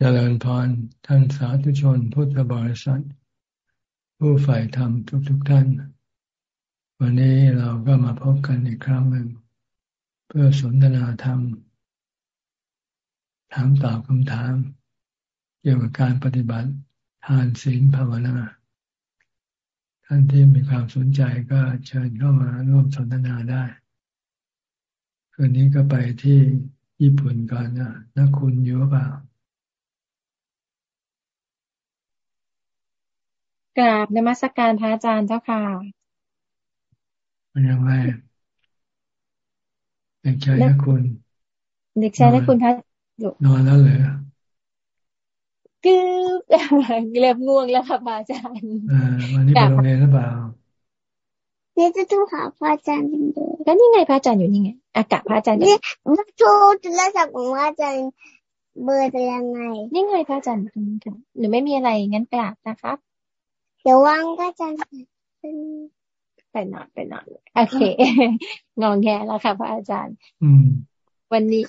เจริญพรท่านสาธุชนพุทธบริษัท ผู้ฝ่ายธรรมทุกๆทท่าน วันนี้เราก็มาพบกันอีกครั้งหนึ่ง เพื่อสนทนาธรรม ถามตอบคำถาม เกี่ยวกับการปฏิบัติทานศีลภาวนา ท่านที่มีความสนใจก็เชิญเข้ามาร่วมสนทนาได้ คืนนี้ก็ไปที่ญี่ปุ่นก่อนนะนักคุณอยู่เปล่า กราบในมัสการพระอาจารย์เจ้าค่ะมันยังไงเด็กชายนะคุณ เด็กชายนะคุณคะนอนแล้วเหรอคือเริ่มง่วงแล้วค่ะพระอาจารย์อ่าวันนี้ไปโรงเรียนหรือเปล่าเนี่ยจะต้องหาพระอาจารย์เป็นเดิมก็นี่ไงพระอาจารย์อยู่นี่ไง อากาศพระอาจารย์เนี่ยโทรโทรศัพท์ของพระอาจารย์เบอร์จะยังไง นี่ไงพระอาจารย์หรือไม่มีอะไรงั้นกราบนะครับเดี๋ยวว่างก็จะไปนอนไปนอนโอเคงองแงแล้วค่ะ พระอาจารย์ อืมวันนี้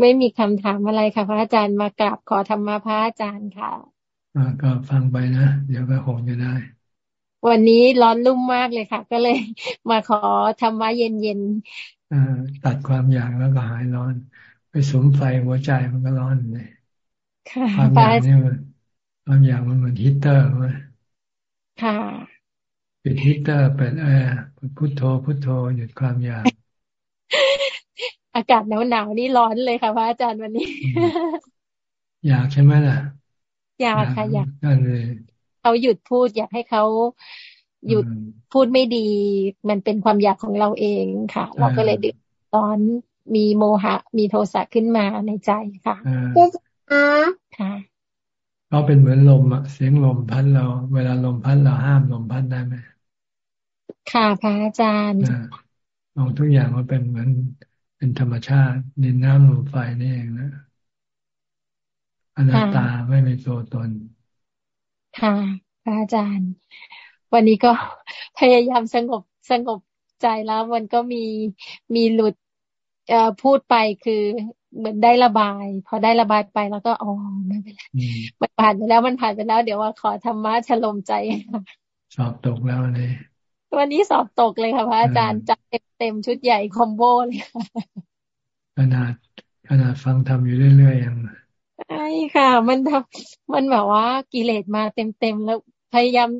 ไม่มีคำถามอะไรค่ะ พระอาจารย์มากราบขอธรรมะพระอาจารย์ค่ะอ่าก็ฟังไปนะเดี๋ยวก็คงจะได้ วันนี้ร้อนรุ่มมากเลยค่ะ ก็เลย มาขอธรรมะเย็นเย็นอ่าตัดความอยากแล้วก็หายร้อน ไปสุมไฟหัวใจมันก็ร้อนเลยความอยากนี่มันความอยากมันเหมือนฮีเตอร์ไหม ค่ะปิดฮิตเตอร์เปิดแอร์พุทโธพุทโธหยุดความอยากอากาศหนาวหนาวนี่ร้อนเลยค่ะพระอาจารย์วันนี้ อยากใช่ไหมล่ะ อยากค่ะอยากนั่นเลยเขาหยุดพูดอยากให้เขาหยุดพูดไม่ดี มันเป็นความอยากของเราเองค่ะ เราก็เลยดึกตอนมีโมหะ มีโทสะขึ้นมาในใจค่ะค่ะ ก็เป็นเหมือนลมอะเสียงลมพัดเรา เวลาลมพัดเราห้ามลมพัดได้ไหมค่ะพระอาจารย์มองทุกอย่างมันเป็นเหมือนเป็นธรรมชาติดินน้ำลมไฟนี่เองนะอนัตตาไม่มีตัวตน ค่ะพระอาจารย์ วันนี้ก็พยายามสงบสงบใจแล้วมันก็มีมีหลุดเอ่อพูดไปคือ เหมือนได้ระบาย พอได้ระบายไปแล้วก็อ๋อไม่เป็นไรมันผ่านไปแล้วมันผ่านไปแล้ว เดี๋ยวว่าขอธรรมะฉลมใจสอบตกแล้วนี่วันนี้สอบตกเลยค่ะพระอาจารย์จัดเต็มชุดใหญ่คอมโบเลยค่ะขนาดขนาดฟังทำอยู่เรื่อยๆยังใช่ค่ะ มันทำมันแบบว่ากิเลสมาเต็มๆแล้วพยายาม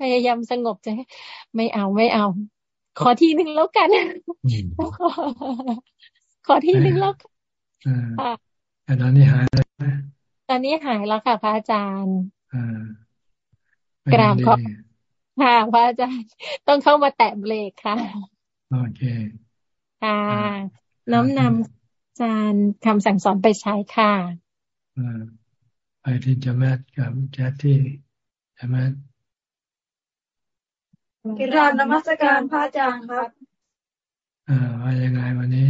พยายามสงบใจไม่เอาไม่เอา ขอทีหนึ่งแล้วกันขอทีหนึ่งแล้ว แต่ตอนนี้หายแล้วไหมตอนนี้หายแล้วค่ะพระอาจารย์กราบขอค่ะพระอาจารย์ต้องเข้ามาแตะเบรกค่ะ โอเค ค่ะ น้อมนำอาจารย์คำสั่งสอนไปใช้ค่ะไปที่จะแมทกับแจ๊ที่จะแมทกิราบนมัสการพระอาจารย์ครับ อ่าว่ายังไงวันนี้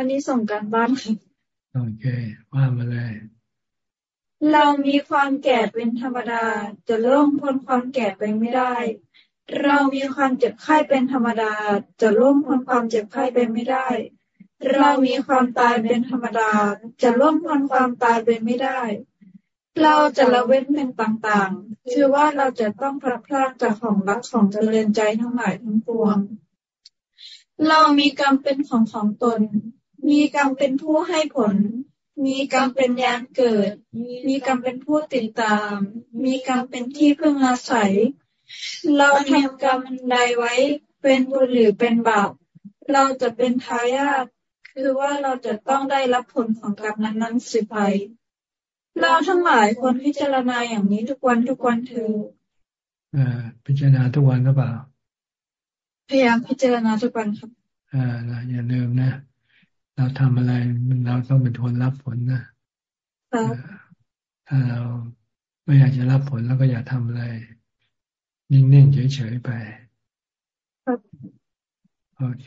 วันนี้ส่งกันบ้านโอเค ว่ามาเลย เรามีความแก่เป็นธรรมดา จะล่วงพ้นความแก่ไปไม่ได้ เรามีความเจ็บไข้เป็นธรรมดา จะล่วงพ้นความเจ็บไข้ไปไม่ได้ เรามีความตายเป็นธรรมดา จะล่วงพ้นความตายไปไม่ได้ เราจะละเว้นเป็นต่างๆ คือว่าเราจะต้องพลัดพรากจากของรักของเจริญใจทั้งหลายทั้งปวง เรามีกรรมเป็นของของตน มีกรรมเป็นผู้ให้ผล มีกรรมเป็นยานเกิด มีกรรมเป็นผู้ติดตาม มีกรรมเป็นที่พึ่งอาศัย เราทำกรรมใดไว้เป็นบุญหรือเป็นบาป เราจะเป็นทายาทคือว่าเราจะต้องได้รับผลของกรรมนั้นๆสิไป เราทั้งหลายควรพิจารณาอย่างนี้ทุกวันทุกวันเถออ่าพิจารณาทุกวันหรือเปล่า พยายามพิจารณาทุกวันครับ อ่าอย่าลืมนะ เราทำอะไรมันเราต้องเป็นคนรับผลนะถ้าเราไม่อยากจะรับผลแล้วก็อย่าทำอะไร นิ่งๆเฉยๆไปโอเค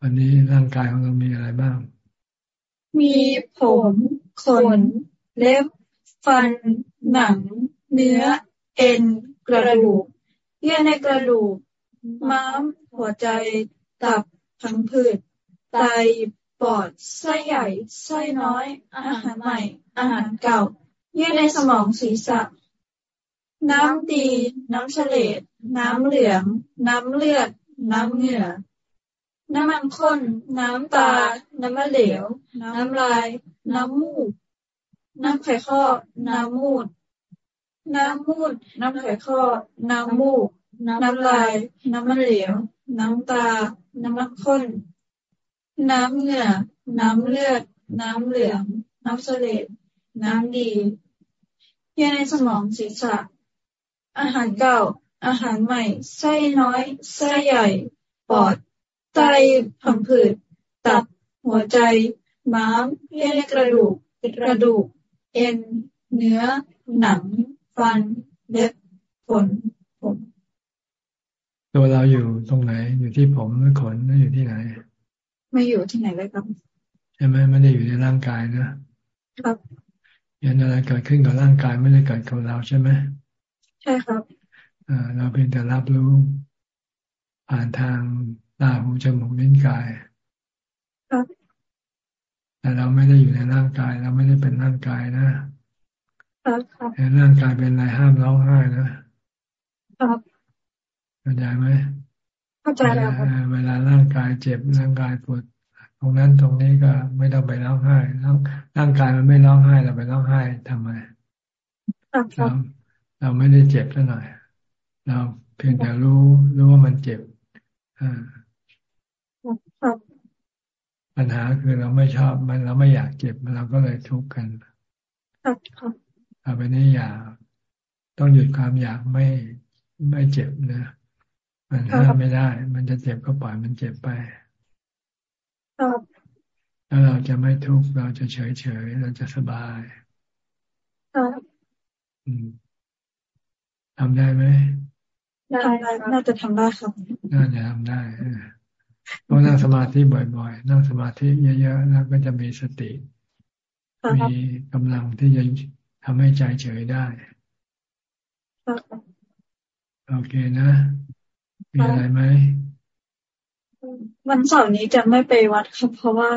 วันนี้ร่างกายของเรามีอะไรบ้าง มีผมขน เล็บ ฟัน หนัง เนื้อ เอ็น กระดูกเยื่อในกระดูก ม้าม หัวใจ ตับพังผืด ไตปอดไส้ใหญ่ไส้น้อย อาหารใหม่ อาหารเก่า เยื่อในสมองศีรษะ น้ำดี น้ำเฉลดน้ำเหลือง น้ำเลือด น้ำเหงื่อ น้ำมันข้น น้ำตา น้ำมะเหลว น้ำลาย น้ำมูก น้ำไข่ข้อ น้ำมูด น้ำมูด น้ำไข่ข้อ น้ำมูก น้ำลาย น้ำมะเหลว น้ำตา น้ำมันข้น น้ำเหงื่อ น้ำเลือด น้ำเหลือง น้ำเสลดน้ำดีเยื่อในสมองศีรษะ อาหารเก่า อาหารใหม่ ไส้น้อย ไส้ใหญ่ ปอด ไตผังผืด ตับ หัวใจ ม้ามเยื่อในกระดูก กระดูก เอ็น เนื้อ หนัง ฟัน เล็บขนผม ตัวเราอยู่ตรงไหน อยู่ที่ผมหรือขนหรืออยู่ที่ไหน ไม่อยู่ที่ไหนเลยครับใช่ไหมไม่ได้อยู่ในร่างกายนะครับยันอะไรเกิดขึ้นกับร่างกายไม่ได้เกิดกับเราใช่ไหมใช่ครับอ่าเราเพียงแต่รับรู้ผ่านทางตาหูจมูกลิ้นกายครับแต่เราไม่ได้อยู่ในร่างกาย เราไม่ได้เป็นร่างกายนะครับครับแต่ร่างกายเป็นอะไรห้ามร้องไห้นะครับเข้าใจไหม เข้าใจแล้วครับเวลาร่างกายเจ็บร่างกายปวดตรงนั้นตรงนี้ก็ไม่ต้องไปร้องไห้ร่างร่างกายมันไม่ร้องไห้เราไปร้องไห้ทำไมครับครัเราบเราไม่ได้เจ็บซะหน่อย เราเพียงแต่รู้รู้ว่ามันเจ็บอ่าครับปัญหาคือเราไม่ชอบมันเราไม่อยากเจ็บเราก็เลยทุกข์กันครับครับเอาไปนี้อยากต้องหยุดความอยากไม่ไม่เจ็บนะ มันห้ามไม่ได้ มันจะเจ็บก็ปล่อยมันเจ็บไปครับแล้วเราจะไม่ทุกข์เราจะเฉยเฉยเราจะสบายครับอืมทำได้ไหมได้น่าจะทำได้ครับน่าจะทำได้เออต้องนั่งสมาธิบ่อยๆ นั่งสมาธิเยอะๆ แล้วก็จะมีสติครับมีกำลังที่จะทำให้ใจเฉยได้ครับโอเคนะ มีอะไรไหมวันเสาร์นี้จะไม่ไปวัดครับเพราะว่า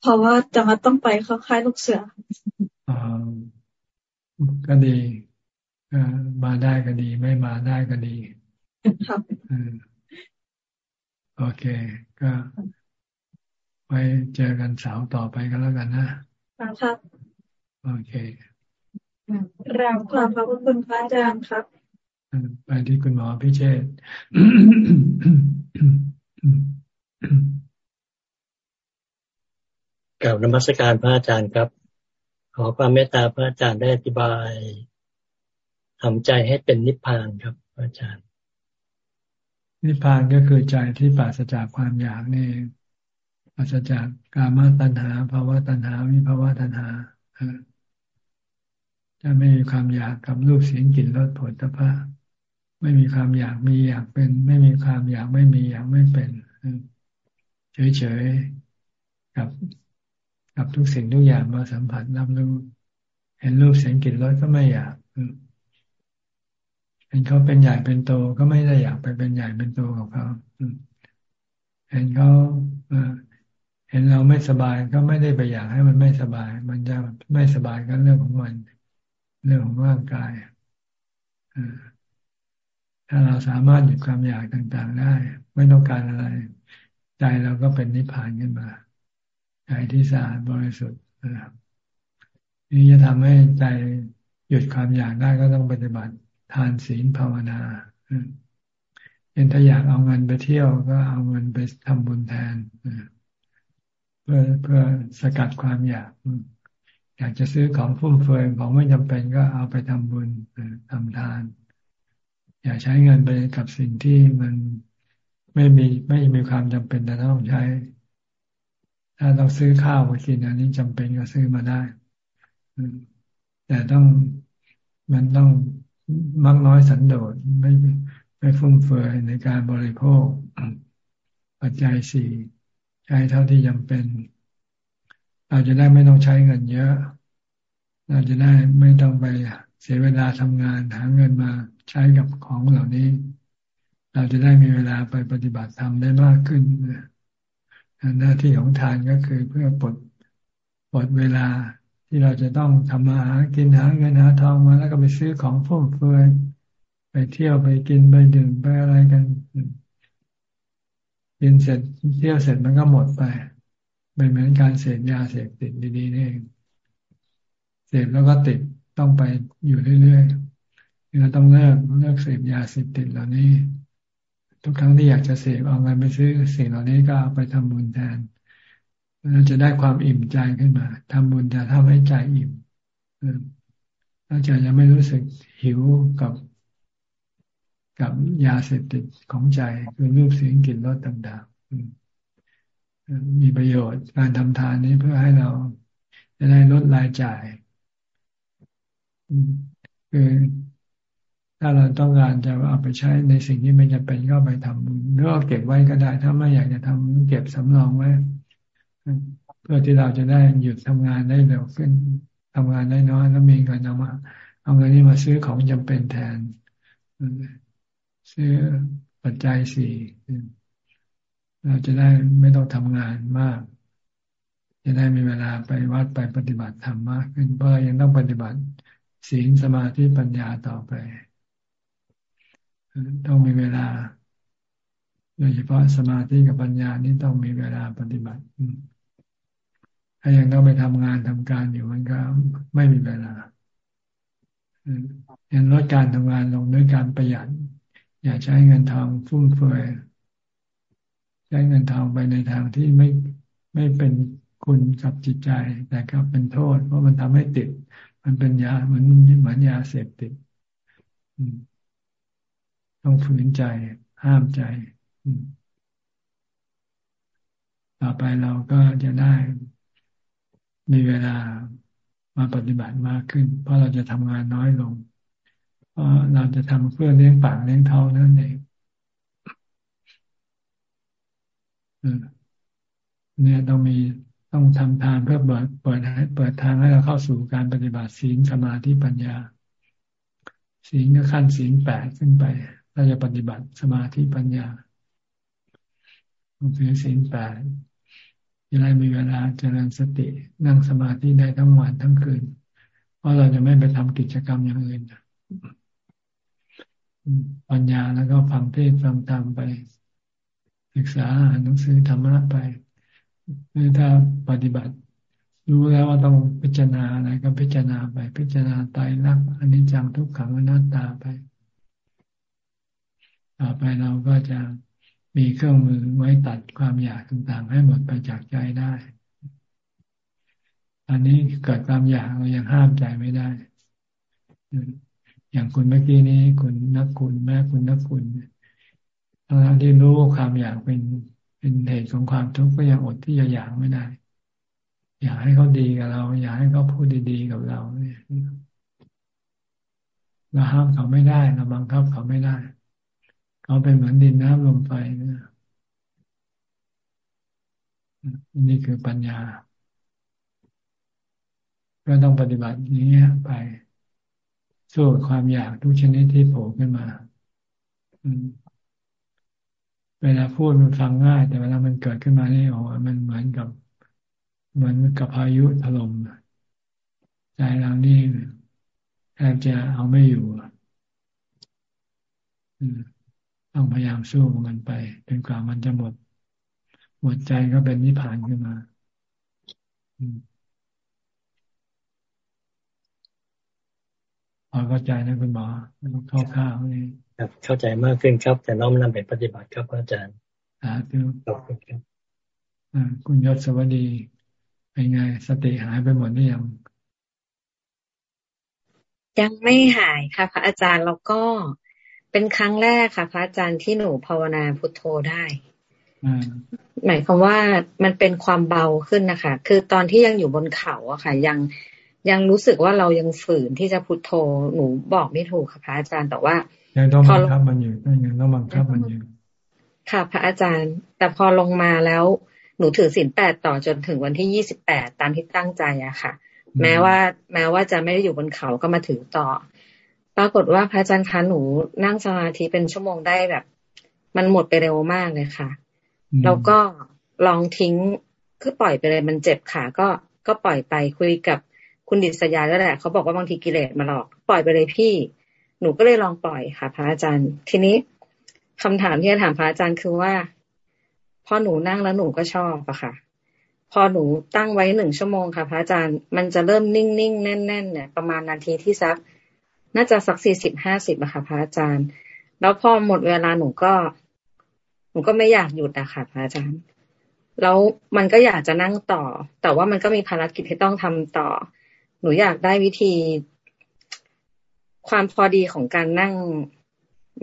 เพราะว่าจะมาต้องไปเข้าค่ายลูกเสืออ่าก็ดีเอ่อมาได้ก็ดี ไม่มาได้ก็ดีครับเออโอเค ก็ไว้เจอกันเสาร์ต่อไปกันแล้วกันนะครับ โอเคเราขอบพระคุณพระอาจารย์ครับเออ ไปที่คุณหมอพิเชษฐ์กล่าวนมัสการพระอาจารย์ครับ ขอความเมตตาพระอาจารย์ได้อธิบายทำใจให้เป็นนิพพานครับพระอาจารย์ นิพพานก็คือใจที่ปราศจากความอยากนี่เองปราศจากกามตัณหาภาวะตัณหาวิภาวะตัณหาเออจะไม่มีความอยากกับรูปเสียงกลิ่นรสผลตภะ ไม่มีความอยากมีอยากเป็น ไม่มีความอยากไม่มีอยากไม่เป็นเออเฉยๆกับกับทุกสิ่งทุกอย่างมาสัมผัสรับรู้เห็นรูปเสียงกลิ่นรสก็ไม่อยากเห็นเขาเป็นใหญ่เป็นโตก็ไม่ได้อยากไปเป็นใหญ่เป็นโตกับเขาเห็นเขาเห็นเราไม่สบายก็ไม่ได้ไปอยากให้มันไม่สบาย มันจะไม่สบายก็เรื่องของมัน เรื่องของร่างกายเออ ถ้าเราสามารถหยุดความอยากต่างๆได้ ไม่ต้องการอะไร ใจเราก็เป็นนิพพานขึ้นมา ใจที่สะอาดบริสุทธิ์นะครับนี่จะทำให้ใจหยุดความอยากได้ก็ต้องปฏิบัติทานศีลภาวนาเช่นถ้าอยากเอาเงินไปเที่ยวก็เอาเงินไปทำบุญแทนเพื่อเพื่อสกัดความอยากอยากจะซื้อของฟุ่มเฟือยของไม่จำเป็นก็เอาไปทำบุญทำทาน อย่าใช้เงินไปกับสิ่งที่มันไม่มีไม่มีความจำเป็นแต่ต้องใช้ ถ้าต้องซื้อข้าวมากินอันนี้จำเป็นก็ซื้อมาได้ แต่ต้องมันต้องมักน้อยสันโดษไม่ไม่ฟุ่มเฟือยในการบริโภค ปัจจัยสี่ใช้เท่าที่จำเป็น เราจะได้ไม่ต้องใช้เงินเยอะ เราจะได้ไม่ต้องไปเสียเวลาทำงานหาเงินมา ใช้กับของเหล่านี้ เราจะได้มีเวลาไปปฏิบัติธรรมได้มากขึ้นหน้าที่ของทานก็คือเพื่อปลดปลดเวลาที่เราจะต้องทำมาหากินหาเงินหาทองมาแล้วก็ไปซื้อของฟุ่มเฟือยไปเที่ยวไปกินไปดื่มไปอะไรกันกินเสร็จเที่ยวเสร็จมันก็หมดไปไม่เหมือนการเสพยาเสพติดดีๆนี่เองเสพแล้วก็ติดต้องไปอยู่เรื่อยๆ เราต้องเลิกเลิกเสพยาเสพติดเหล่านี้ ทุกครั้งที่อยากจะเสพเอาเงินไปซื้อสิ่งเหล่านี้ก็เอาไปทำบุญแทนเราจะได้ความอิ่มใจขึ้นมาทำบุญจะทำให้ใจอิ่มแล้วจะยังไม่รู้สึกหิวกับกับยาเสพติดของใจคือรูปเสียงกลิ่นรสต่างๆ มีประโยชน์การทำทานนี้เพื่อให้เราจะได้ลดรายจ่าย คือ ถ้าเราต้องการจะเอาไปใช้ในสิ่งที่ไม่จำเป็นก็ไปทำบุญหรือเอาเก็บไว้ก็ได้ ถ้าไม่อยากจะทำเก็บสำรองไว้ เพื่อที่เราจะได้หยุดทำงานได้เร็วขึ้นทำงานได้น้อยแล้วมีเงินเอามาเอาเงินนี้มาซื้อของจำเป็นแทน ซื้อปัจจัยสี่เราจะได้ไม่ต้องทำงานมาก จะได้มีเวลาไปวัดไปปฏิบัติธรรมมากขึ้นเพราะยังต้องปฏิบัติศีลสมาธิปัญญาต่อไป ต้องมีเวลาโดยเฉพาะสมาธิกับปัญญานี่ต้องมีเวลาปฏิบัติ ถ้ายังต้องไปทำงานทำการอยู่มันก็ไม่มีเวลายังลดการทำงานลงด้วยการประหยัด อย่าใช้เงินทองฟุ่มเฟือยใช้เงินทองไปในทางที่ไม่ไม่เป็นคุณกับจิตใจ แต่ก็เป็นโทษ เพราะมันทำให้ติด มันเป็นยาเหมือนเหมือนยาเสพติด ต้องฝืนใจ ห้ามใจต่อไปเราก็จะได้มีเวลามาปฏิบัติมากขึ้น เพราะเราจะทำงานน้อยลง เพราะเราจะทำเพื่อเลี้ยงปากเลี้ยงท้องนั่นเองเนี่ยต้องมีต้องทำทานเพื่อเปิดเปิดให้เปิดทางให้เราเข้าสู่การปฏิบัติศีลสมาธิปัญญา ศีลก็ขั้นศีลแปดขึ้นไป เราจะปฏิบัติสมาธิปัญญาถือศีลแปดจะได้มีเวลาเจริญสติ นั่งสมาธิได้ทั้งวันทั้งคืน เพราะเราจะไม่ไปทำกิจกรรมอย่างอื่นปัญญาแล้วก็ฟังเทศฟังธรรมไป ศึกษาอ่านหนังสือธรรมะไปหรือถ้าปฏิบัติ รู้แล้วว่าต้องพิจารณาอะไรก็พิจารณาไป พิจารณาตายรักอนนี้จังทุกขังอนัตตาไป ต่อไปเราก็จะมีเครื่องมือไว้ตัดความอยากต่างๆ ให้หมดไปจากใจได้ อันนี้เกิดความอยากเรายังห้ามใจไม่ได้ อย่างคุณเมื่อกี้นี้คุณนักคุณแม่คุณนักคุณทั้งที่รู้ความอยากเป็นเป็นเหตุของความทุกข์ก็ยังอดที่จะอยากไม่ได้ อยากให้เขาดีกับเรา อยากให้เขาพูดดีๆกับเราเนี่ยเราห้ามเขาไม่ได้เราบังคับเขาไม่ได้ เขาเป็นเหมือนดินน้ำลมไฟนะนี่คือปัญญา ก็ต้องปฏิบัติอย่างนี้ไป สู้ความอยากทุกชนิดที่โผล่ขึ้นมาเวลาพูดมันฟังง่าย แต่เวลามันเกิดขึ้นมานี่โอ้มันเหมือนกับเหมือนกับพายุถล่มใจเรานี่แทบจะเอาไม่อยู่ ต้องพยายามสู้มันไปจนกว่ามันจะหมด หมดใจก็เป็นนิพพานขึ้นมาพอเข้าใจนะคุณหมอเข้าข้าวนี่ครับ เข้าใจมากขึ้นครับ แต่น้อมนำไปปฏิบัติครับอาจารย์สาธุขอบคุณครับคุณยศสวัสดีเป็นไง สติหายไปหมดหรือยัง ยังไม่หายค่ะ พระอาจารย์แล้วก็ เป็นครั้งแรกค่ะ พระอาจารย์ที่หนูภาวนาพุทโธได้หมายความว่ามันเป็นความเบาขึ้นนะคะ คือตอนที่ยังอยู่บนเขาอะค่ะ ยังยังรู้สึกว่าเรายังฝืนที่จะพุทโธหนูบอกไม่ถูกค่ะพระอาจารย์แต่ว่ายังต้องบังคับมันอยู่ยังต้องบังคับมันอยู่ค่ะพระอาจารย์ แต่พอลงมาแล้วหนูถือศีลแปดต่อจนถึงวันที่ยี่สิบแปดตามที่ตั้งใจอะค่ะ แม้ว่า แม้ว่าจะไม่ได้อยู่บนเขาก็มาถือต่อป รากฏว่าพระอาจารย์คะหนูนั่งสมาธิเป็นชั่วโมงได้แบบ มันหมดไปเร็วมากเลยค่ะ แล้วก็ลองทิ้งคือปล่อยไปเลยมันเจ็บขาก็ก็ปล่อยไปคุยกับคุณดิษยาแล้วแหละเขาบอกว่าบางทีกิเลสมาหลอก ปล่อยไปเลยพี่ หนูก็เลยลองปล่อยค่ะ พระอาจารย์ ทีนี้คำถามที่จะถามพระอาจารย์คือว่า พอหนูนั่งแล้วหนูก็ชอบอะค่ะ พอหนูตั้งไว้หนึ่งชั่วโมงค่ะ พระอาจารย์มันจะเริ่มนิ่งๆแน่นๆเนี่ยประมาณนาทีที่สัก น่าจะสักสี่สิบห้าสิบอะค่ะพระอาจารย์ แล้วพอหมดเวลาหนูก็ หนูก็ไม่อยากหยุดอะค่ะพระอาจารย์ แล้วมันก็อยากจะนั่งต่อ แต่ว่ามันก็มีภารกิจที่ต้องทำต่อ หนูอยากได้วิธี ความพอดีของการนั่ง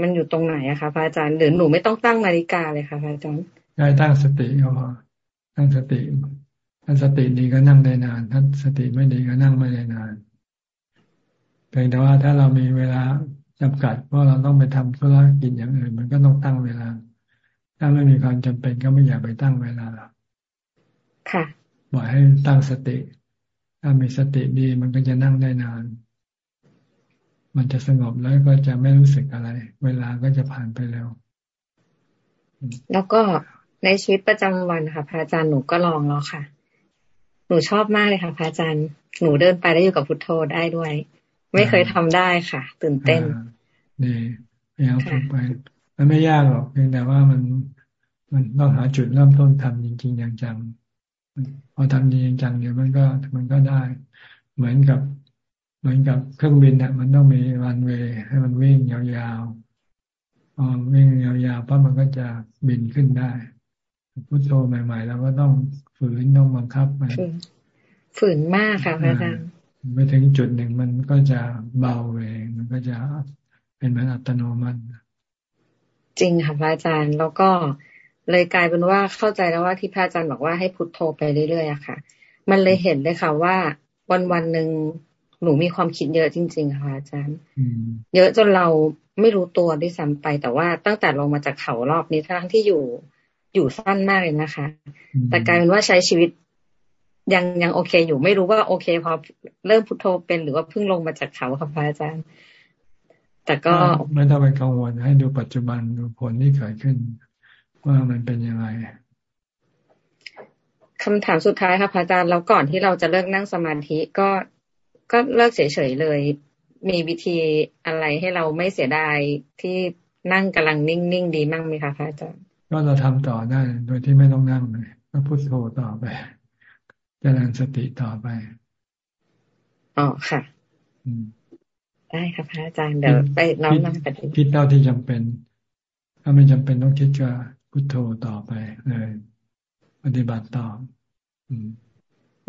มันอยู่ตรงไหนอะคะพระอาจารย์ หรือหนูไม่ต้องตั้งนาฬิกาเลยค่ะพระอาจารย์ได้ตั้งสติก็พอตั้งสติถ้าสติดีก็นั่งได้นาน ถ้าสติไม่ดีก็นั่งไม่ได้นาน เพียงแต่ว่าถ้าเรามีเวลาจำกัดเพราะเราต้องไปทำธุรกิจอย่างอื่น มันก็ต้องตั้งเวลา ถ้าไม่มีความจำเป็นก็ไม่อยากไปตั้งเวลาค่ะบอกให้ตั้งสติ ถ้ามีสติดีมันก็จะนั่งได้นาน มันจะสงบแล้วก็จะไม่รู้สึกอะไร เวลาก็จะผ่านไปเร็วแล้วก็ในชีวิตประจำวันค่ะพระอาจารย์หนูก็ลองแล้วค่ะ หนูชอบมากเลยค่ะพระอาจารย์หนูเดินไปได้อยู่กับพุทโธได้ด้วย ไม่เคยทำได้ค่ะ ตื่นเต้นดีพยายามฝึกไป มันไม่ยากหรอกเพียงแต่ว่ามันมันต้องหาจุดเริ่มต้นทำจริงๆอย่างจังพอทำจริงจังเดี๋ยวมันก็มันก็ได้ เหมือนกับ เหมือนกับเครื่องบินเนี่ยมันต้องมีรันเวย์ให้มันวิ่งยาวๆพอวิ่งยาวๆปั๊บมันก็จะบินขึ้นได้พุทโธใหม่ ๆ แล้วก็ต้องฝืนต้องบังคับมันฝืนมากค่ะพระอาจารย์ ไปถึงจุดหนึ่งมันก็จะเบาเองมันก็จะเป็นเหมือนอัตโนมัติจริงค่ะพระอาจารย์แล้วก็เลยกลายเป็นว่าเข้าใจแล้วว่าที่พระอาจารย์บอกว่าให้พุทโธไปเรื่อยๆอะค่ะ มันเลยเห็นเลยค่ะว่าวันวันหนึ่งหนูมีความคิดเยอะจริง ๆ ค่ะอาจารย์เยอะจนเราไม่รู้ตัวด้วยซ้ำไป แต่ว่าตั้งแต่ลงมาจากเขารอบนี้ทั้งที่อยู่อยู่สั้นมากเลยนะคะ แต่กลายเป็นว่าใช้ชีวิต ยังยังโอเคอยู่ไม่รู้ว่าโอเคพอเริ่มพุทโธเป็นหรือว่าเพิ่งลงมาจากเขาค่ะพระอาจารย์ แต่ก็ไม่ต้องไปกังวลให้ดูปัจจุบันดูผลที่เกิดขึ้น ว่ามันเป็นยังไงคำถามสุดท้ายค่ะพระอาจารย์แล้วก่อนที่เราจะเลิกนั่งสมาธิก็ก็เลิกเฉยๆเลย มีวิธีอะไรให้เราไม่เสียดายที่นั่งกำลังนิ่งๆดีมั่งไหมคะพระอาจารย์ก็เราทำต่อได้โดยที่ไม่ต้องนั่งเลยก็พุทโธต่อไปเจริญสติต่อไปอ๋อค่ะได้ค่ะพระอาจารย์เดี๋ยวไปน้อมนำปฏิบัติคิดเท่าที่จำเป็น ถ้าไม่จำเป็นต้องคิดก็พุทโธต่อไปเลย ปฏิบัติต่ออืม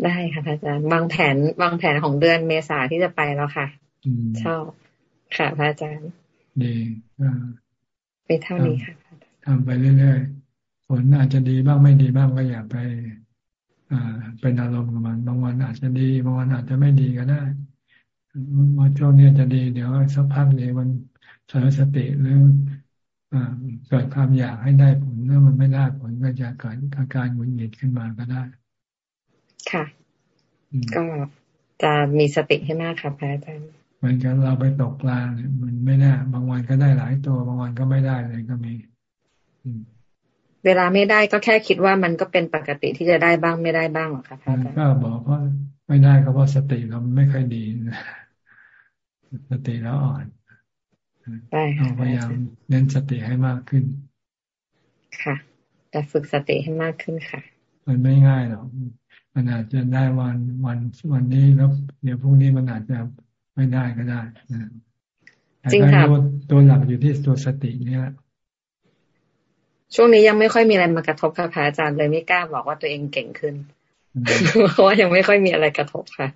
ได้ค่ะพระอาจารย์วางแผนวางแผนของเดือนเมษาที่จะไปแล้วค่ะชอบค่ะพระอาจารย์ดีไปเท่านี้ค่ะทำไปเรื่อยๆผลอาจจะดีบ้างไม่ดีบ้างก็อย่าไปอ่า เป็นอารมณ์กับมัน บางวันอาจจะดี บางวันอาจจะไม่ดีก็ได้มาช่วงนี้จะดีเดี๋ยวสักพักเดี๋ยวมันสารสติหรือเกิดความอยากให้ได้ผลเมื่อมันไม่ได้ผลก็จะเกิดอาการหงุดหงิดขึ้นมาก็ได้ ค่ะ ก็จะมีสติให้มากค่ะพระอาจารย์เหมือนกันเราไปตกปลาเนี่ยมันไม่แน่บางวันก็ได้หลายตัว บางวันก็ไม่ได้เลยก็มี เวลาไม่ได้ก็แค่คิดว่ามันก็เป็นปกติที่จะได้บ้างไม่ได้บ้างหรอคะพระอาจารย์ก็บอกว่าไม่ได้ก็เพราะสติเราไม่ค่อยดีสติแล้วอ่อนเราพยายามเน้นสติให้มากขึ้น ค่ะ แต่ฝึกสติให้มากขึ้นค่ะ มันไม่ง่ายหรอกมันอาจจะได้วันวันวันนี้แล้วเดี๋ยวพรุ่งนี้มันอาจจะไม่ได้ก็ได้นะจริงค่ะตัวหลักอยู่ที่ตัวสตินี่แหละ ช่วงนี้ยังไม่ค่อยมีอะไรมากระทบค่ะพระอาจารย์เลยไม่กล้าบอกว่าตัวเองเก่งขึ้น เพราะว่ายังไม่ค่อยมีอะไรกระทบค่ะ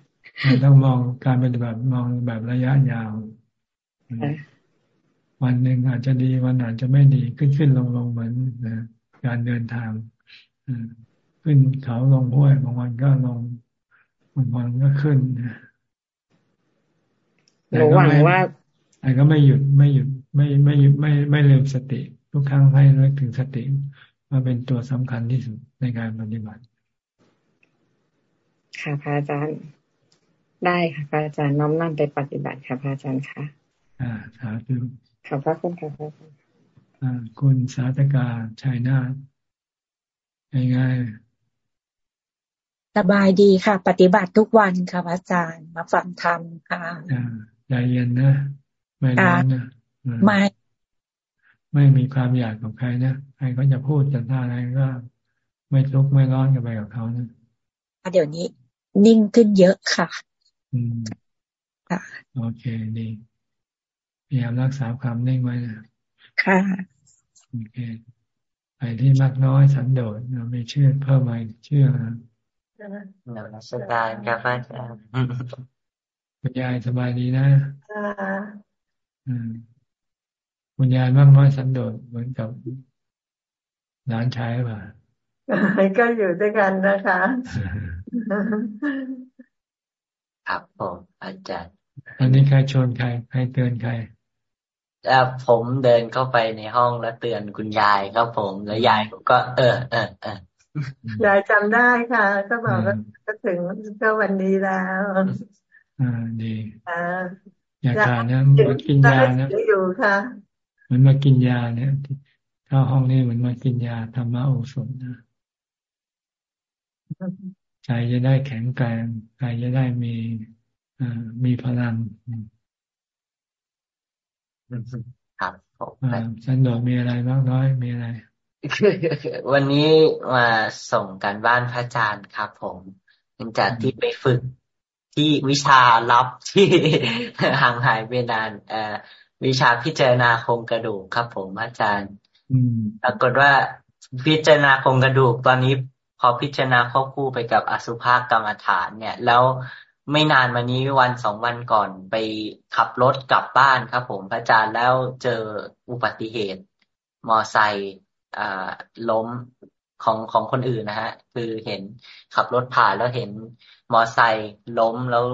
ต้องมองการปฏิบัติมองแบบระยะยาววันหนึ่งอาจจะดีวันอาจจะไม่ดีขึ้นขึ้นลงลงเหมือนการเดินทางขึ้นเขาลงห้วยบางวันก็ลงบางวันก็ขึ้นหนูหวังว่าแต่ก็ไม่หยุดไม่หยุดไม่ไม่หยุดไม่ไม่ลืมสติ ทุกครั้งให้นึกถึงสติมาเป็นตัวสำคัญที่สุดในการปฏิบัติ ค่ะพระอาจารย์ได้ค่ะพระอาจารย์น้อมนำไปปฏิบัติค่ะพระอาจารย์ค่ะ อ่าสาธุขอบพระคุณค่ะพระอาจารย์อ่าคุณสาธกาชัยนาทง่ายสบายดีค่ะ ปฏิบัติทุกวันค่ะอาจารย์มาฟังธรรมค่ะใจเย็นนะ ไม่ร้อนนะไม่ ไม่มีความอยากกับใครนะใครก็จะพูดจะท่าอะไรก็ ไม่ทุกข์ไม่ร้อนกับไปกับเขานะเดี๋ยวนี้ นิ่งขึ้นเยอะค่ะ อืมค่ะโอเคดีพยายามรักษาความนิ่งไว้นะค่ะโอเคไปที่มากน้อยสันโดษเราไม่เชื่อเพิ่มมาเชื่อนะนมัสการครับอาจารย์คุณยายสบายดีนะอืม คุณยายมากน้อยสันโดษเหมือนกับหลานชายป่ะก็อยู่ด้วยกันนะคะครับผมอาจารย์อันนี้ใครชวนใครใครเตือนใครแล้วผมเดินเข้าไปในห้องแล้วเตือนคุณยายครับผม แล้วยายก็ เออเออเออยายจำได้ค่ะ ก็บอกว่าก็ถึงก็วันนี้แล้วอ่าดีอ่าอย่าขาดนะมันกินยานะอยู่ค่ะ มันมากินยาเนี่ยเข้าห้องนี้มันมากินยาธรรมะโอสถนะใจจะได้แข็งแกร่งใจจะได้มีอ่ามีพลังครับผมฉันโดดมีอะไรบ้างน้อยมีอะไร วันนี้มาส่งการบ้านพระอาจารย์ครับ ผมหลังจากที่ไปฝึกที่วิชาลับที่ห่างหายไปนานเอ่อ วิชาพิจารณาโครงกระดูกครับ ผมอาจารย์ปรากฏว่าพิจารณาโครงกระดูก ตอนนี้พอพิจารณาควบคู่ไปกับอสุภกรรมฐาน เนี่ย แล้วไม่นานมานี้วันสองวันก่อนไปขับรถกลับบ้านครับ ผมพระอาจารย์แล้วเจออุบัติเหตุ มอไซค์ล้มของของคนอื่นนะฮะ คือเห็นขับรถผ่านแล้วเห็นมอไซค์ล้มแล้ว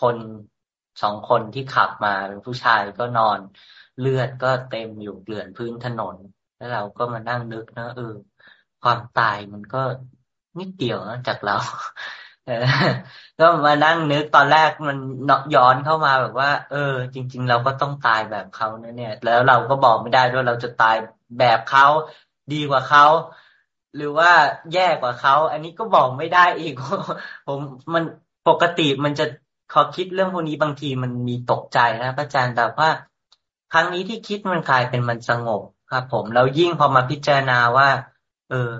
คน สองคนที่ขับมาเป็นผู้ชายก็นอนเลือดก็เต็มอยู่เกลื่อนพื้นถนน แล้วเราก็มานั่งนึกนะเออความตายมันก็นิดเดียวนะจากเราก็มานั่งนึกตอนแรกมันเนาะย้อนเข้ามาแบบว่า เออ จริง ๆ เราก็ต้องตายแบบเขาเนี่ย แล้วเราก็บอกไม่ได้ด้วยเราจะตายแบบเขาดีกว่าเขาหรือว่าแย่กว่าเขา อันนี้ก็บอกไม่ได้อีกผมมันปกติมันจะ พอคิดเรื่องพวกนี้บางทีมันมีตกใจนะพระอาจารย์แต่ว่าครั้งนี้ที่คิดมันกลายเป็นมันสงบครับผมแล้วยิ่งพอมาพิจารณาว่า เออ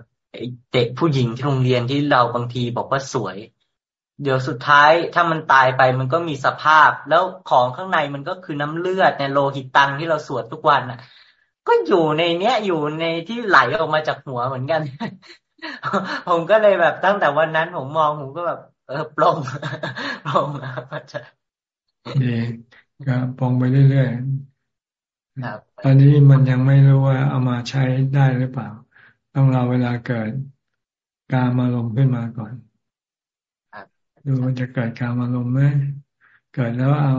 เด็กผู้หญิงที่โรงเรียนที่เราบางทีบอกว่าสวย เดี๋ยวสุดท้ายถ้ามันตายไปมันก็มีสภาพ แล้วของข้างในมันก็คือน้ำเลือดในโลหิตตังที่เราสวดทุกวันอะ ก็อยู่ในเนี้ยอยู่ในที่ไหลออกมาจากหัวเหมือนกัน ผมก็เลยแบบตั้งแต่วันนั้นผมมองผมก็แบบ เออปลงปลงครับอาจารย์ดีก็ปลงไปเรื่อยๆตอนนี้มันยังไม่รู้ว่าเอามาใช้ได้หรือเปล่า ต้องรอเวลาเกิดการมาลมขึ้นมาก่อนดูว่าจะเกิดการมาลมไหมเกิดแล้วเอา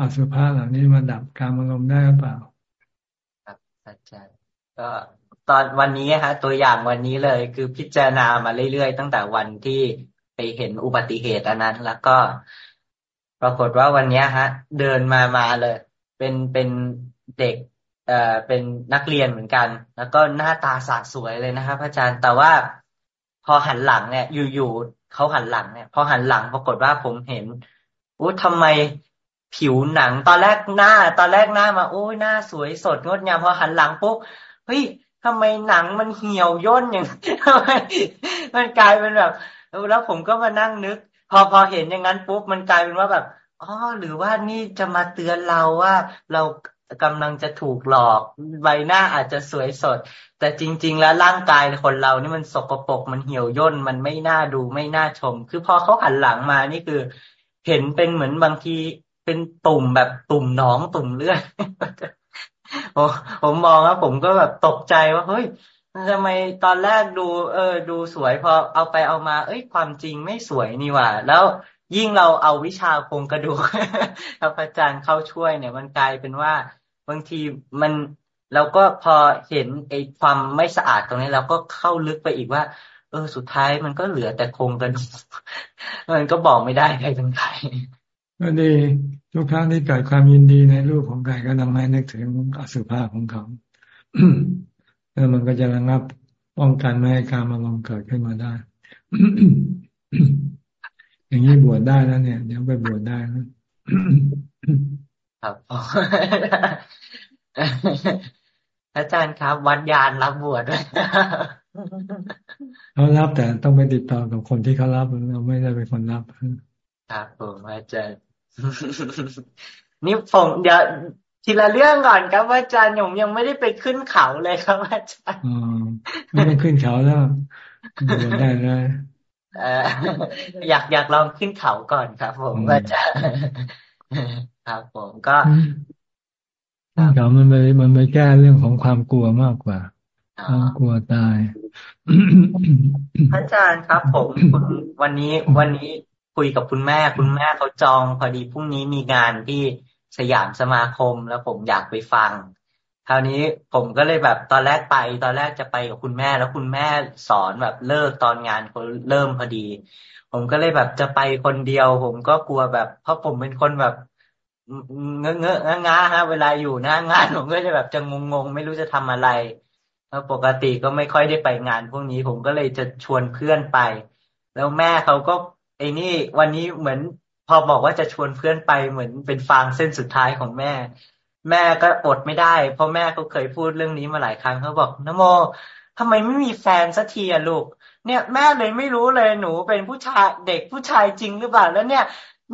อสุภะเหล่านี้มาดับการมาลมได้หรือเปล่าอาจารย์ก็ตอนวันนี้ฮะ ตัวอย่างวันนี้เลยคือพิจารณามาเรื่อยๆ ตั้งแต่วันที่ ไปเห็นอุบัติเหตุอันนั้น แล้วก็ ปรากฏว่าวันนี้ฮะ เดินมามาเลย เป็นเป็นเด็กเอ่อเป็นนักเรียนเหมือนกัน แล้วก็หน้าตาสาสวยเลยนะครับอาจารย์แต่ว่าพอหันหลังเนี่ย อยู่ๆเขาหันหลังเนี่ย พอหันหลังปรากฏว่าผมเห็นอู้ทำไมผิวหนัง ตอนแรกหน้า ตอนแรกหน้ามาโอ้ยหน้าสวยสดงดงามพอหันหลังปุ๊บเฮ้ยทำไมหนังมันเหี่ยวย่นอย่างทำไมมันกลายเป็นแบบ แล้วผมก็มานั่งนึก พอพอเห็นอย่างนั้นปุ๊บมันกลายเป็นว่าแบบอ๋อหรือว่านี่จะมาเตือนเราว่าเรากำลังจะถูกหลอกใบหน้าอาจจะสวยสด แต่จริง ๆ แล้วร่างกายคนเรานี่มันสกปรกมันเหี่ยวย่นมันไม่น่าดูไม่น่าชม คือพอเขาหันหลังมานี่คือ เห็นเป็นเหมือนบางทีเป็นตุ่มแบบตุ่มหนองตุ่มเลือดผมมองแล้วผมก็แบบตกใจว่าเฮ้ย ทำไมตอนแรกดู เออ ดูสวยพอเอาไปเอามา เอ้ย ความจริงไม่สวยนี่หว่า แล้วยิ่งเราเอาวิชาโครงกระดูกพระอาจารย์เข้าช่วยเนี่ย มันกลายเป็นว่าบางทีมันเราก็พอเห็นไอ้ความไม่สะอาดตรงนี้เราก็เข้าลึกไปอีกว่า เออสุดท้ายมันก็เหลือแต่โครงกระดูกมันก็บอกไม่ได้ใครเป็นใครก็ดีทุกครั้งที่เกิดความยินดีในรูปของใครก็นำให้นึกถึงอสุภาพของเขา แล้วมันก็จะระงับป้องกันไม่ให้การมาลงเกิดขึ้นมาได้ อย่างนี้บวชได้แล้วเนี่ย เดี๋ยวไปบวชได้นะครับอาจารย์ครับ วัดยานรับบวชด้วยเขารับแต่ต้องไปติดต่อกับคนที่เขารับเราไม่ได้เป็นคนรับครับผมอาจารย์นี่ผมเดี๋ยว ทีละเรื่องก่อนครับอาจารย์ผมยังไม่ได้ไปขึ้นเขาเลยครับอาจารย์อ๋อไม่ต้องขึ้นเขาแล้วบวชได้เลยอยากอยากลองขึ้นเขาก่อนครับ ผมอาจารย์ครับผมก็เขามันไปมันไปแก้เรื่องของความกลัวมากกว่าความกลัวตายอาจารย์ครับ ผมวันนี้วันนี้คุยกับคุณแม่ คุณแม่เขาจองพอดีพรุ่งนี้มีงานที่ สยามสมาคมแล้วผมอยากไปฟัง คราวนี้ผมก็เลยแบบตอนแรกไป ตอนแรกจะไปกับคุณแม่ แล้วคุณแม่สอนแบบเลิกตอนงานเขาเริ่มพอดี ผมก็เลยแบบจะไปคนเดียว ผมก็กลัวแบบ เพราะผมเป็นคนแบบเงอะเงอะงาฮะ เวลาอยู่หน้างานผมก็จะแบบจะงงงไม่รู้จะทำอะไรแล้วปกติก็ไม่ค่อยได้ไปงานพวกนี้ ผมก็เลยจะชวนเพื่อนไป แล้วแม่เขาก็ไอ้นี่วันนี้เหมือน พอบอกว่าจะชวนเพื่อนไปเหมือนเป็นฟางเส้นสุดท้ายของแม่ แม่ก็อดไม่ได้ เพราะแม่เขาเคยพูดเรื่องนี้มาหลายครั้งเขาบอกนโมทำไมไม่มีแฟนสักทีอะลูก เนี่ยแม่เลยไม่รู้เลยหนูเป็นผู้ชายเด็กผู้ชายจริงหรือเปล่าแล้วเนี่ย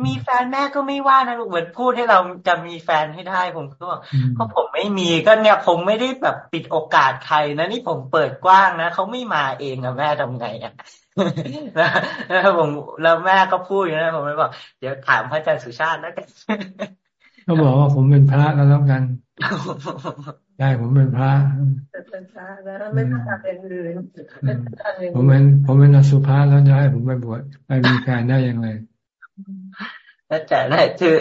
มีแฟนแม่ก็ไม่ว่านะลูกเหมือนพูดให้เราจะมีแฟนให้ได้ผมก็บอกเพราะผมไม่มีก็เนี่ยผมไม่ได้แบบปิดโอกาสใครนะนี่ผมเปิดกว้างนะเขาไม่มาเองอะแม่ทำไงอะ แล้วผมแล้วแม่ก็พูดอยู่นะผมเลยบอกเดี๋ยวถามพระอาจารย์สุชาติแล้วกันเขาบอกว่าผมเป็นพระแล้วแล้วกันได้ผมเป็นพระเป็นพระแล้วไม่ต้องทำอย่างอื่นผมเป็นผมเป็นอสุภะแล้วจะให้ผมไปบวชไปมีการได้ยังไงอาจารย์คือ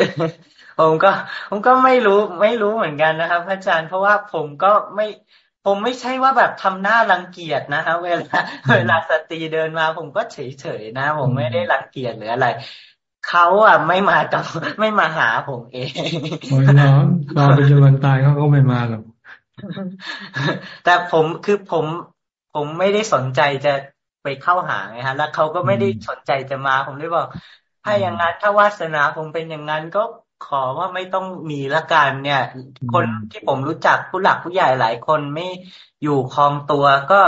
ผมก็ ผมก็ไม่รู้ไม่รู้เหมือนกันนะครับอาจารย์เพราะว่าผมก็ไม่ ผมไม่ใช่ว่าแบบทำหน้ารังเกียจนะครับเวลาเวลาสตรีเดินมาผมก็เฉยเฉยนะ ผมไม่ได้รังเกียจหรืออะไรเขาอะไม่มากับไม่มาหาผมเองโอ้ยน้องรอไปจนวันตายเขาก็ไม่มาหรอกแต่ผมคือผมผมไม่ได้สนใจจะไปเข้าหาไงฮะ แล้วเขาก็ไม่ได้สนใจจะมา ผมเลยบอก ถ้าอย่างนั้นถ้าวาสนาผมเป็นอย่างนั้นก็ ขอว่าไม่ต้องมีละกันเนี่ย คนที่ผมรู้จักผู้หลักผู้ใหญ่หลายคนไม่อยู่คลองตัวก็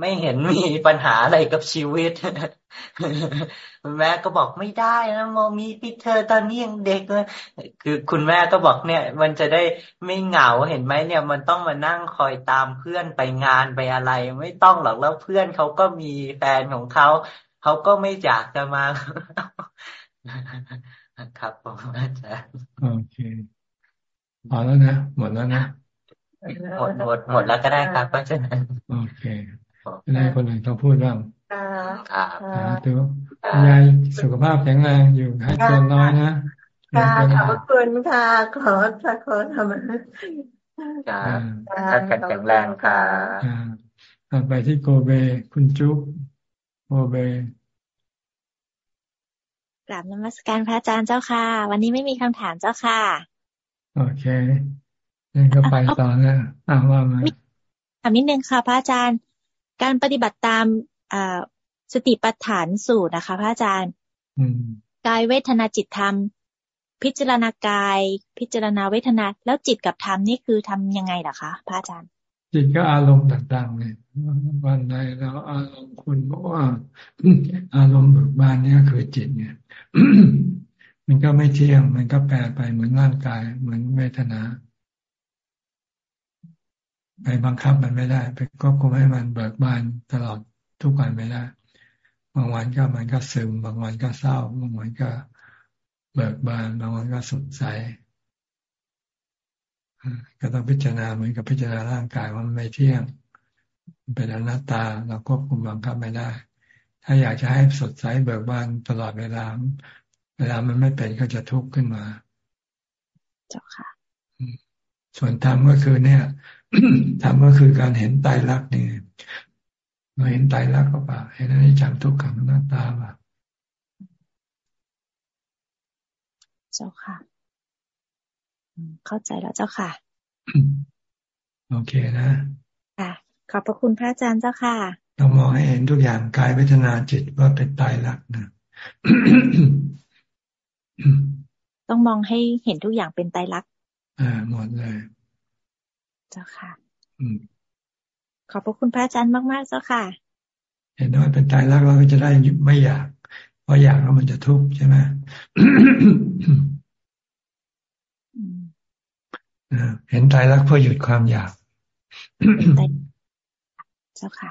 ไม่เห็นมีปัญหาอะไรกับชีวิตคุณแม่ก็บอกไม่ได้นะโมมีพี่เธอตอนนี้ยังเด็กเลยคือคุณแม่ก็บอกเนี่ย มันจะได้ไม่เหงาเห็นไหมเนี่ย มันต้องมานั่งคอยตามเพื่อนไปงานไปอะไร ไม่ต้องหรอกแล้วเพื่อนเขาก็มีแฟนของเขาเขาก็ไม่อยากจะมา ครับผมอาจารย์โอเคพอแล้วนะหมดแล้วนะหมดหมดหมดแล้วก็ได้ครับอาจารย์โอเคได้คนหนึ่งเขาพูดบ้างครับตัวยายสุขภาพแข็งแรงอยู่ให้ตัวน้อยนะค่ะขอบคุณค่ะ ขอขอทำครับถ้าแข็งแรงค่ะไปที่โกเบ คุณจุ๊บโกเบ กราบนมัสการพระอาจารย์เจ้าค่ะ วันนี้ไม่มีคำถามเจ้าค่ะ โอเคนี่ก็ไปต่อแล้วอ่าว่ามาถามนิดนึงค่ะ พระอาจารย์ การปฏิบัติตามอ่าสติปัฏฐานสูตรนะคะ พระอาจารย์กายเวทนาจิตธรรม พิจารณากาย พิจารณาเวทนา แล้วจิตกับธรรมนี่คือทำยังไงล่ะคะ พระอาจารย์ จิตก็อารมณ์ต่างๆเลยวันใดเราอารมณ์คุณบอกว่า อารมณ์เบิกบานนี่ก็คือจิตเนี่ย มันก็ไม่เที่ยง มันก็แปรไปเหมือนร่างกาย เหมือนเวทนาไปบังคับมันไม่ได้ ไปก็คุมให้มันเบิกบานตลอดทุกวันไม่ได้ บางวันก็มันก็ซึม บางวันก็เศร้า บางวันก็เบิกบาน บางวันก็สดใส ก็ต้องพิจารณาเหมือนกับพิจารณาร่างกายว่ามันไม่เที่ยง เป็นอนัตตาเราควบคุมบังคับไม่ได้ ถ้าอยากจะให้สดใสเบิกบานตลอดเวลา เวลามันไม่เป็นก็จะทุกข์ขึ้นมา เจ้าค่ะ ส่วนธรรมก็คือเนี่ยธรรมก็คือการเห็นตายรักนี่เราเห็นตายรักก็ป่าเห็นอนิจจังทุกขังหน้าตาป่ะเจ้าค่ะ เข้าใจแล้วเจ้าค่ะ โอเคนะค่ะขอบพระคุณพระอาจารย์เจ้าค่ะต้องมองให้เห็นทุกอย่างกายเวทนาจิตว่าเป็นตายรักนะต้องมองให้เห็นทุกอย่างเป็นตายรักอ่าหมดเลย เจ้าค่ะอืมขอบพระคุณพระอาจารย์มาก ๆ เจ้าค่ะ เห็นว่าเป็นตายรักเราก็จะได้ไม่อยาก เพราะอยากแล้วมันจะทุกข์ใช่ไหม เห็นตายรักเพื่อหยุดความอยากเจ้าค่ะ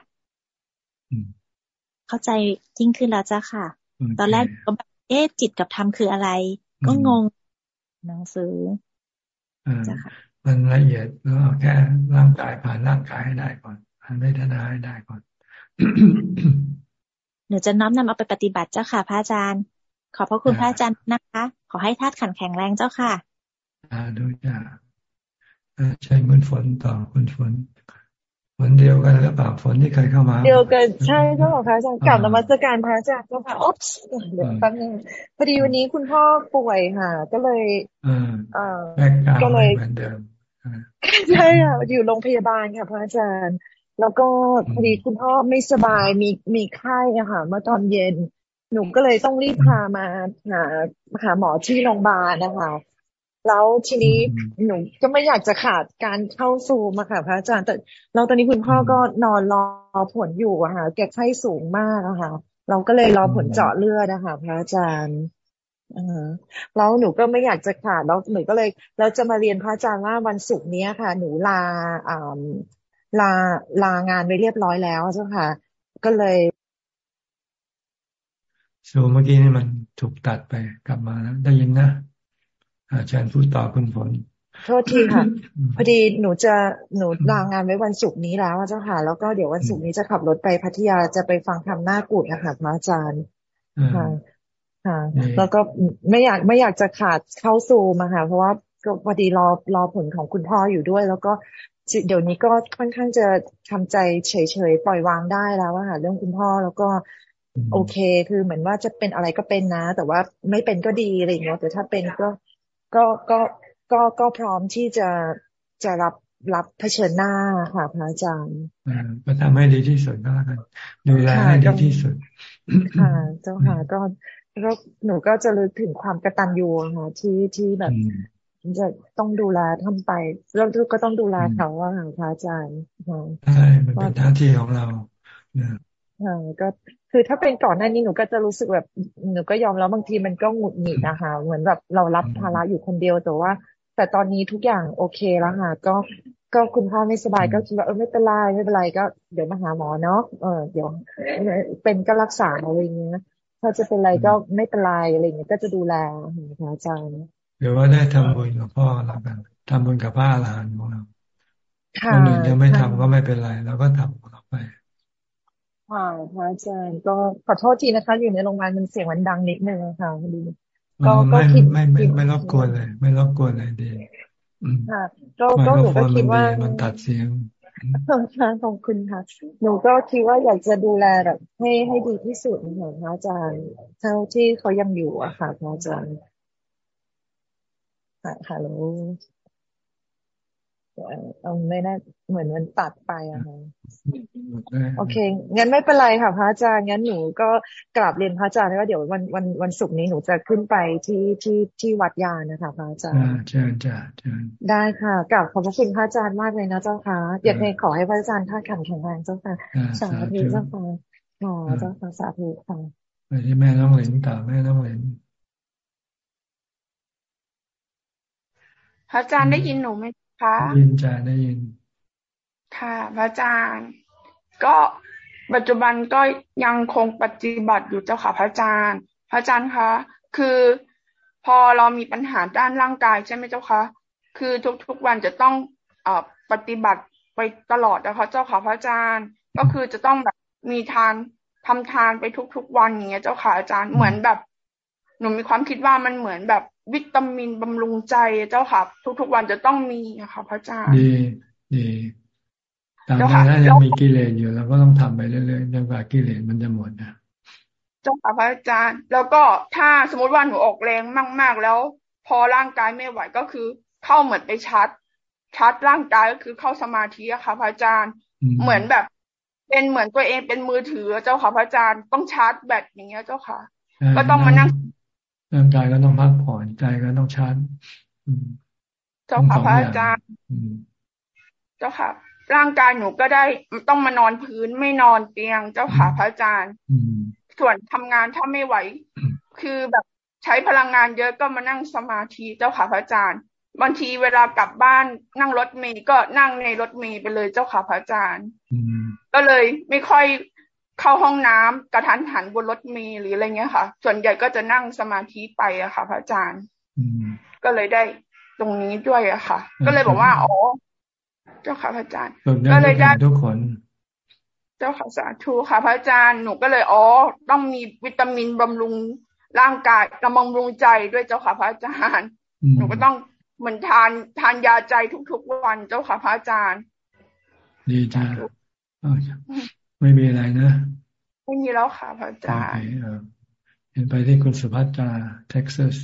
เข้าใจยิ่งขึ้นแล้วจ้าค่ะ ตอนแรกก็แบบเอ๊ะจิตกับธรรมคืออะไร ก็งงหนังสือจ้าค่ะมันละเอียดแล้วแค่ร่างกายผ่านร่างกายให้ได้ก่อนผ่านเวทนาให้ได้ก่อนหนูจะน้อมนำเอาไปปฏิบัติเจ้าค่ะ พระอาจารย์ ขอบพระคุณพระอาจารย์นะคะ ขอให้ธาตุขันแข็งแรงเจ้าค่ะ อ่าดูจ้า ใช้เหมือนฝนต่อคุณฝนฝนเดียวกันหรือเปล่าฝนที่เคยเข้ามา เดียวกันใช่เจ้าค่ะพระอาจารย์กลับนมัสการพระอาจารย์เจ้าค่ะอ๊อเดี๋ยวแป๊บนึงพอดีวันนี้คุณพ่อป่วยค่ะ ก็เลยเออก็เลยเหมือนเดิมใช่ค่ะอยู่โรงพยาบาลค่ะพระอาจารย์ แล้วก็พอดีคุณพ่อไม่สบายมีมีไข้อะค่ะเมื่อตอนเย็นหนูก็เลยต้องรีบพามาหาหาหมอที่โรงพยาบาลนะคะ แล้วทีนี้หนูก็ไม่อยากจะขาดการเข้าซูมอะค่ะ พระอาจารย์แต่เราตอนนี้คุณพ่อก็นอนรอผลอยู่อะค่ะแกไข้สูงมากอะค่ะ เราก็เลยรอผลเจาะเลือดนะคะพระอาจารย์อแล้วหนูก็ไม่อยากจะขาดแล้วหนูก็เลยเราจะมาเรียนพระอาจารย์ว่าวันศุกร์นี้ค่ะ หนูลาอ่าลาลางานไปเรียบร้อยแล้วเจ้าค่ะ ก็เลยสูเมื่อกี้นี่มันถูกตัดไปกลับมาแล้วได้ยินนะ อาจารย์พูดต่อคุณฝนโทษทีค่ะ พอดีหนูจะหนูลางานไว้วันศุกร์นี้แล้วเจ้าค่ะ แล้วก็เดี๋ยววันศุกร์นี้จะขับรถไปพัทยาจะไปฟังธรรมหน้ากุดนะคะพระอาจารย์ค่ะค่ะ แล้วก็ไม่อยากไม่อยากจะขาดเข้าซูมาค่ะ เพราะว่าก็พอดีรอรอผลของคุณพ่ออยู่ด้วย แล้วก็เดี๋ยวนี้ก็ค่อนข้างจะทำใจเฉยๆปล่อยวางได้แล้วว่าค่ะเรื่องคุณพ่อแล้วก็โอเค คือเหมือนว่าจะเป็นอะไรก็เป็นนะ แต่ว่าไม่เป็นก็ดีอะไรอย่างเงี้ยแต่ถ้าเป็นก็ ก็ก็ก็ก็พร้อมที่จะจะรับรับเผชิญหน้าค่ะพระอาจารย์ก็ทำให้ดีที่สุดก็แล้วกันดูแลให้ดีที่สุดค่ะเจ้าค่ะก็ก็หนูก็จะลึกถึงความกระตันยูค่ะที่ที่แบบ จะต้องดูแลทำไปแล้วก็ต้องดูแลเขาว่าพระอาจารย์ใช่มันเป็นหน้าที่ของเรา ก็คือถ้าเป็นก่อนหน้านี้หนูก็จะรู้สึกแบบหนูก็ยอมแล้วบางทีมันก็หงุดหงิดนะคะเหมือนแบบเรารับภาระอยู่คนเดียวแต่ว่า แต่ตอนนี้ทุกอย่างโอเคแล้วค่ะ ก็ก็คุณพ่อไม่สบายก็คิดว่าเออไม่เป็นไรไม่เป็นไรก็เดี๋ยวมาหาหมอเนาะเออเดี๋ยวเป็นก็รักษาอะไรเงี้ยถ้าจะเป็นอะไรก็ไม่เป็นไรอะไรเงี้ยก็จะดูแลค่ะอาจารย์หรือว่าได้ทำบุญกับพ่อแล้วกันทำบุญกับพ่อหลานของเราคนอื่นยังไม่ทำก็ไม่เป็นไรแล้วก็ทำของเราไป ค่ะพระอาจารย์ก็ขอโทษทีนะคะ อยู่ในโรงพยาบาลมันเสียงมันดังนิดนึงค่ะพอดีก็ก็คิดไม่ไม่ไม่รบกวนเลย ไม่รบกวนเลยดีค่ะก็ก็หนูก็คิดว่ามันตัดเสียงค่ะขอบคุณค่ะ หนูก็คิดว่าอยากจะดูแลแบบให้ให้ดีที่สุดค่ะพระอาจารย์เท่าที่เขายังอยู่อะค่ะพระอาจารย์ค่ะฮัลโหล เอาไม่ได้เหมือนมันตัดไปอะค่ะโอเค งั้นไม่เป็นไรค่ะพระอาจารย์ งั้นหนูก็กราบเรียนพระอาจารย์ว่าเดี๋ยววันวันวันศุกร์นี้หนูจะขึ้นไปที่ที่ที่วัดยานะคะพระอาจารย์เชิญจ้าเชิญได้ค่ะกราบขอบพระคุณพระอาจารย์มากเลยนะเจ้าค่ะอยากให้ขอให้พระอาจารย์ท่าขันแข็งแรงเจ้าค่ะสาธุเจ้าค่ะอ๋อเจ้าค่ะสาธุค่ะไปที่แม่น้องเหลนต่อแม่น้องเหลนพระอาจารย์ได้ยินหนูไหม คะได้ยินจ้าได้ยิน ค่ะพระอาจารย์ ก็ปัจจุบันก็ยังคงปฏิบัติอยู่เจ้าค่ะพระอาจารย์ พระอาจารย์คะ คือพอเรามีปัญหาด้านร่างกายใช่ไหมเจ้าคะคือทุกๆวันจะต้องเอ่อปฏิบัติไปตลอดนะคะเจ้าค่ะพระอาจารย์ ก็คือจะต้องแบบมีทานทำทานไปทุกๆวันอย่างเงี้ยเจ้าค่ะอาจารย์เหมือนแบบ หนูมีความคิดว่ามันเหมือนแบบ วิตามินบำรุงใจเจ้าค่ะ ทุกๆวันจะต้องมีค่ะ พระอาจารย์ดีดีตามใดถ้ายังมีกิเลสอยู่เราก็ต้องทำไปเรื่อยๆจนกว่ากิเลสมันจะหมดนะเจ้าค่ะพระอาจารย์ แล้วก็ถ้าสมมติว่าหนูออกแรงมาก ๆ แล้ว พอร่างกายไม่ไหวก็คือ เข้าเหมือนไปชาร์จชาร์จร่างกายก็คือเข้าสมาธิอะค่ะ พระอาจารย์ เหมือนแบบ เป็นเหมือนตัวเองเป็นมือถือเจ้าค่ะพระอาจารย์ต้องชาร์จแบตอย่างเงี้ยเจ้าค่ะ ก็ต้องมานั่ง ร่างกายก็ต้องพักผ่อนใจก็ต้องชาร์จเจ้าค่ะพระอาจารย์เจ้าค่ะ ร่างกายหนูก็ได้ต้องมานอนพื้นไม่นอนเตียง เจ้าค่ะพระอาจารย์ส่วนทำงานถ้าไม่ไหว คือแบบใช้พลังงานเยอะก็มานั่งสมาธิเจ้าค่ะพระอาจารย์บางทีเวลากลับบ้านนั่งรถเมย์ก็นั่งในรถเมย์ไปเลยเจ้าค่ะพระอาจารย์ก็เลยไม่ค่อย เข้าห้องน้ำกระทันหันบนรถเมล์หรืออะไรเงี้ยค่ะ ส่วนใหญ่ก็จะนั่งสมาธิไปอะค่ะ พระอาจารย์ก็เลยได้ตรงนี้ด้วยอะค่ะ ก็เลยบอกว่าอ๋อเจ้าค่ะพระอาจารย์ ก็เลยได้ทุกคน เจ้าค่ะสาธุค่ะ พระอาจารย์หนูก็เลยอ๋อต้องมีวิตามินบำรุงร่างกายกำลังบำรุงใจด้วยเจ้าค่ะพระอาจารย์ หนูก็ต้องเหมือนทานทานยาใจทุกๆวันเจ้าค่ะพระอาจารย์ ดีจ้า ไม่มีอะไรนะ ไม่มีแล้วค่ะพระอาจารย์เห็นไปที่คุณสุภัตราเท็กซัส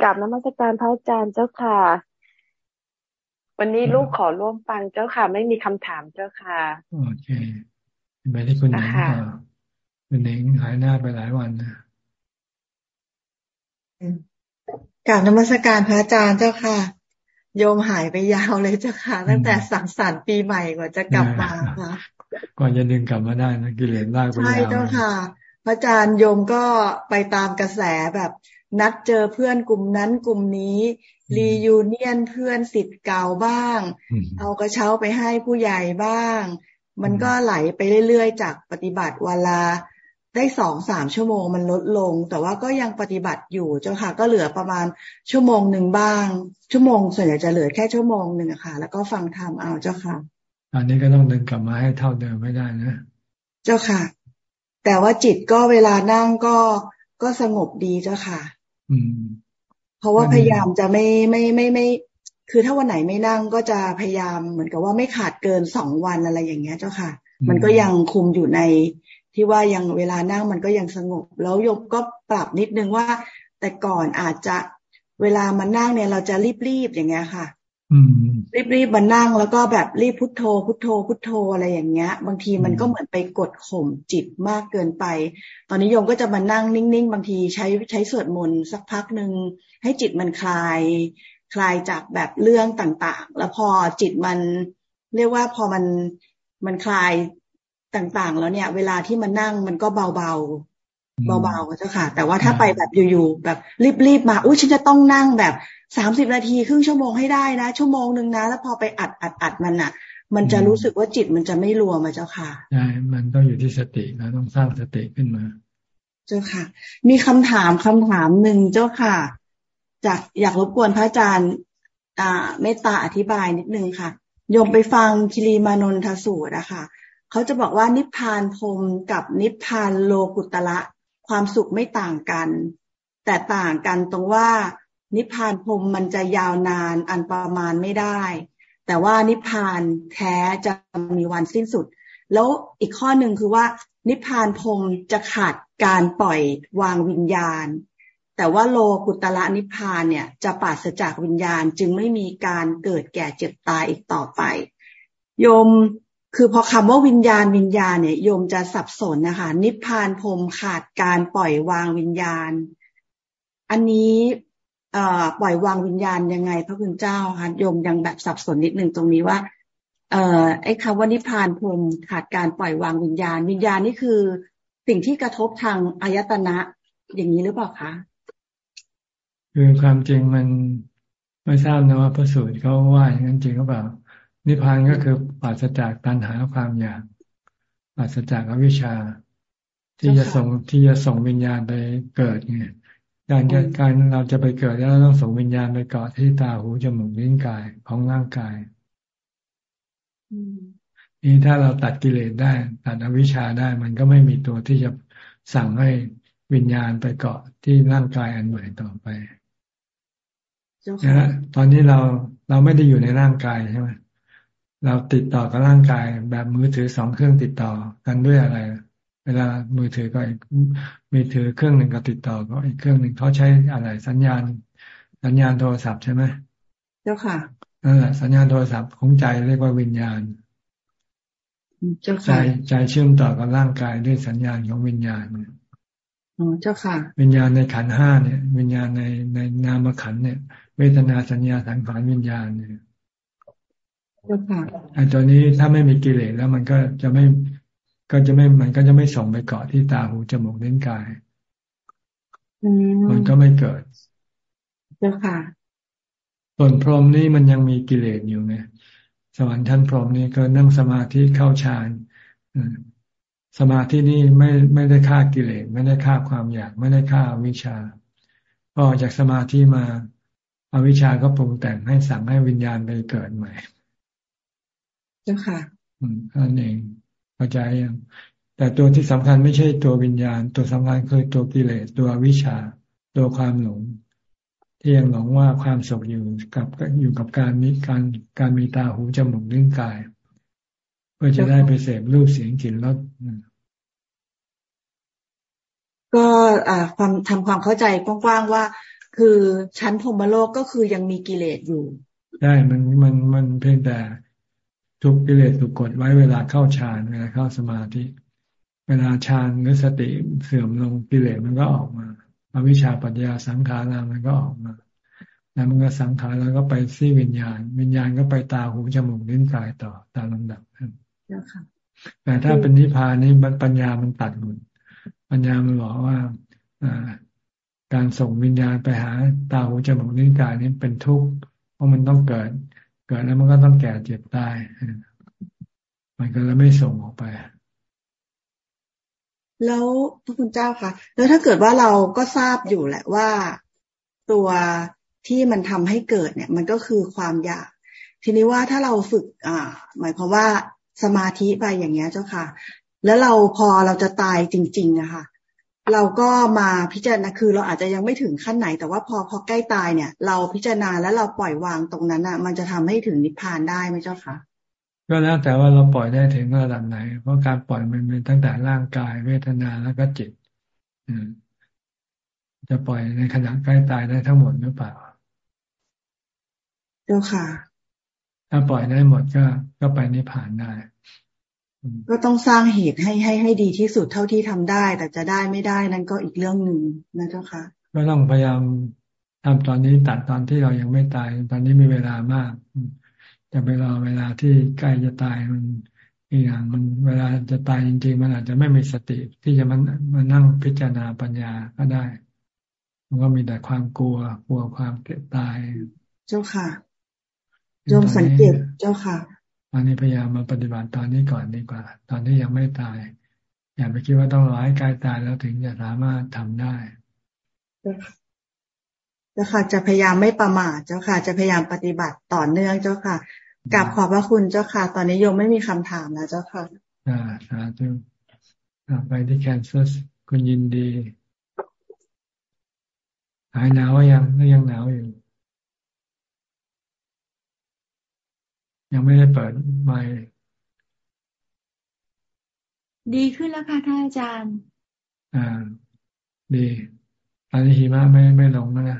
กลับนมัสการพระอาจารย์เจ้าค่ะ วันนี้ลูกขอร่วมฟังเจ้าค่ะ ไม่มีคำถามเจ้าค่ะ โอเคเห็นไปที่คุณหนิงคุณหนิงหายหน้าไปหลายวันนะกลับนมัสการพระอาจารย์เจ้าค่ะ โยมหายไปยาวเลยเจ้าค่ะ ตั้งแต่สังสรรค์ปีใหม่กว่าจะกลับมาค่ะก่อนจะดึงกลับมาได้นะกิเลสลากไปยาวใช่เจ้าค่ะ พระอาจารย์โยมก็ไปตามกระแสแบบนัดเจอเพื่อนกลุ่มนั้นกลุ่มนี้รียูเนียนเพื่อนสิทธิ์เก่าบ้าง เอากระเช้าไปให้ผู้ใหญ่บ้าง มันก็ไหลไปเรื่อยๆ จากปฏิบัติเวลา ได้สองสามชั่วโมงมันลดลง แต่ว่าก็ยังปฏิบัติอยู่เจ้าค่ะ ก็เหลือประมาณชั่วโมงหนึ่งบ้าง ชั่วโมงส่วนใหญ่จะเหลือแค่ชั่วโมงหนึ่งค่ะ แล้วก็ฟังธรรมเอาเจ้าค่ะ อันนี้ก็ต้องดึงกลับมาให้เท่าเดิมไม่ได้นะ เจ้าค่ะ แต่ว่าจิตก็เวลานั่งก็ก็สงบดีเจ้าค่ะ อืม เพราะว่าพยายามจะไม่ไม่ไม่ไม่ คือถ้าวันไหนไม่นั่งก็จะพยายามเหมือนกับว่าไม่ขาดเกินสองวันอะไรอย่างเงี้ยเจ้าค่ะ มันก็ยังคุมอยู่ใน ที่ว่ายังเวลานั่งมันก็ยังสงบ แล้วยกก็ปรับนิดนึงว่า แต่ก่อนอาจจะเวลามานั่งเนี่ยเราจะรีบๆอย่างเงี้ยค่ะรีบๆมานั่งแล้วก็แบบรีบพุทโธ พุทโธ พุทโธอะไรอย่างเงี้ย บางทีมันก็เหมือนไปกดข่มจิตมากเกินไป ตอนนี้โยมก็จะมานั่งนิ่ง ๆ บางทีใช้ใช้สวดมนต์สักพักหนึ่งให้จิตมันคลาย คลายจากแบบเรื่องต่างๆ แล้วพอจิตมันเรียกว่าพอมันมันคลาย ต่างๆ แล้วเนี่ย เวลาที่มันนั่งมันก็เบาๆเบาๆเจ้าค่ะ แต่ว่าถ้าไปแบบอยู่ๆแบบรีบๆมาอุ้ยฉันจะต้องนั่งแบบสามสิบนาทีครึ่งชั่วโมงให้ได้นะ ชั่วโมงหนึ่งนะ แล้วพอไปอัดอัดอัดมันอะ มันจะรู้สึกว่าจิตมันจะไม่รวมมาเจ้าค่ะใช่มันต้องอยู่ที่สติเราต้องสร้างสติขึ้นมา เจ้าค่ะ มีคำถามคำถามหนึ่งเจ้าค่ะ จากอยากรบกวนพระอาจารย์ อ่าเมตตาอธิบายนิดนึงค่ะโยมไปฟังคิริมานนทสูตรอะค่ะ เขาจะบอกว่านิพพานพรมกับนิพพานโลกุตละความสุขไม่ต่างกัน แต่ต่างกันตรงว่า นิพพานพรมมันจะยาวนานอันประมาณไม่ได้ แต่ว่านิพพานแท้จะมีวันสิ้นสุด แล้วอีกข้อหนึ่งคือว่า นิพพานพรมจะขาดการปล่อยวางวิญญาณ แต่ว่าโลกุตละนิพพานเนี่ยจะปราศจากวิญญาณจึงไม่มีการเกิดแก่เจ็บตายอีกต่อไป โยม คือพอคำว่าวิญญาณวิญญาณเนี่ยโยมจะสับสนนะคะ นิพพานพรมขาดการปล่อยวางวิญญาณ อันนี้เอ่อปล่อยวางวิญญาณยังไง พระคุณเจ้าคะโยมยังแบบสับสนนิดนึงตรงนี้ว่า เอ่อไอ้คำว่านิพพานพรมขาดการปล่อยวางวิญญาณ วิญญาณนี่คือสิ่งที่กระทบทางอายตนะอย่างนี้หรือเปล่าคะคือความจริงมันไม่ทราบนะว่าพระสูตรเขาว่าอย่างนั้นจริงหรือเปล่า นิพพานก็คือปราศจากตัณหาความอยากปราศจากอวิชชา ที่จะส่งที่จะส่งวิญญาณไปเกิดไงการการเราจะไปเกิดแล้วต้องส่งวิญญาณไปเกาะที่ตาหูจมูกลิ้นกายของร่างกายนี่ถ้าเราตัดกิเลสได้ ตัดอวิชชาได้ มันก็ไม่มีตัวที่จะสั่งให้วิญญาณไปเกาะที่ร่างกายอันใหม่ต่อไปนะตอนนี้เราเราไม่ได้อยู่ในร่างกายใช่ไหม เราติดต่อกับร่างกายแบบมือถือสองเครื่องติดต่อกันด้วยอะไร เวลามือถือก็อีกมือถือเครื่องหนึ่งก็ติดต่อก็อีกเครื่องหนึ่งเขาใช้อะไร สัญญาณ สัญญาณโทรศัพท์ใช่ไหมเจ้าค่ะนั่นแหละสัญญาณโทรศัพท์ของใจเรียกว่าวิญญาณใจใจเชื่อมต่อกับร่างกายด้วยสัญญาณของวิญญาณอ๋อเจ้าค่ะ วิญญาณในขันห้าเนี่ย วิญญาณในในนามขันเนี่ย เวทนาสัญญาสังขารวิญญาณเนี่ย เจ้าค่ะไอ้ตัวนี้ถ้าไม่มีกิเลสแล้วมันก็จะไม่ก็จะไม่มันก็จะไม่ส่งไปเกาะที่ตาหูจมูกลิ้นกาย มันก็ไม่เกิดเจ้าค่ะ ส่วนพรหมนี่มันยังมีกิเลสอยู่ไงสวรรค์ชั้นพรหมนี่ก็นั่งสมาธิเข้าฌานสมาธินี่ไม่ไม่ได้ฆ่ากิเลสไม่ได้ฆ่าความอยาก ไม่ได้ฆ่าวิชาพอจากสมาธิมาอาวิชาก็ปรุงแต่งให้สั่งให้วิญญาณไปเกิดใหม่ เจ้าค่ะ อืมนั่นเองเข้าใจยังแต่ตัวที่สำคัญไม่ใช่ตัววิญญาณ ตัวสำคัญคือตัวกิเลสตัววิชา ตัวความหลง ที่ยังหลงว่าความสุขอยู่กับอยู่กับการมีการการมีตาหูจมูกลิ้นกาย เพื่อจะได้ไปเสพรูปเสียงกลิ่นรสก็อ่าความทำความเข้าใจกว้างๆว่า คือชั้นพรมโลกก็คือยังมีกิเลสอยู่ ได้มันมันมันเพียงแต่ ทุกกิเลสถูกกดไว้เวลาเข้าฌานเวลาเข้าสมาธิ เวลาฌานหรือสติเสื่อมลงกิเลสมันก็ออกมาอวิชชาปัญญาสังขารามันก็ออกมา แล้วมันก็สังขารแล้วก็ไปซี่วิญญาณ วิญญาณก็ไปตาหูจมูกลิ้นกายต่อตามลำดับแต่ถ้าเป็นนิพพานนี้ปัญญามันตัดหมดปัญญามันบอกว่าการส่งวิญญาณไปหาตาหูจมูกลิ้นกายนี้เป็นทุกข์เพราะมันต้องเกิด เกิดแล้วมันก็ต้องแก่เจ็บตายมันก็เลยไม่ส่งออกไป แล้วพระคุณเจ้าคะแล้วถ้าเกิดว่าเราก็ทราบอยู่แหละว่าตัวที่มันทำให้เกิดเนี่ย มันก็คือความอยากทีนี้ว่าถ้าเราฝึก อ่า หมายความว่าสมาธิไปอย่างเงี้ยเจ้าค่ะ แล้วเราพอเราจะตายจริงๆอะค่ะ เราก็มาพิจารณาคือเราอาจจะยังไม่ถึงขั้นไหน แต่ว่าพอพอใกล้ตายเนี่ย เราพิจารณาแล้วเราปล่อยวางตรงนั้นอะมันจะทำให้ถึงนิพพานได้ไหมเจ้าคะก็แล้วแต่ว่าเราปล่อยได้ถึงระดับไหน เพราะการปล่อยมันเป็นตั้งแต่ร่างกายเวทนาแล้วก็จิตจะปล่อยในขณะใกล้ตายได้ทั้งหมดหรือเปล่าเจ้าค่ะ ถ้าปล่อยได้หมดก็ก็ไปนิพพานได้ ก็ต้องสร้างเหตุให้ให้ให้ดีที่สุดเท่าที่ทำได้ แต่จะได้ไม่ได้นั่นก็อีกเรื่องหนึ่งนะเจ้าค่ะก็ต้องพยายามทำตอนนี้ตัดตอนที่เรายังไม่ตาย ตอนนี้มีเวลามากจะไปรอเวลาที่ใกล้จะตายมันอีกอย่างมันเวลาจะตายจริงๆ มันอาจจะไม่มีสติที่จะมันมานั่งพิจารณาปัญญาก็ได้ มันก็มีแต่ความกลัวกลัวความเกิดตาย เจ้าค่ะโยมสังเกตเจ้าค่ะต อนนี้พยายามมาปฏิบัติตอนนี้ก่อนดีกว่า ตอนที่ยังไม่ตาย อย่าไปคิดว่าต้องรอให้กายตายแล้วถึงจะสามารถทำได้เจ้าค่ะจะพยายามไม่ประมาทเจ้าค่ะ จะพยายามปฏิบัติต่อเนื่องเจ้าค่ะกลับขอบพระคุณเจ้าค่ะ ตอนนี้โยมไม่มีคำถามแล้วเจ้าค่ะ อ่าสาธุไปที่แคนซัสคุณยินดี หายหนาวยังก็ยังหนาวอยู่ ยังไม่ได้เปิดไมดีขึ้นแล้วค่ะท่านอาจารย์ อ่า ดีตอนนี้หิมะไม่ไม่ลงแล้วนะ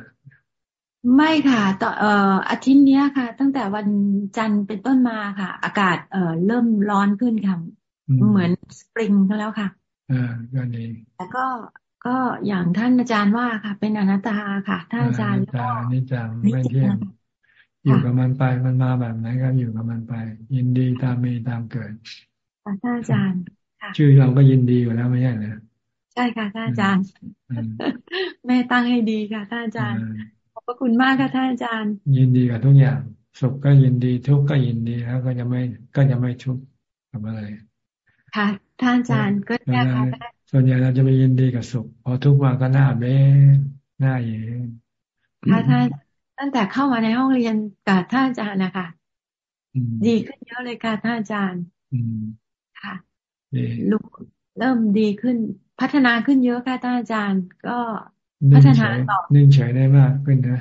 ไม่ค่ะต่อเอ่ออาทิตย์นี้ค่ะ ตั้งแต่วันจันทร์เป็นต้นมาค่ะ อากาศเอ่อเริ่มร้อนขึ้นค่ะ เหมือนสปริงก็แล้วค่ะอ่าก็ดีแต่ก็ก็อย่างท่านอาจารย์ว่าค่ะ เป็นอนัตตาค่ะ ท่านอาจารย์แล้วก็นี่จังไม่เที่ยง อยู่กับมันไปมันมาแบบไหนก็อยู่กับมันไป ยินดีตามมีตามเกิดค่ะท่านอาจารย์ชื่อเราก็ยินดีอยู่แล้วไม่ใช่เหรอใช่ค่ะท่านอาจารย์ แม่ตั้งให้ดีค่ะท่านอาจารย์พระคุณมากค่ะท่านอาจารย์ ยินดีกับทุกอย่างสุขก็ยินดีทุกข์ก็ยินดีแล้วก็จะไม่ก็จะไม่ทุกข์กับอะไรค่ะท่านอาจารย์ก็แค่ค่ะส่วนใหญ่เราจะไปยินดีกับสุข พอทุกข์มาก็หน้าเบ้หน้าเย่ค่ะท่าน ตั้งแต่เข้ามาในห้องเรียนกับท่านอาจารย์นะคะดีขึ้นเยอะเลยค่ะท่านอาจารย์ค่ะลูกเริ่มดีขึ้น พัฒนาขึ้นเยอะค่ะท่านอาจารย์ ก็พัฒนาต่อนิ่งเฉยได้มากขึ้นนะ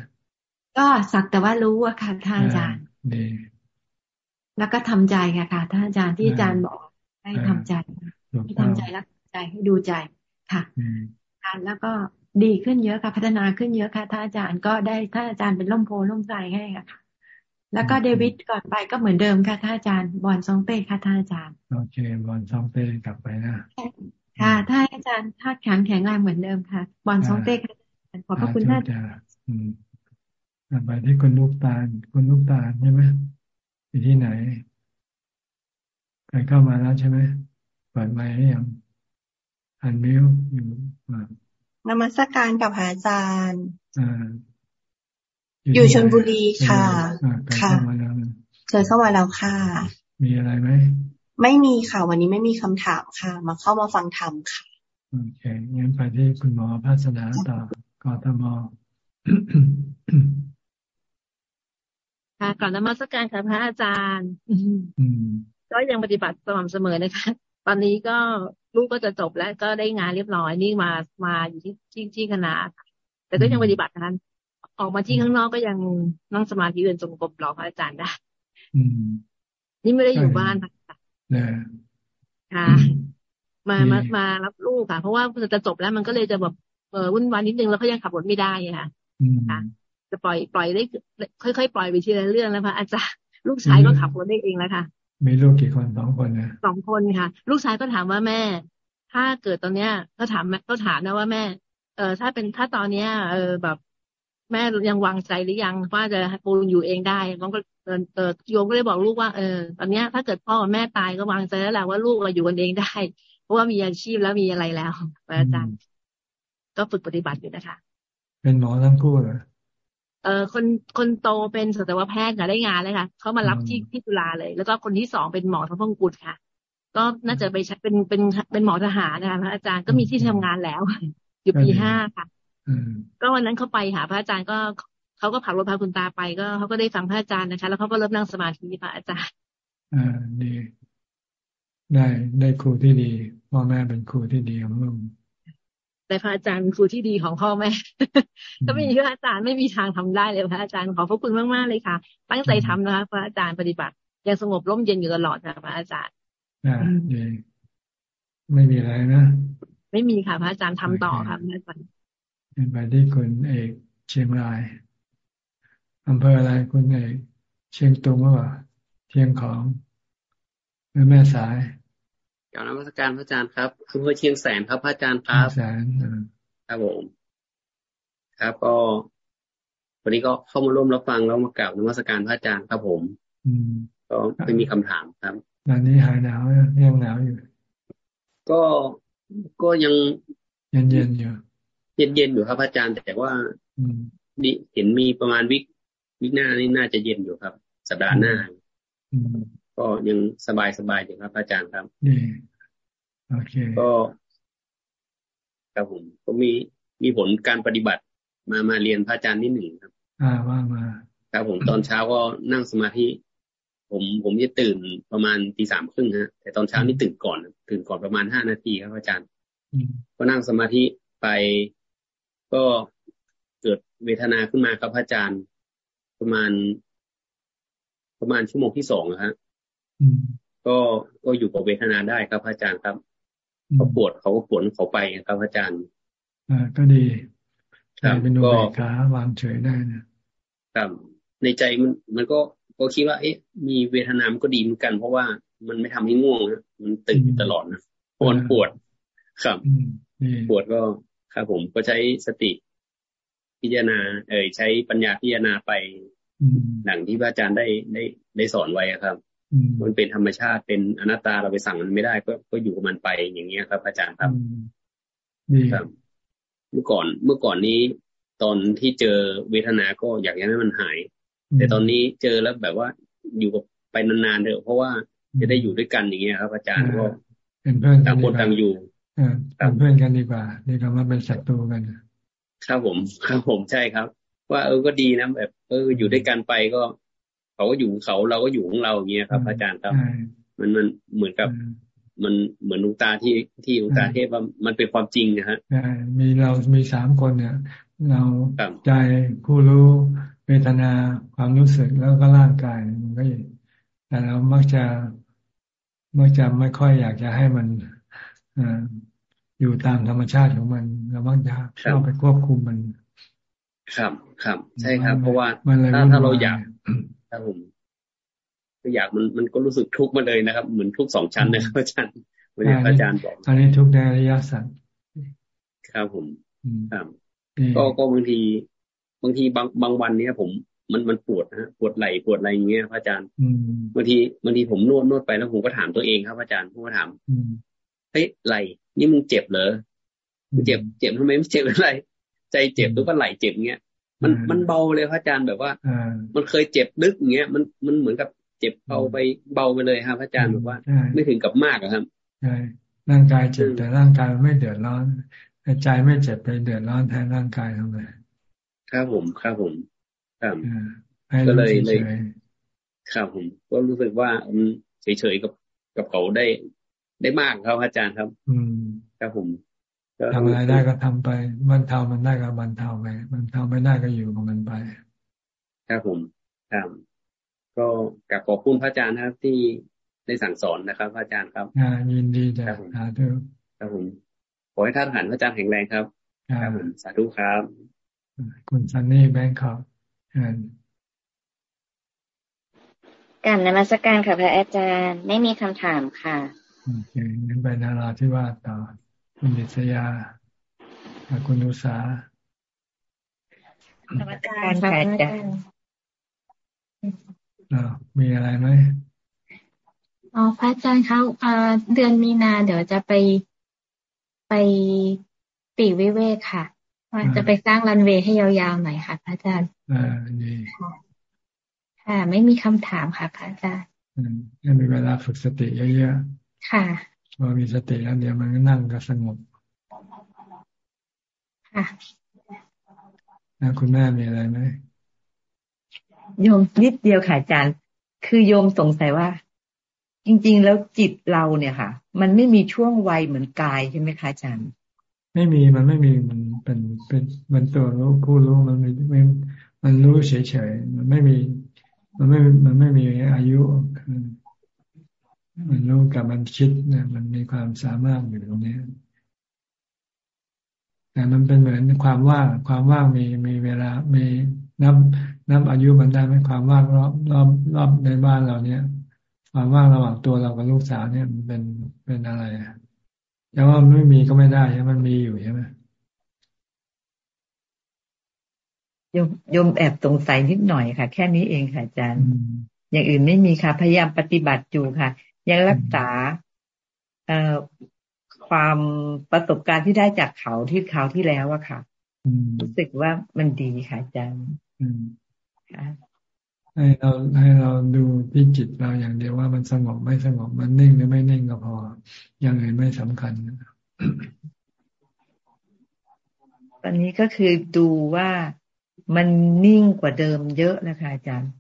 ก็สักแต่ว่ารู้อะค่ะท่านอาจารย์ดีแล้วก็ทำใจค่ะค่ะท่านอาจารย์ที่อาจารย์บอกให้ทำใจให้ทำใจรักใจให้ดูใจค่ะการแล้วก็ ดีขึ้นเยอะค่ะ พัฒนาขึ้นเยอะค่ะท่านอาจารย์ก็ได้ท่านอาจารย์เป็นล่มโพล่มใจให้ค่ะ แล้วก็เดวิดก่อนไปก็เหมือนเดิมค่ะท่านอาจารย์บอลซองเต้ค่ะท่านอาจารย์โอเคบอลซองเต้กลับไปนะค่ะท่านอาจารย์ท่าแข็งแข็งแรงเหมือนเดิมค่ะบอลซองเต้ค่ะขอบพระคุณท่านไปที่คุณลูกตาลคุณลูกตาลใช่ไหมอยู่ที่ไหนใครเข้ามาแล้วใช่ไหมเปิดไมค์ให้ยังอันมิวอยู่ นมัสการกับอาจารย์อยู่ชนบุรีค่ะ ค่ะเคยเข้ามาแล้วค่ะ มีอะไรไหม ไม่มีค่ะ วันนี้ไม่มีคำถามค่ะ มาเข้ามาฟังธรรมค่ะ โอเคงั้นไปที่คุณหมอภาสนาต่อกทมค่ะก่อนนมัสการค่ะพระอาจารย์ก็ยังปฏิบัติสม่ำเสมอนะคะ ตอนนี้ก็ ลูกก็จะจบแล้วก็ได้งานเรียบร้อยนี่มามาอยู่ที่ที่ที่คณะแต่ก็ยังปฏิบัตินั้น ออกมาที่ข้างนอกก็ยังนั่งสมาธิเดินจงกรมรอพระอาจารย์ได้นี่ไม่ได้อยู่บ้านค่ะค่ะ มามามารับลูกค่ะ เพราะว่าจะจบแล้วมันก็เลยจะแบบเออวุ่นวายนิดนึงแล้วก็ยังขับรถไม่ได้ค่ะค่ะ จะปล่อยปล่อยได้ ค่อยๆปล่อยไปทีละเรื่องแล้วพระอาจารย์ลูกชายก็ขับรถได้เองแล้วค่ะ มีลูกกี่คนสองคนนะสองคนค่ะ ลูกชายก็ถามว่าแม่ ถ้าเกิดตอนเนี้ยก็ถามก็ถามนะว่าแม่ เออถ้าเป็นถ้าตอนเนี้ย เออแบบ แม่ยังวางใจหรือยังว่าจะปูนอยู่เองได้น้องก็เออเออโยมก็เลยบอกลูกว่าเออตอนเนี้ยถ้าเกิดพ่อแม่ตายก็วางใจแล้วแหละว่าลูกเราอยู่กันเองได้ เพราะว่ามีอาชีพแล้วมีอะไรแล้วอาจารย์ก็ฝึกปฏิบัติอยู่นะคะ เป็นหมอทั้งคู่เหรอ เออคนคนโตเป็นสัตวแพทย์ค่ะได้งานเลยค่ะเขามารับที่ที่จุฬาเลย แล้วก็คนที่สองเป็นหมอทั้งพงกุฎค่ะ ก็น่าจะไปเป็นเป็นเป็นหมอทหารนะคะพระอาจารย์ก็มีที่ทำงานแล้ว อยู่ปีห้าค่ะก็วันนั้นเขาไปหาพระอาจารย์ก็เขาก็ผักรถพาคุณตาไปก็เขาก็ได้ฟังพระอาจารย์นะคะ แล้วเขาก็เริ่มนั่งสมาธิพระอาจารย์อ่าดีได้ได้ครูที่ดีพ่อแม่เป็นครูที่ดีของลูก แต่พระอาจารย์ครูที่ดีของพ่อแม่ถ้าไม่มีพระอาจารย์ไม่มีทางทำได้เลยพระอาจารย์ขอพระคุณมากๆเลยค่ะ ตั้งใจทำนะคะพระอาจารย์ปฏิบัติยังสงบร่มเย็นอยู่ตลอดนะพระอาจารย์อ่าดีไม่มีอะไรนะไม่มีค่ะพระอาจารย์ทำต่อค่ะพระอาจารย์เป็นไปที่คุณเอกเชียงรายอำเภออะไรคุณเอกเชียงตุงหรือเปล่าเชียงของหรือแม่สาย กล่าวนมัสการพระอาจารย์ครับคือเพื่อเชียงแสนครับพระอาจารย์ครับแสนครับผมครับก็ วันนี้ก็เข้ามาร่วมรับฟังแล้วมากล่าวนมัสการพระอาจารย์ครับผม อืมก็ไม่มีคำถามครับตอนนี้หายหนาวยังหนาวอยู่ ก็ก็ยังเย็นเย็นอยู่เย็นเย็นอยู่ครับอาจารย์ แต่ว่าดิเห็นมีประมาณวิกวิกหน้านี่น่าจะเย็นอยู่ครับ สัปดาห์หน้า ก็ยังสบายสบายอยู่ครับอาจารย์ครับดีโอเคก็ครับผมก็มีมีผลการปฏิบัติมามาเรียนพระอาจารย์นิดหนึ่งครับ อ่าว่ามาครับผมตอนเช้าก็นั่งสมาธิผมผมจะตื่นประมาณตีสามครึ่งฮะ แต่ตอนเช้านี่ตื่นก่อน ตื่นก่อนประมาณห้านาทีครับอาจารย์ก็นั่งสมาธิไปก็เกิดเวทนาขึ้นมาครับอาจารย์ ประมาณ ประมาณชั่วโมงที่สองนะฮะ ก็ก็อยู่กับเวทนาได้ครับอาจารย์ครับเขาปวดเขาก็ปวดเขาไปครับอาจารย์อ่าก็ดีครับเป็นก็ขาวางเฉยได้นะครับในใจมันมันก็ก็คิดว่า เอ๊ะ มีเวทนามก็ดีเหมือนกัน เพราะว่ามันไม่ทำให้ง่วงนะมันตื่นตลอดนะเพราะมันปวดครับปวดก็ครับผมก็ใช้สติพิจารณา เอ่ยใช้ปัญญาพิจารณาไปหลังที่พระอาจารย์ได้ได้ได้สอนไว้ครับ มันเป็นธรรมชาติเป็นอนัตตาเราไปสั่งมันไม่ได้ก็ก็อยู่กับมันไปอย่างเงี้ยครับ อาจารย์ครับครับเมื่อก่อนเมื่อก่อนนี้ ตอนที่เจอเวทนาก็อยากให้มันหาย แต่ตอนนี้เจอแล้วแบบว่าอยู่กับไปนานๆเถอะเพราะว่าจะได้อยู่ด้วยกันอย่างเงี้ยครับ อาจารย์ก็เป็นเพื่อนต่างคนต่างอยู่เป็นเพื่อนกันดีกว่าดีกว่ามาเป็นศัตรูกันครับผมครับผมใช่ครับ ว่าเออก็ดีนะแบบ เอออยู่ด้วยกันไปก็ เขาก็อยู่เขาเราก็อยู่ของเราอย่างเงี้ยครับ อาจารย์ครับ มันมันเหมือนกับมันเหมือนลุงตาที่ที่ลุงตาเทพว่ามันเป็นความจริงนะฮะมีเรามีสามคนเนี่ย เราใจผู้รู้เวทนาความรู้สึกแล้วก็ร่างกายมันก็แต่เรามักจะมักจะไม่ค่อยอยากจะให้มันออยู่ตามธรรมชาติของมันเรามักจะเข้าไปควบคุมมัน ครับครับ ใช่ครับ เพราะว่าถ้าถ้าเราอยาก ครับผมก็อยากมันมันก็รู้สึกทุกข์มาเลยนะครับ เหมือนทุกสองชั้นนะครับอาจารย์วันนี้อาจารย์บอกอันนี้ทุกในระยะสั้นครับผมครับก็ก็บางทีบางทีบางบางวันเนี้ยผมมันมันปวดนะปวดไหล่ปวดอะไรอย่างเงี้ยพระอาจารย์บางทีบางทีผมนวดนวดไปแล้วผมก็ถามตัวเองครับอาจารย์ผมก็ถามเฮ้ยไหล่นี่มึงเจ็บเหรอมึงเจ็บเจ็บทำไมไม่เจ็บอะไร ใจเจ็บหรือว่าไหล่เจ็บเงี้ย มันมันเบาเลยพระอาจารย์แบบว่ามันเคยเจ็บลึกเงี้ย มันมันเหมือนกับเจ็บเบาไปเบาไปเลยครับพระอาจารย์บอกว่า ไม่ถึงกับมากครับใช่ร่างกายเจ็บแต่ร่างกายไม่เดือดร้อนใจไม่เจ็บไปเดือดร้อนแทนร่างกายทำไมครับผมครับผมครับก็เลยเลยครับผม ก็รู้สึกว่าเฉยๆกับกับเขาได้ได้มากครับอาจารย์ครับ อืมครับผม ทำอะไรได้ก็ทำไปมันเทามันได้ก็มันเทาไปมันเทาไม่ได้ก็อยู่ของมันไปครับผมครับก็กลับขอบคุณพระอาจารย์ครับที่ได้สั่งสอนนะครับพระอาจารย์ครับยินดีจ้ะสาธุครับผมขอให้ท่านหันพระอาจารย์แข็งแรงครับครับผมสาธุครับ คุณซันนี่แบงค์ครับการนมัสการค่ะพระอาจารย์ ไม่มีคำถามค่ะโอเคงั้นไปนาราที่ว่าต่อ คุณดิษยาคุณนุสาธรรมการค่ะอาจารย์มีอะไรไหมอ๋อพระอาจารย์คะเดือนมีนาเดี๋ยวจะไปไปปีวิเวกค่ะว่าจะไปสร้างรันเวย์ให้ยาวๆหน่อยค่ะพระอาจารย์อ่าดีค่ะ ไม่มีคำถามค่ะพระอาจารย์อืมมีเวลาฝึกสติเยอะๆค่ะ พอมีสติแล้วเดี๋ยวมันก็นั่งก็สงบค่ะคุณแม่มีอะไรไหมโยมนิดเดียวค่ะอาจารย์ คือโยมสงสัยว่า จริง ๆ แล้วจิตเราเนี่ยค่ะ มันไม่มีช่วงวัยเหมือนกายใช่ไหมคะอาจารย์ ไม่มีมันไม่มีมันเป็นเป็นมันตัวรู้ผู้รู้มันไม่ไม่มันรู้เฉยๆมันไม่มี มันไม่มันไม่มีอายุ มันรู้กับมันคิดเนี่ยมันมีความสามารถอยู่ตรงนี้แต่มันเป็นเหมือนความว่างความว่างมีมีเวลา มีนับนับอายุมันได้ไหมความว่างรอบรอบรอบในบ้านเราเนี่ย ความว่างระหว่างตัวเรากับลูกสาวเนี่ยมันเป็นเป็นอะไรแต่ว่ามันไม่มีก็ไม่ได้ใช่มันมีอยู่ใช่ไหมโยมโยมแอบสงสัยนิดหน่อยค่ะ แค่นี้เองค่ะอาจารย์ อย่างอื่นไม่มีค่ะ พยายามปฏิบัติอยู่ค่ะ ยังรักษาเอ่อความประสบการณ์ที่ได้จากเขาที่เขาที่แล้วอะค่ะรู้สึกว่ามันดีค่ะอาจารย์ให้เราให้เราดูที่จิตเราอย่างเดียวว่ามันสงบไม่สงบมันนิ่งหรือไม่นิ่งก็พอ อย่างอื่นไม่สำคัญตอนนี้ก็คือดูว่ามันนิ่งกว่าเดิมเยอะนะคะอาจารย์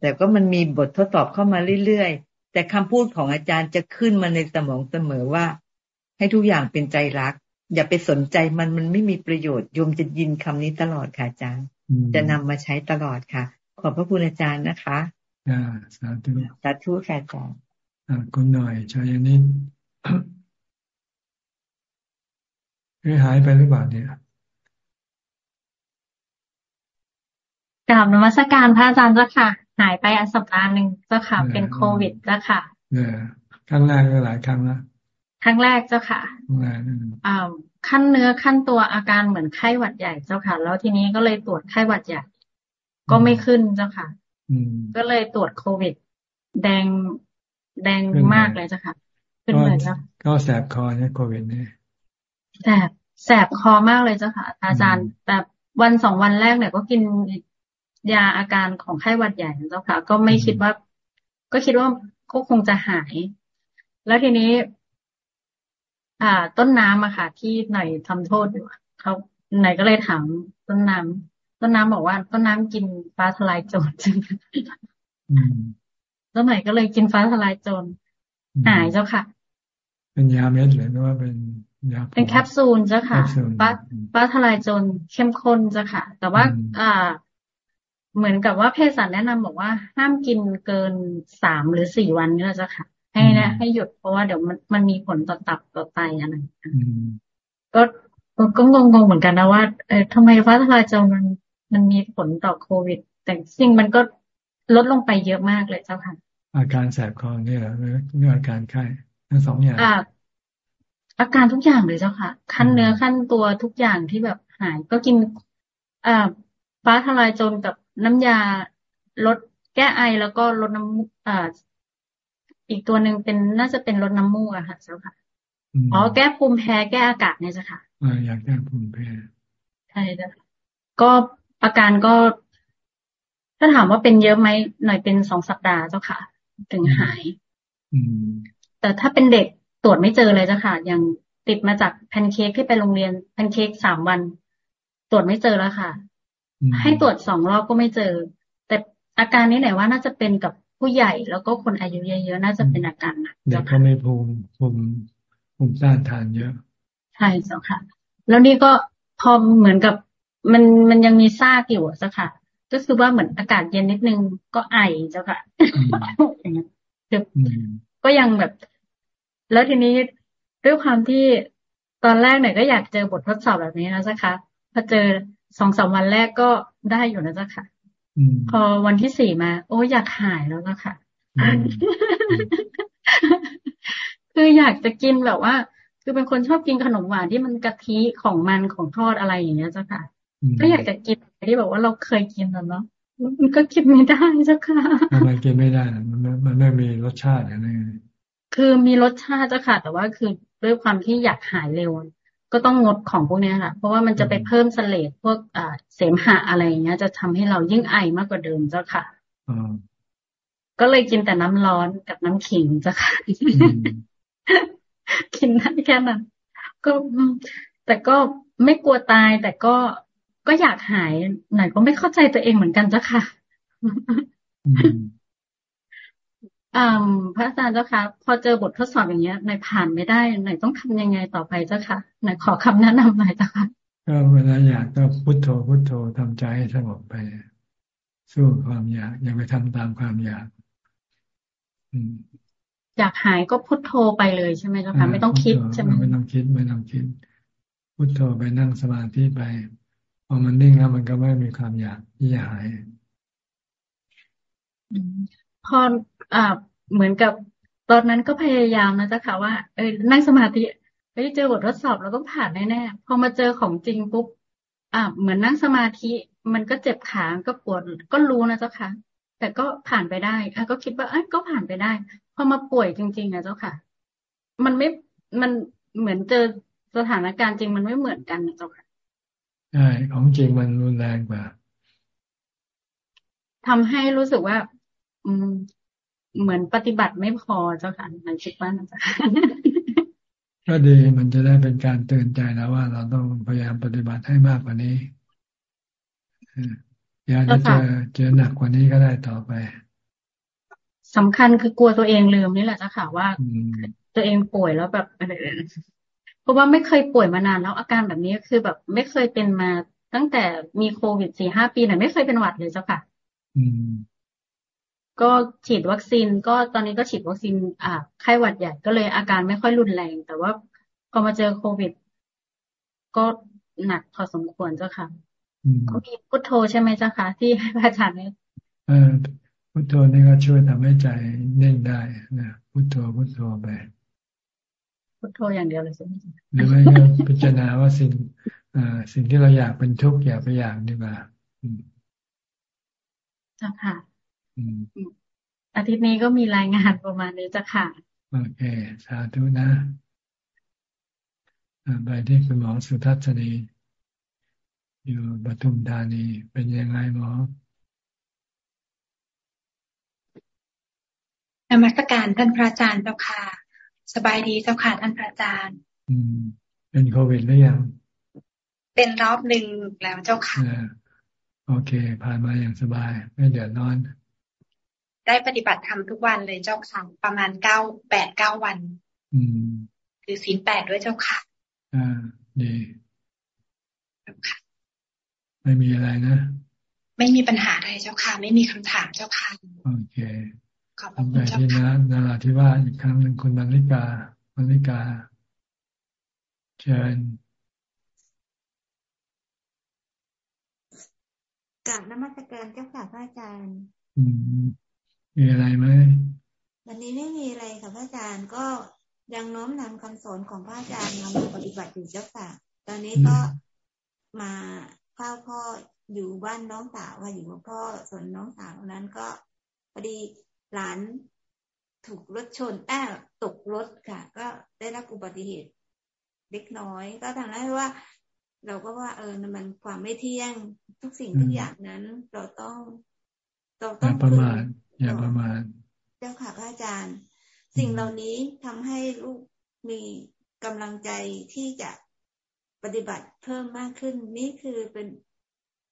แต่ก็มันมีบททดสอบเข้ามาเรื่อยๆ แต่คำพูดของอาจารย์จะขึ้นมาในสมองเสมอว่า ให้ทุกอย่างเป็นใจรัก อย่าไปสนใจมันมันไม่มีประโยชน์โยมจะยินคำนี้ตลอดค่ะอาจารย์ จะนำมาใช้ตลอดค่ะ ขอบพระคุณอาจารย์นะคะอ่าสาธุสาธุค่ะอาจารย์อ่าคุณหน่อยชายนิดไม่หายไปหรือเปล่าเนี่ย กราบนมัสการพระอาจารย์เจ้าค่ะ หายไปอันสัปดาห์หนึ่งเจ้าค่ะ เป็นโควิดเจ้าค่ะเนี่ยครั้งแรกก็หลายครั้งแล้วครั้งแรกเจ้าค่ะอ่าขั้นเนื้อขั้นตัวอาการเหมือนไข้หวัดใหญ่เจ้าค่ะ แล้วทีนี้ก็เลยตรวจไข้หวัดใหญ่ ก็ไม่ขึ้นเจ้าค่ะก็เลยตรวจโควิด แดงแดงมากเลยเจ้าค่ะขึ้นเลยเจ้าก็แสบคอเนี่ยโควิดนี่แสบแสบคอมากเลยเจ้าค่ะ อาจารย์ แต่วันสองวันแรกเนี่ยก็กิน ยาอาการของไข้หวัดใหญ่เจ้าค่ะ ก็ไม่คิดว่า ก็คิดว่าก็คงจะหาย แล้วทีนี้ อ่า ต้นน้ำอะค่ะ ที่หน่อยทำโทษอยู่เขาหน่อยก็เลยถามต้นน้ำต้นน้ำบอกว่า ต้นน้ำกินฟ้าทลายโจรต้นไหนก็เลยกินฟ้าทลายโจรหายเจ้าค่ะ เป็นยาเม็ดหรือว่าเป็นยาเป็นแคปซูลเจ้าค่ะฟ้าฟ้าทลายโจรเข้มข้นเจ้าค่ะ แต่ว่า อ่า เหมือนกับว่าเภสัชแนะนำบอกว่าห้ามกินเกินสามหรือสี่วันนี่แหละเจ้าค่ะ ให้นะให้หยุดเพราะว่าเดี๋ยวมันมันมีผลต่อตับต่อไตอะไรก็ก็งงๆเหมือนกันนะว่าเออทำไมฟ้าทลายโจรมันมันมีผลต่อโควิด แต่สิ่งมันก็ลดลงไปเยอะมากเลยเจ้าค่ะ อาการแสบคอเนี่ยหรืออาการไข้ทั้งสองอย่างอาการทุกอย่างเลยเจ้าค่ะ ขั้นเนื้อขั้นตัวทุกอย่างที่แบบหาย ก็กินอ่าฟ้าทลายโจรกับ น้ำยาลดแก้ไอแล้วก็ลดน้ำอ่าอีกตัวหนึ่งเป็นน่าจะเป็นลดน้ำมูกอะค่ะเจ้าค่ะอ๋อแก้ภูมิแพ้แก้อากาศเนี่ยจ้ะค่ะอ่าอยากแก้ภูมิแพ้ใช่จ้ะก็อาการก็ ถ้าถามว่าเป็นเยอะไหมหน่อยเป็นสองสัปดาห์เจ้าค่ะ ถึงหายแต่ถ้าเป็นเด็กตรวจไม่เจอเลยจ้ะค่ะ อย่างติดมาจากแพนเค้กที่ไปโรงเรียนแพนเค้กสามวัน ตรวจไม่เจอแล้วค่ะ ให้ตรวจสองรอบก็ไม่เจอ แต่อาการนี้ไหนว่าน่าจะเป็นกับผู้ใหญ่แล้วก็คนอายุเยอะๆน่าจะเป็นอาการหนักเด็กเขาไม่ภูมิภูมิภูมิต้านทานเยอะใช่เจ้าค่ะ แล้วนี่ก็พอเหมือนกับมันมันยังมีซากอยู่เจ้าค่ะ ก็คือว่าเหมือนอากาศเย็นนิดนึงก็ไอเจ้าค่ะอย่างเงี้ยก็ยังแบบ แล้วทีนี้ด้วยความที่ตอนแรกเนี่ยก็อยากเจอบททดสอบแบบนี้นะเจ้าค่ะพอเจอ สองสามวันแรกก็ได้อยู่นะเจ้าค่ะพอวันที่สี่มา โอ้อยากหายแล้วนะค่ะคืออยากจะกินแบบว่า คือเป็นคนชอบกินขนมหวานที่มันกะทิของมันของทอดอะไรอย่างเงี้ยเจ้าค่ะก็อยากจะกินที่แบบว่าเราเคยกินแล้วเนาะมันก็กินไม่ได้เจ้าค่ะมันกินไม่ได้มันมันไม่มีรสชาติอะไรคือมีรสชาติเจ้าค่ะ แต่ว่าคือด้วยความที่อยากหายเร็ว ก็ต้องงดของพวกนี้ค่ะ เพราะว่ามันจะไปเพิ่มเสลดพวกอ่าเสมหะอะไรอย่างเงี้ย จะทำให้เรายิ่งไอมากกว่าเดิมเจ้าค่ะก็เลยกินแต่น้ำร้อนกับน้ำขิงเจ้าค่ะกินได้แค่นั้นก็แต่ก็ไม่กลัวตาย แต่ก็ก็อยากหายหน่อยก็ไม่เข้าใจตัวเองเหมือนกันเจ้าค่ะ อ่าพระอาจารย์เจ้าค่ะ พอเจอบททดสอบอย่างเงี้ยหน่อยผ่านไม่ได้หน่อยต้องทำยังไงต่อไปเจ้าค่ะหน่อยขอคำแนะนำหน่อยเจ้าค่ะก็เวลาอยากก็พุทโธพุทโธทำใจให้สงบไปสู้ความอยากอย่าไปทำตามความอยากอยากหายก็พุทโธไปเลยใช่ไหมเจ้าค่ะไม่ต้องคิดใช่ไหมไม่ต้องคิดไม่ต้องคิด พุทโธไปนั่งสมาธิไปพอมันนิ่งแล้วมันก็ไม่มีความอยากที่จะหายพอ อ่าเหมือนกับตอนนั้นก็พยายามนะเจ้าค่ะว่าเออนั่งสมาธิไปเจอบททดสอบเราต้องผ่านแน่ๆพอมาเจอของจริงปุ๊บอ่าเหมือนนั่งสมาธิ มันก็เจ็บขาก็ปวดก็รู้นะเจ้าค่ะ แต่ก็ผ่านไปได้อะก็คิดว่าเอ้ก็ผ่านไปได้ พอมาป่วยจริงๆนะเจ้าค่ะ มันไม่มันเหมือนเจอสถานการณ์จริงมันไม่เหมือนกันนะเจ้าค่ะใช่ของจริงมันรุนแรงกว่าทำให้รู้สึกว่า อืม เหมือนปฏิบัติไม่พอเจ้าค่ะมันคิดว่านะจ๊ะก็ดีมันจะได้เป็นการเตือนใจแล้วว่า เราต้องพยายามปฏิบัติให้มากกว่านี้อย่าจะเจอเจอหนักกว่านี้ก็ได้ต่อไปสำคัญคือกลัวตัวเองลืมนี่แหละจ้ะค่ะว่า ตัวเองป่วยแล้วแบบเพราะว่าไม่เคยป่วยมานานแล้วอาการแบบนี้คือแบบไม่เคยเป็นมาตั้งแต่มีโควิดสี่ห้าปีเนี่ยไม่เคยเป็นหวัดเลยเจ้าค่ะ ก็ฉีดวัคซีน ก็ตอนนี้ก็ฉีดวัคซีน อ่าไข้หวัดใหญ่ก็เลยอาการไม่ค่อยรุนแรง แต่ว่าพอมาเจอโควิด ก็หนักพอสมควรเจ้าค่ะก็มีพุทโธใช่ไหมเจ้าค่ะที่ให้พระอาจารย์เนี่ยพุทโธนี่ก็ช่วยทำให้ใจเน่งได้นะพุทโธพุทโธไปพุทโธอย่างเดียวเลยใช่ไหมหรือไม่ก็พิจารณาว่าสิ่งอ่าสิ่งที่เราอยากเป็นทุกข์อยากไปอยากดีกว่าเจ้าค่ะ อาทิตย์นี้ก็มีรายงานประมาณนี้จ้ะค่ะ โอเค สาธุนะไปที่คุณหมอสุทัศนีอยู่ปทุมธานีเป็นยังไงหมอนมัสการท่านพระอาจารย์เจ้าค่ะ สบายดีเจ้าค่ะท่านพระอาจารย์ อืม เป็นโควิดหรือยัง เป็นรอบหนึ่งแล้วเจ้าค่ะ โอเค ผ่านมาอย่างสบาย ไม่เดือดร้อน ได้ปฏิบัติธรรมทุกวันเลยเจ้าค่ะ ประมาณเก้าแปดเก้าวัน อืม คือศีลแปดด้วยเจ้าค่ะ อ่าดีไม่มีอะไรนะ ไม่มีปัญหาอะไรเจ้าค่ะ ไม่มีคำถามเจ้าค่ะโอเคขอบคุณเจ้าค่ะนาราธิวาสอีกครั้งหนึ่งคุณมาริกามาริกาเชิญกับนมัสการเจ้าค่ะพระอาจารย์อื มมีอะไรไหมวันนี้ไม่มีอะไรค่ะพระอาจารย์ก็ยังน้อมนำคำสอนของพระอาจารย์นำมาปฏิบัติอยู่เจ้าค่ะตอนนี้ก็มาเฝ้าพ่ออยู่บ้านน้องสาวว่าอยู่กับพ่อส่วนน้องสาวนั้นก็พอดีหลานถูกรถชนแอบตกรถค่ะ ก็ได้รับอุบัติเหตุเล็กน้อย ก็ทำให้ว่า เราก็ว่า เออมันความไม่เที่ยงทุกสิ่งทุกอย่างนั้น เราต้องเราต้องประมาณ อย่าประมาณ เจ้าค่ะพระอาจารย์ สิ่งเหล่านี้ทำให้ลูกมีกำลังใจที่จะปฏิบัติเพิ่มมากขึ้น นี่คือเป็น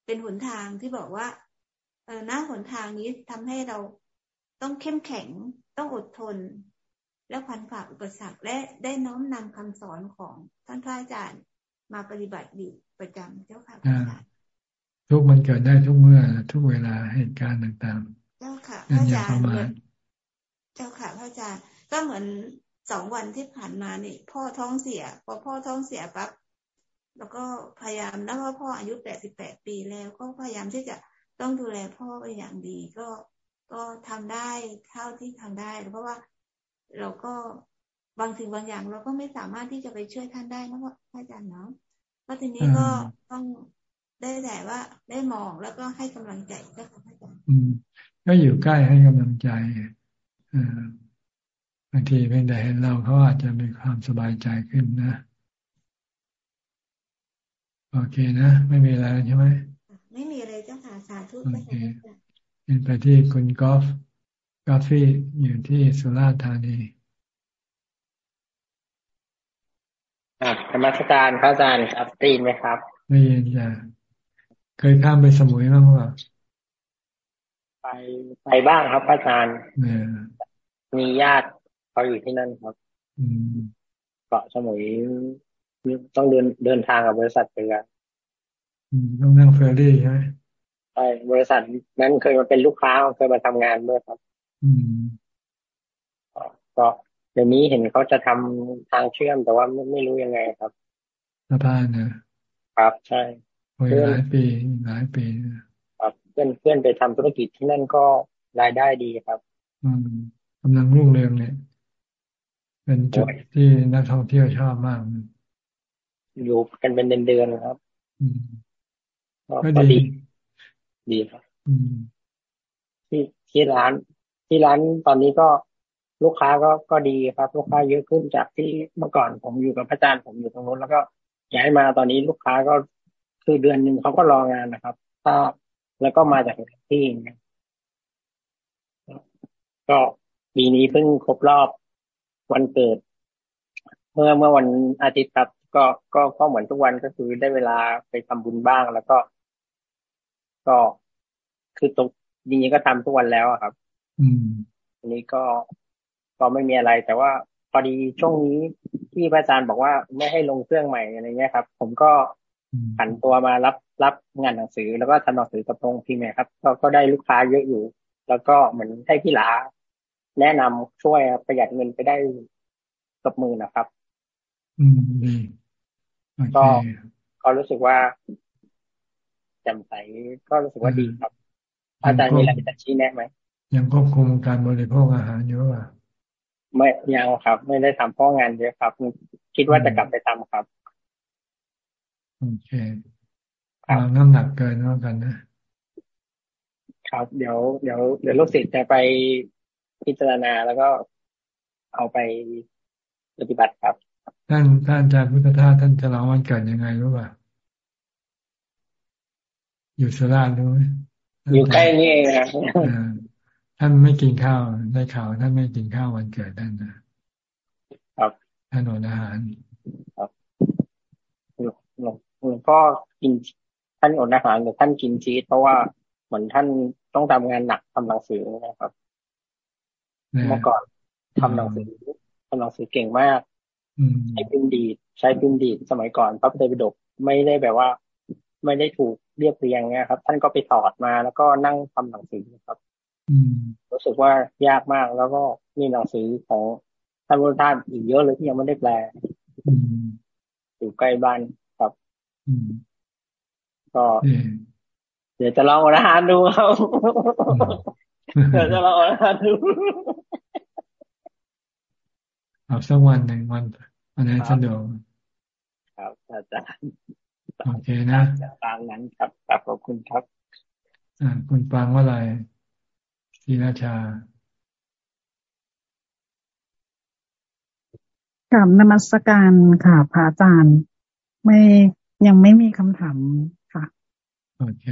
เป็นหนทางที่บอกว่าเออหน้าหนทางนี้ทำให้เราต้องเข้มแข็งต้องอดทน และพันฝ่าอุปสรรคและได้น้อมนำคำสอนของท่านพระอาจารย์มาปฏิบัติอยู่ประจำเจ้าค่ะอาจารย์ทุกมันเกิดได้ทุกเมื่อทุกเวลาเหตุการณ์ต่างๆ เจ้าค่ะพระอาจารย์เจ้าค่ะพระอาจารย์ก็เหมือนสองวันที่ผ่านมานี่ พ่อท้องเสีย พอพ่อท้องเสียปั๊บแล้วก็พยายามแล้วว่าพ่ออายุแปดสิบแปดปีแล้ว ก็พยายามที่จะต้องดูแลพ่อไปอย่างดี ก็ก็ทำได้เท่าที่ทำได้ เพราะว่าเราก็บางสิ่งบางอย่าง เราก็ไม่สามารถที่จะไปช่วยท่านได้นะว่าอาจารย์เนาะเพราะทีนี้ก็ต้องได้แต่ว่าได้มองแล้วก็ให้กำลังใจก็ค่ะอาจารย์ ก็อยู่ใกล้ให้กำลังใจบางทีเพียงแต่เห็นเราเขาอาจจะมีความสบายใจขึ้นนะ โอเคนะ ไม่มีอะไรใช่ไหมไม่มีอะไรเจ้าค่ะสาธุโอเคเป็นไปที่คุณกอล์ฟกาฟีอยู่ที่สุราษฎร์ธานีธรรมสการพระอาจารย์ครับตีนไหมครับไม่ยินจ้ะเคยข้ามไปสมุยบ้างหรือเปล่า ไปไปบ้างครับพระอาจารย์มีญาติเขาอยู่ที่นั่นครับเกาะสมุยต้องเดินเดินทางกับบริษัทไปกันต้องนั่งเฟอร์รี่ใช่ไหมใช่บริษัทนั้นเคยมาเป็นลูกค้าเคยมาทำงานด้วยครับ อืมก็เดี๋ยวนี้เห็นเขาจะทำทางเชื่อมแต่ว่าไม่ไม่รู้ยังไงครับสะพานนะครับใช่หลายปีหลายปีครับ เพื่อนเพื่อนไปทำธุรกิจที่นั่นก็รายได้ดีครับ อืมกำลังรุ่งเรืองเนี่ย เป็นจุดที่นักท่องเที่ยวชอบมาก อยู่กันเป็นเดือนๆครับอืมก็ดี ดีครับที่ที่ร้าน ที่ร้านตอนนี้ก็ลูกค้าก็ก็ดีครับ ลูกค้าเยอะขึ้นจากที่เมื่อก่อนผมอยู่กับพระอาจารย์ผมอยู่ตรงนู้นแล้วก็ย้ายมาตอนนี้ลูกค้าก็คือเดือนหนึ่งเขาก็รองานนะครับ ถ้า แล้วก็มาจากที่ก็ปีนี้เพิ่งครบรอบวันเกิด เมื่อเมื่อวันอาทิตย์ครับ ก็ก็ก็เหมือนทุกวันก็คือได้เวลาไปทำบุญบ้างแล้วก็ ก็คือตรงนี้ก็ทำทุกวันแล้วครับ อืมอันนี้ก็ก็ไม่มีอะไร แต่ว่าพอดีช่วงนี้ที่พระอาจารย์บอกว่าไม่ให้ลงเครื่องใหม่อะไรเงี้ยครับ ผมก็ ผันตัวมารับรับงานหนังสือแล้วก็ทำหนังสือกับโรงพิมพ์ครับ ก็ก็ได้ลูกค้าเยอะอยู่ แล้วก็เหมือนให้พี่หลาแนะนำช่วยประหยัดเงินไปได้กับมือนะครับ อืมดีก็ก็รู้สึกว่าจำใสก็รู้สึกว่าดีครับ อาจารย์มีอะไรจะชี้แนะไหมยังควบคุมการบริโภคอาหารอยู่อะไม่ยังครับ ไม่ได้ทำพ่องานเยอะครับ คิดว่าจะกลับไปทำครับ โอเคเอาน้ำหนักเกินว่ากันนะ ครับ เดี๋ยว เดี๋ยว เดี๋ยวลูกศิษย์จะไปพิจารณาแล้วก็เอาไปปฏิบัติครับ ท่านท่านอาจารย์พุทธทาสท่านจะร้องวันเกิดยังไงรู้ป่ะอยู่สุราษฎร์รู้ไหมอยู่ใกล้นี่เองครับท่านไม่กินข้าวได้ข่าวท่านไม่กินข้าววันเกิดท่านนะครับท่านอดอาหารครับหลวง หลวงพ่อกินท่านอดอาหารหรือท่านกินชีสเพราะว่าเหมือนท่านต้องทำงานหนักทำหนังสือนะครับเมื่อก่อนทำหนังสือทำหนังสือเก่งมากใช้พิมพ์ดีดใช้พิมพ์ดีดสมัยก่อนพระพุทธปิฎกไม่ได้แบบว่า ไม่ได้ถูกเรียบเรียงเนี่ยครับ ท่านก็ไปถอดมาแล้วก็นั่งทำหนังสือครับรู้สึกว่ายากมากแล้วก็มีหนังสือของท่านพุทธทาสอีกเยอะเลยที่ยังไม่ได้แปลอยู่ใกล้บ้านครับ ก็เดี๋ยวจะลองอาหารดูครับเดี๋ยวจะรอสาธุเอาสักวันหนึ่งวันอันไหนสะดวกครับอาจารย์โอเคนะตามนั้นครับขอบคุณครับอ่าคุณฟังว่าอะไรศีราชากับนมัสการค่ะพระอาจารย์ ไม่ ยังไม่มีคำถามค่ะ โอเค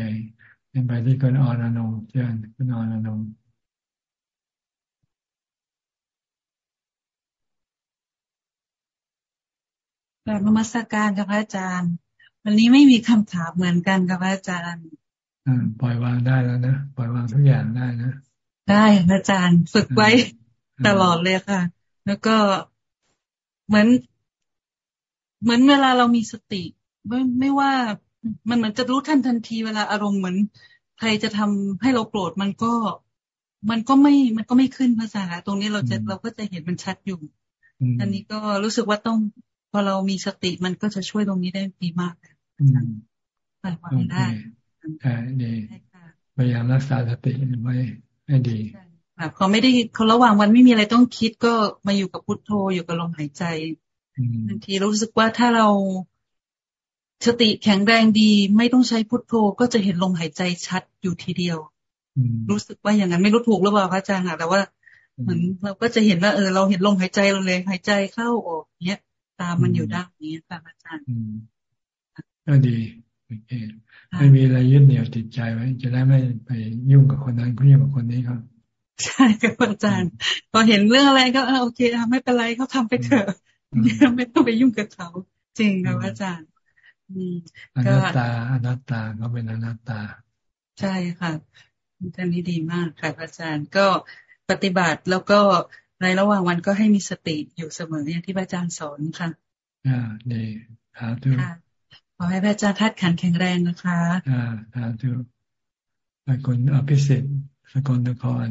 เป็นไปที่คุณอรนงเชิญคุณอรนงกราบนมัสการกับพระอาจารย์ วันนี้ไม่มีคำถามเหมือนกันกับพระอาจารย์อ่าปล่อยวางได้แล้วนะปล่อยวางทุกอย่างได้นะได้พระอาจารย์ฝึกไว้ตลอดเลยค่ะ แล้วก็เหมือนเหมือนเวลาเรามีสติ ไม่ไม่ว่ามันเหมือนจะรู้ทันทันทีเวลาอารมณ์เหมือนใครจะทำให้เราโกรธมันก็ มันก็ไม่มันก็ไม่ขึ้นภาษา ตรงนี้เราจะเราก็จะเห็นมันชัดอยู่ อันนี้ก็รู้สึกว่าต้องพอเรามีสติมันก็จะช่วยตรงนี้ได้ดีมากปล่อยวางได้ใช่ดีพยายามรักษาสติไว้ให้ดีพอไม่ได้เขาระหว่างวันไม่มีอะไรต้องคิดก็มาอยู่กับพุทโธอยู่กับลมหายใจบางทีรู้สึกว่าถ้าเรา สติแข็งแรงดีไม่ต้องใช้พุทโธก็จะเห็นลมหายใจชัดอยู่ทีเดียวรู้สึกว่าอย่างนั้นไม่รู้ถูกหรือเปล่าพระอาจารย์ค่ะแต่ว่าเหมือนเราก็จะเห็นว่าเออเราเห็นลมหายใจเราเลย หายใจเข้าออกเนี้ย ตามมันอยู่ด้านนี้ค่ะอาจารย์ก็ดีโอเคไม่มีอะไรยึดเหนี่ยวติดใจไว้ จะได้ไม่ไปยุ่งกับคนนั้นก็ยุ่งกับคนนี้ครับใช่ครับอาจารย์ พอเห็นเรื่องอะไรก็โอเคไม่เป็นไรเขาทาไปเถอะไม่ต้องไปยุ่งกับเขา จริงครับอาจารย์ อนัตตา อนัตตาก็เป็นอนัตตา ใช่ค่ะท่านนี้ดีมากค่ะอาจารย์ก็ปฏิบัติแล้วก็ในระหว่างวันก็ให้มีสติอยู่เสมออย่างที่อาจารย์สอนค่ะอ่าดีสาธุขอให้พระอาจารย์ทัดขันแข็งแรงนะคะ อ่าสาธุไปคนอภิสิทธิ์สกลนคร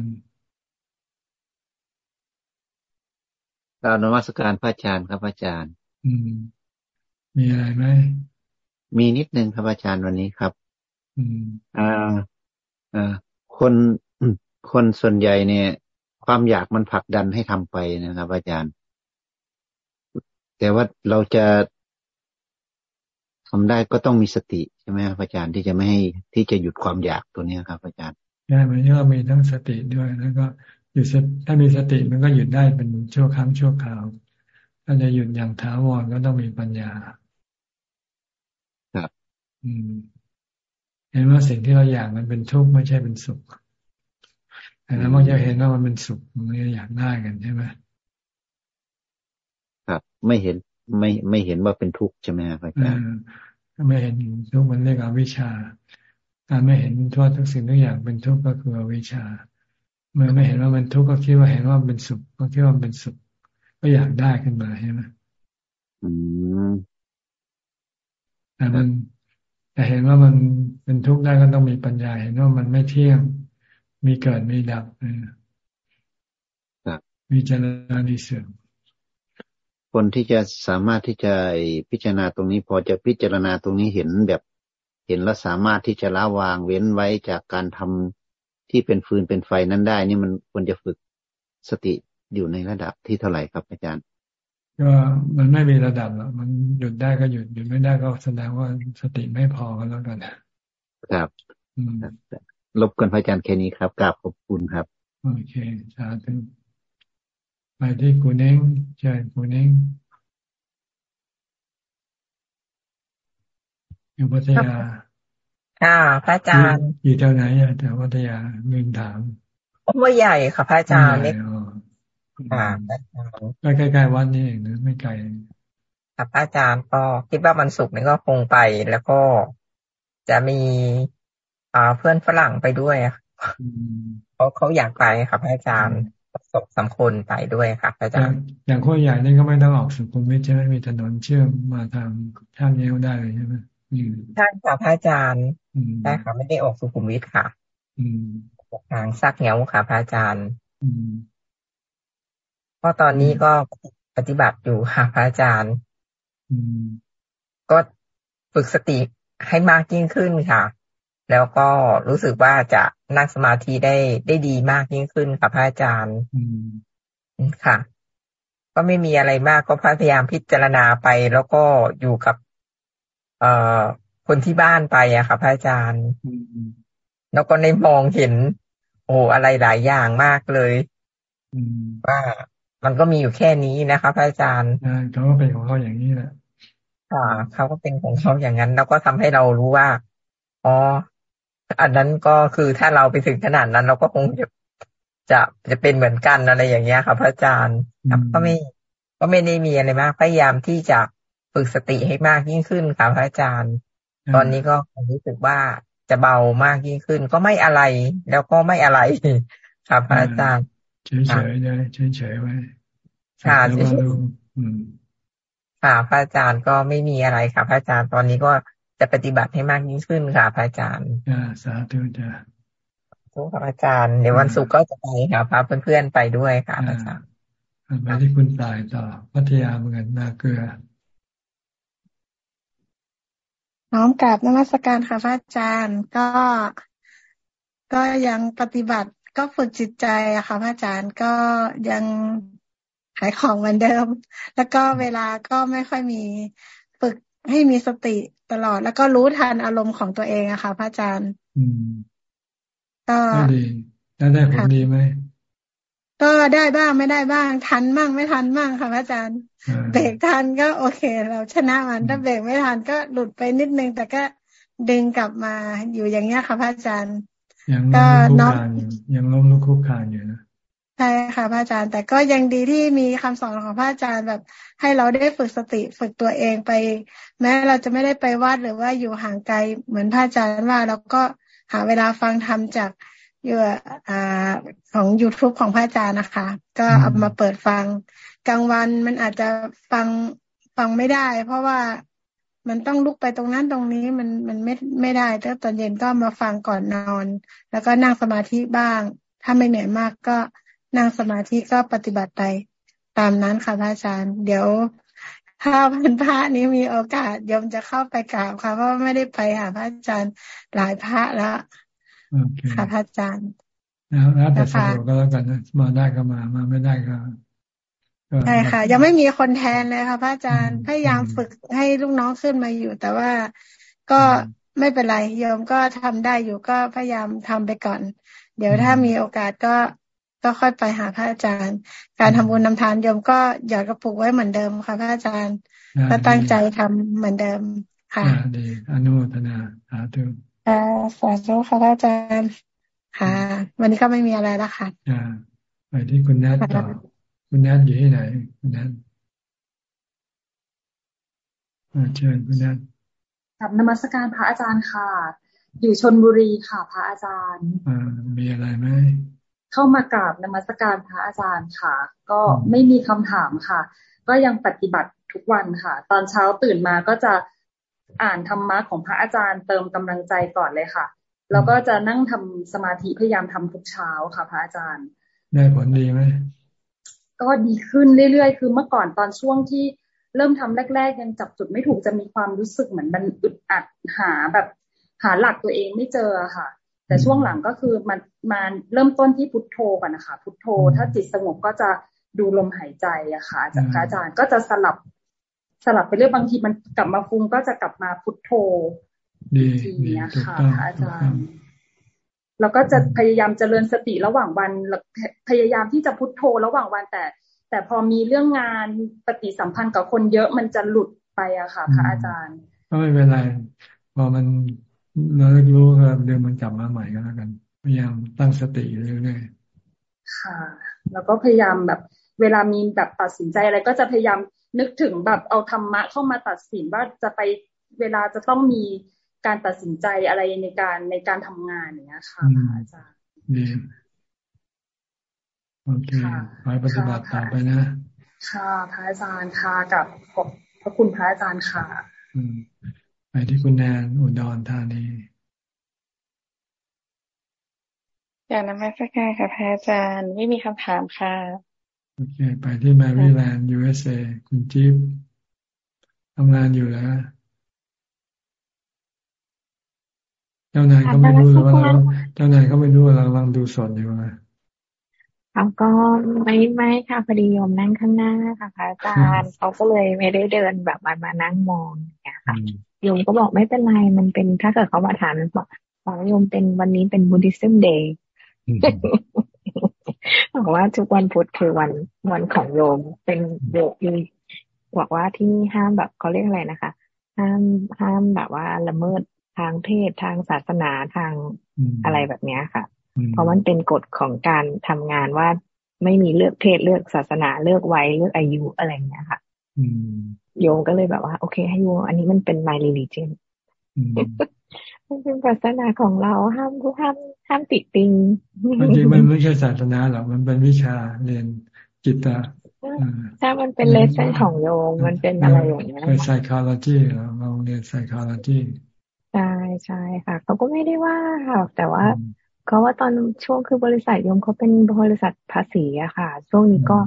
กราบนมัสการพระอาจารย์ครับอาจารย์ อืม มีอะไรไหม มีนิดนึงครับอาจารย์วันนี้ครับอืมอ่าอ่าคนคนส่วนใหญ่เนี่ย ความอยากมันผลักดันให้ทำไปนะครับ อาจารย์ แต่ว่าเราจะทำได้ก็ต้องมีสติใช่ไหมครับอาจารย์ที่จะไม่ให้ที่จะหยุดความอยากตัวนี้ครับ อาจารย์ใช่มันก็มีทั้งสติด้วยแล้วก็หยุดถ้ามีสติมันก็หยุดได้เป็นชั่วครั้งชั่วคราวถ้าจะหยุดอย่างถาวรก็ต้องมีปัญญาครับอืม เห็นว่าสิ่งที่เราอยากมันเป็นทุกข์ไม่ใช่เป็นสุขแต่แล้วมันจะเห็นว่ามันเป็นสุขมันก็อยากได้กันใช่ไหมครับไม่เห็นไม่ไม่เห็นว่าเป็นทุกข์ใช่ไหมครับอาจารย์ไม่เห็นทุกข์มันเรียกอวิชชาการไม่เห็นทั่วทุกสิ่งทุกอย่างเป็นทุกข์ก็คืออวิชชา เมื่อไม่เห็นว่ามันทุกข์ก็คิดว่าเห็นว่าเป็นสุขก็คิดว่าเป็นสุข ก็อยากได้ขึ้นมาใช่ไหมอืมแต่มัน แต่เห็นว่ามันเป็นทุกข์ได้ก็ต้องมีปัญญาเห็นว่ามันไม่เที่ยง มีเกิดมีดับมีเจริญมีเสื่อมคนที่จะสามารถที่จะพิจารณาตรงนี้พอจะพิจารณาตรงนี้เห็นแบบเห็นแล้วสามารถที่จะละวางเว้นไว้จากการทำที่เป็นฟืนเป็นไฟนั้นได้ นี่มันควรจะฝึกสติอยู่ในระดับที่เท่าไหร่ครับอาจารย์ ก็มันไม่มีระดับหรอกมันหยุดได้ก็หยุดหยุดไม่ได้ก็แสดงว่าสติไม่พอกันแล้วกันครับรบกวนพระอาจารย์แค่นี้ครับกราบขอบคุณครับ โอเคสาธุไปที่กูเน้งใช่กูเน้งอยู่พัทยาค่ะพระอาจารย์อยู่แถวไหนอะแถววัทยาเงินถามว่าใหญ่ค่ะพระอาจารย์นี่ค่ะใกล้ๆวัดนี่เองนะไม่ไกลค่ะพระอาจารย์ก็คิดว่ามันสุกนี่ก็คงไปแล้วก็จะมีอ่าเพื่อนฝรั่งไปด้วยเขาเขาอยากไปค่ะพระอาจารย์ศพสำคนไปด้วยค่ะพระอาจารย์ อย่างข้อใหญ่นี่ก็ไม่ต้องออกสุขุมวิทใช่ไหมมีถนนเชื่อมมาทางท่าเนี้ยได้เลยใช่ไหมใช่ค่ะพระอาจารย์ใช่ค่ะไม่ได้ออกสุขุมวิทค่ะทางซักเหงาค่ะพระอาจารย์ เพราะตอนนี้ก็ปฏิบัติอยู่ค่ะพระอาจารย์ก็ฝึกสติให้มากยิ่งขึ้นค่ะ แล้วก็รู้สึกว่าจะนั่งสมาธิได้ได้ดีมากยิ่งขึ้นค่ะพระอาจารย์ค่ะ ก็ไม่มีอะไรมากก็พยายามพิจารณาไป แล้วก็อยู่กับ เอ่อคนที่บ้านไปอะค่ะพระอาจารย์แล้วก็ในมองเห็น โอ้อะไรหลายอย่างมากเลยว่า มันก็มีอยู่แค่นี้นะคะพระอาจารย์เขาก็เป็นของเขาอย่างนี้แหละค่ะเขาก็เป็นของเขาอย่างนั้น แล้วก็ทำให้เรารู้ว่าอ๋ออันนั้นก็คือถ้าเราไปถึงขนาดนั้น เราก็คงจะจะจะเป็นเหมือนกันอะไรอย่างเงี้ยค่ะพระอาจารย์ครับก็ไม่ก็ไม่ได้มีอะไรมากพยายามที่จะฝึกสติให้มากยิ่งขึ้นค่ะพระอาจารย์ ตอนนี้ก็รู้สึกว่าจะเบามากยิ่งขึ้น ก็ไม่อะไร แล้วก็ไม่อะไรค่ะพระอาจารย์ เฉยเฉยเลยเฉยเฉยไว้ค่ะเฉยค่ะพระอาจารย์ก็ไม่มีอะไรค่ะ พระอาจารย์ตอนนี้ก็จะปฏิบัติให้มากยิ่งขึ้นค่ะ พระอาจารย์อ่าสาธุจ้าทุกพระอาจารย์เดี๋ยววันศุกร์ก็จะไปค่ะพาเพื่อนๆไปด้วยค่ะพระอาจารย์ไปที่คุณตายต่อพัทยาเหมือนกันนาเกลือน้อมกราบนมัสการค่ะพระอาจารย์ก็ก็ยังปฏิบัติ ก็ฝึกจิตใจอะค่ะพระอาจารย์ก็ยังขายของเหมือนเดิม แล้วก็เวลาก็ไม่ค่อยมีฝึกให้มีสติตลอด แล้วก็รู้ทันอารมณ์ของตัวเองอะค่ะพระอาจารย์ก็ดีแล้วได้ผลดีไหมก็ได้บ้างไม่ได้บ้าง ทันบ้างไม่ทันบ้างค่ะพระอาจารย์เบรกทันก็โอเค เราชนะมันถ้าเบรกไม่ทันก็หลุดไปนิดนึงแต่ก็ดึงกลับมาอยู่อย่างเงี้ยค่ะพระอาจารย์ ยังล้มลุกคานอยู่ยังล้มลุกคุกคานอยู่นะใช่ค่ะพระอาจารย์ แต่ก็ยังดีที่มีคำสอนของพระอาจารย์แบบ ให้เราได้ฝึกสติฝึกตัวเองไป แม้เราจะไม่ได้ไปวัดหรือว่าอยู่ห่างไกลเหมือนพระอาจารย์ว่าเราก็หาเวลาฟังธรรมจากอยู่อ่าของ youtube ของพระอาจารย์นะคะ ก็เอามาเปิดฟังกลางวันมันอาจจะฟังฟังไม่ได้ เพราะว่า มันต้องลุกไปตรงนั้นตรงนี้มันมันไม่ไม่ได้แต่ตอนเย็นก็มาฟังก่อนนอน แล้วก็นั่งสมาธิบ้าง ถ้าไม่เหนื่อยมากก็นั่งสมาธิก็ปฏิบัติไปตามนั้นค่ะพระอาจารย์ เดี๋ยวถ้าพันพระนี้มีโอกาสยมจะเข้าไปกราบค่ะเพราะไม่ได้ไปหาพระอาจารย์หลายพระแล้วค่ะพระอาจารย์แล้วแต่สะดวกก็แล้วกันนะมาได้ก็มามาไม่ได้ก็ ใช่ค่ะ ยังไม่มีคนแทนเลยค่ะพระอาจารย์พยายามฝึกให้ลูกน้องขึ้นมาอยู่ แต่ว่าก็ไม่เป็นไรโยมก็ทำได้อยู่ก็พยายามทำไปก่อน เดี๋ยวถ้ามีโอกาสก็ก็ค่อยไปหาพระอาจารย์ การทำบุญนำทานโยมก็หยอดกระปุกไว้เหมือนเดิมค่ะพระอาจารย์ก็ตั้งใจทำเหมือนเดิมค่ะดีอนุโมทนาสาธุสาธุค่ะพระอาจารย์ค่ะ วันนี้ก็ไม่มีอะไรแล้วค่ะไปที่คุณนัทต่อ คุณนัทอยู่ที่ไหน คุณนัทเชิญคุณนัทกับนมัสการพระอาจารย์ค่ะ อยู่ชนบุรีค่ะ พระอาจารย์อ่ามีอะไรไหมเข้ามากราบนมัสการพระอาจารย์ค่ะ ก็ไม่มีคำถามค่ะ ก็ยังปฏิบัติทุกวันค่ะ ตอนเช้าตื่นมาก็จะอ่านธรรมะของพระอาจารย์เติมกำลังใจก่อนเลยค่ะ แล้วก็จะนั่งทำสมาธิพยายามทำทุกเช้าค่ะ พระอาจารย์ ได้ผลดีไหม ก็ดีขึ้นเรื่อยๆ คือเมื่อก่อนตอนช่วงที่เริ่มทำแรก ๆ ยังจับจุดไม่ถูกจะมีความรู้สึกเหมือนมันอึดอัดหาแบบหาหลักตัวเองไม่เจอค่ะ แต่ช่วงหลังก็คือมันมาเริ่มต้นที่พุทโธก่อนนะคะพุทโธ ถ้าจิตสงบก็จะดูลมหายใจอะค่ะจากอาจารย์ก็จะสลับสลับไปเรื่อยบางทีมันกลับมาฟุ้งก็จะกลับมาพุทโธทีเนี้ยค่ะอาจารย์ แล้วก็จะพยายามเจริญสติระหว่างวันพยายามที่จะพุทโธระหว่างวันแต่ แต่พอมีเรื่องงานปฏิสัมพันธ์กับคนเยอะมันจะหลุดไปอะค่ะพระอาจารย์ก็ไม่เป็นไรพอมันเรารู้ก็เดี๋ยวมันกลับมาใหม่ก็แล้วกันพยายามตั้งสติเรื่อยๆค่ะ แล้วก็พยายามแบบ เวลามีแบบตัดสินใจอะไรก็จะพยายามนึกถึงแบบเอาธรรมะเข้ามาตัดสินว่าจะไปเวลาจะต้องมี การตัดสินใจอะไรในการในการทำงานอย่างเนี้ยค่ะอาจารย์ดีโอเคไปปฏิบัติต่อไปนะ ค่ะพระอาจารย์ค่ะกับขอบพระคุณพระอาจารย์ค่ะอืมไปที่คุณแนนอุดรธานีอยากนำมาสักการค่ะพระอาจารย์ ไม่มีคำถามค่ะโอเค ไปที่แมรี่แลนด์ USA คุณจิ๊บทำงานอยู่แล้ว เจ้านายก็ไม่รู้ว่าเราเจ้านายก็ไม่รู้ว่าเรากำลังดูสดอยู่ไงเขาก็ไม่ไม่ค่ะพอดีโยมนั่งข้างหน้าค่ะพระอาจารย์เขาก็เลยไม่ได้เดินแบบมามานั่งมองเนี่ยค่ะโยมก็บอกไม่เป็นไรมันเป็นถ้าเกิดเขามาถามบอกบอกโยมเป็นวันนี้เป็นบุติซึมเดย์บอกว่าทุกวันพุธคือวันวันของโยมเป็นโยมบอกว่าที่นี่ห้ามแบบเขาเรียกอะไรนะคะ ห้ามห้ามแบบว่าละเมิด ทางเพศทางศาสนาทางอะไรแบบนี้ค่ะ เพราะมันเป็นกฎของการทำงานว่าไม่มีเลือกเพศเลือกศาสนาเลือกวัยเลือกอายุอะไรเงี้ยค่ะโยมก็เลยแบบว่า โอเค ให้โยมอันนี้มันเป็น my religion มันเป็นศาสนาของเราห้ามห้ามห้ามติดติงจริงมันไม่ใช่ศาสนาหรอกมันเป็นวิชาเรียนจิตตะถ้ามันเป็นเลสเซนของโยมมันเป็นอะไรอย่างเงี้ยเป็น psychology เราเรียน psychology ใช่ใช่ค่ะเขาก็ไม่ได้ว่าค่ะแต่ว่าเขาว่าตอนช่วงคือบริษัทยมเขาเป็นบริษัทภาษีอะค่ะ ช่วงนี้ก็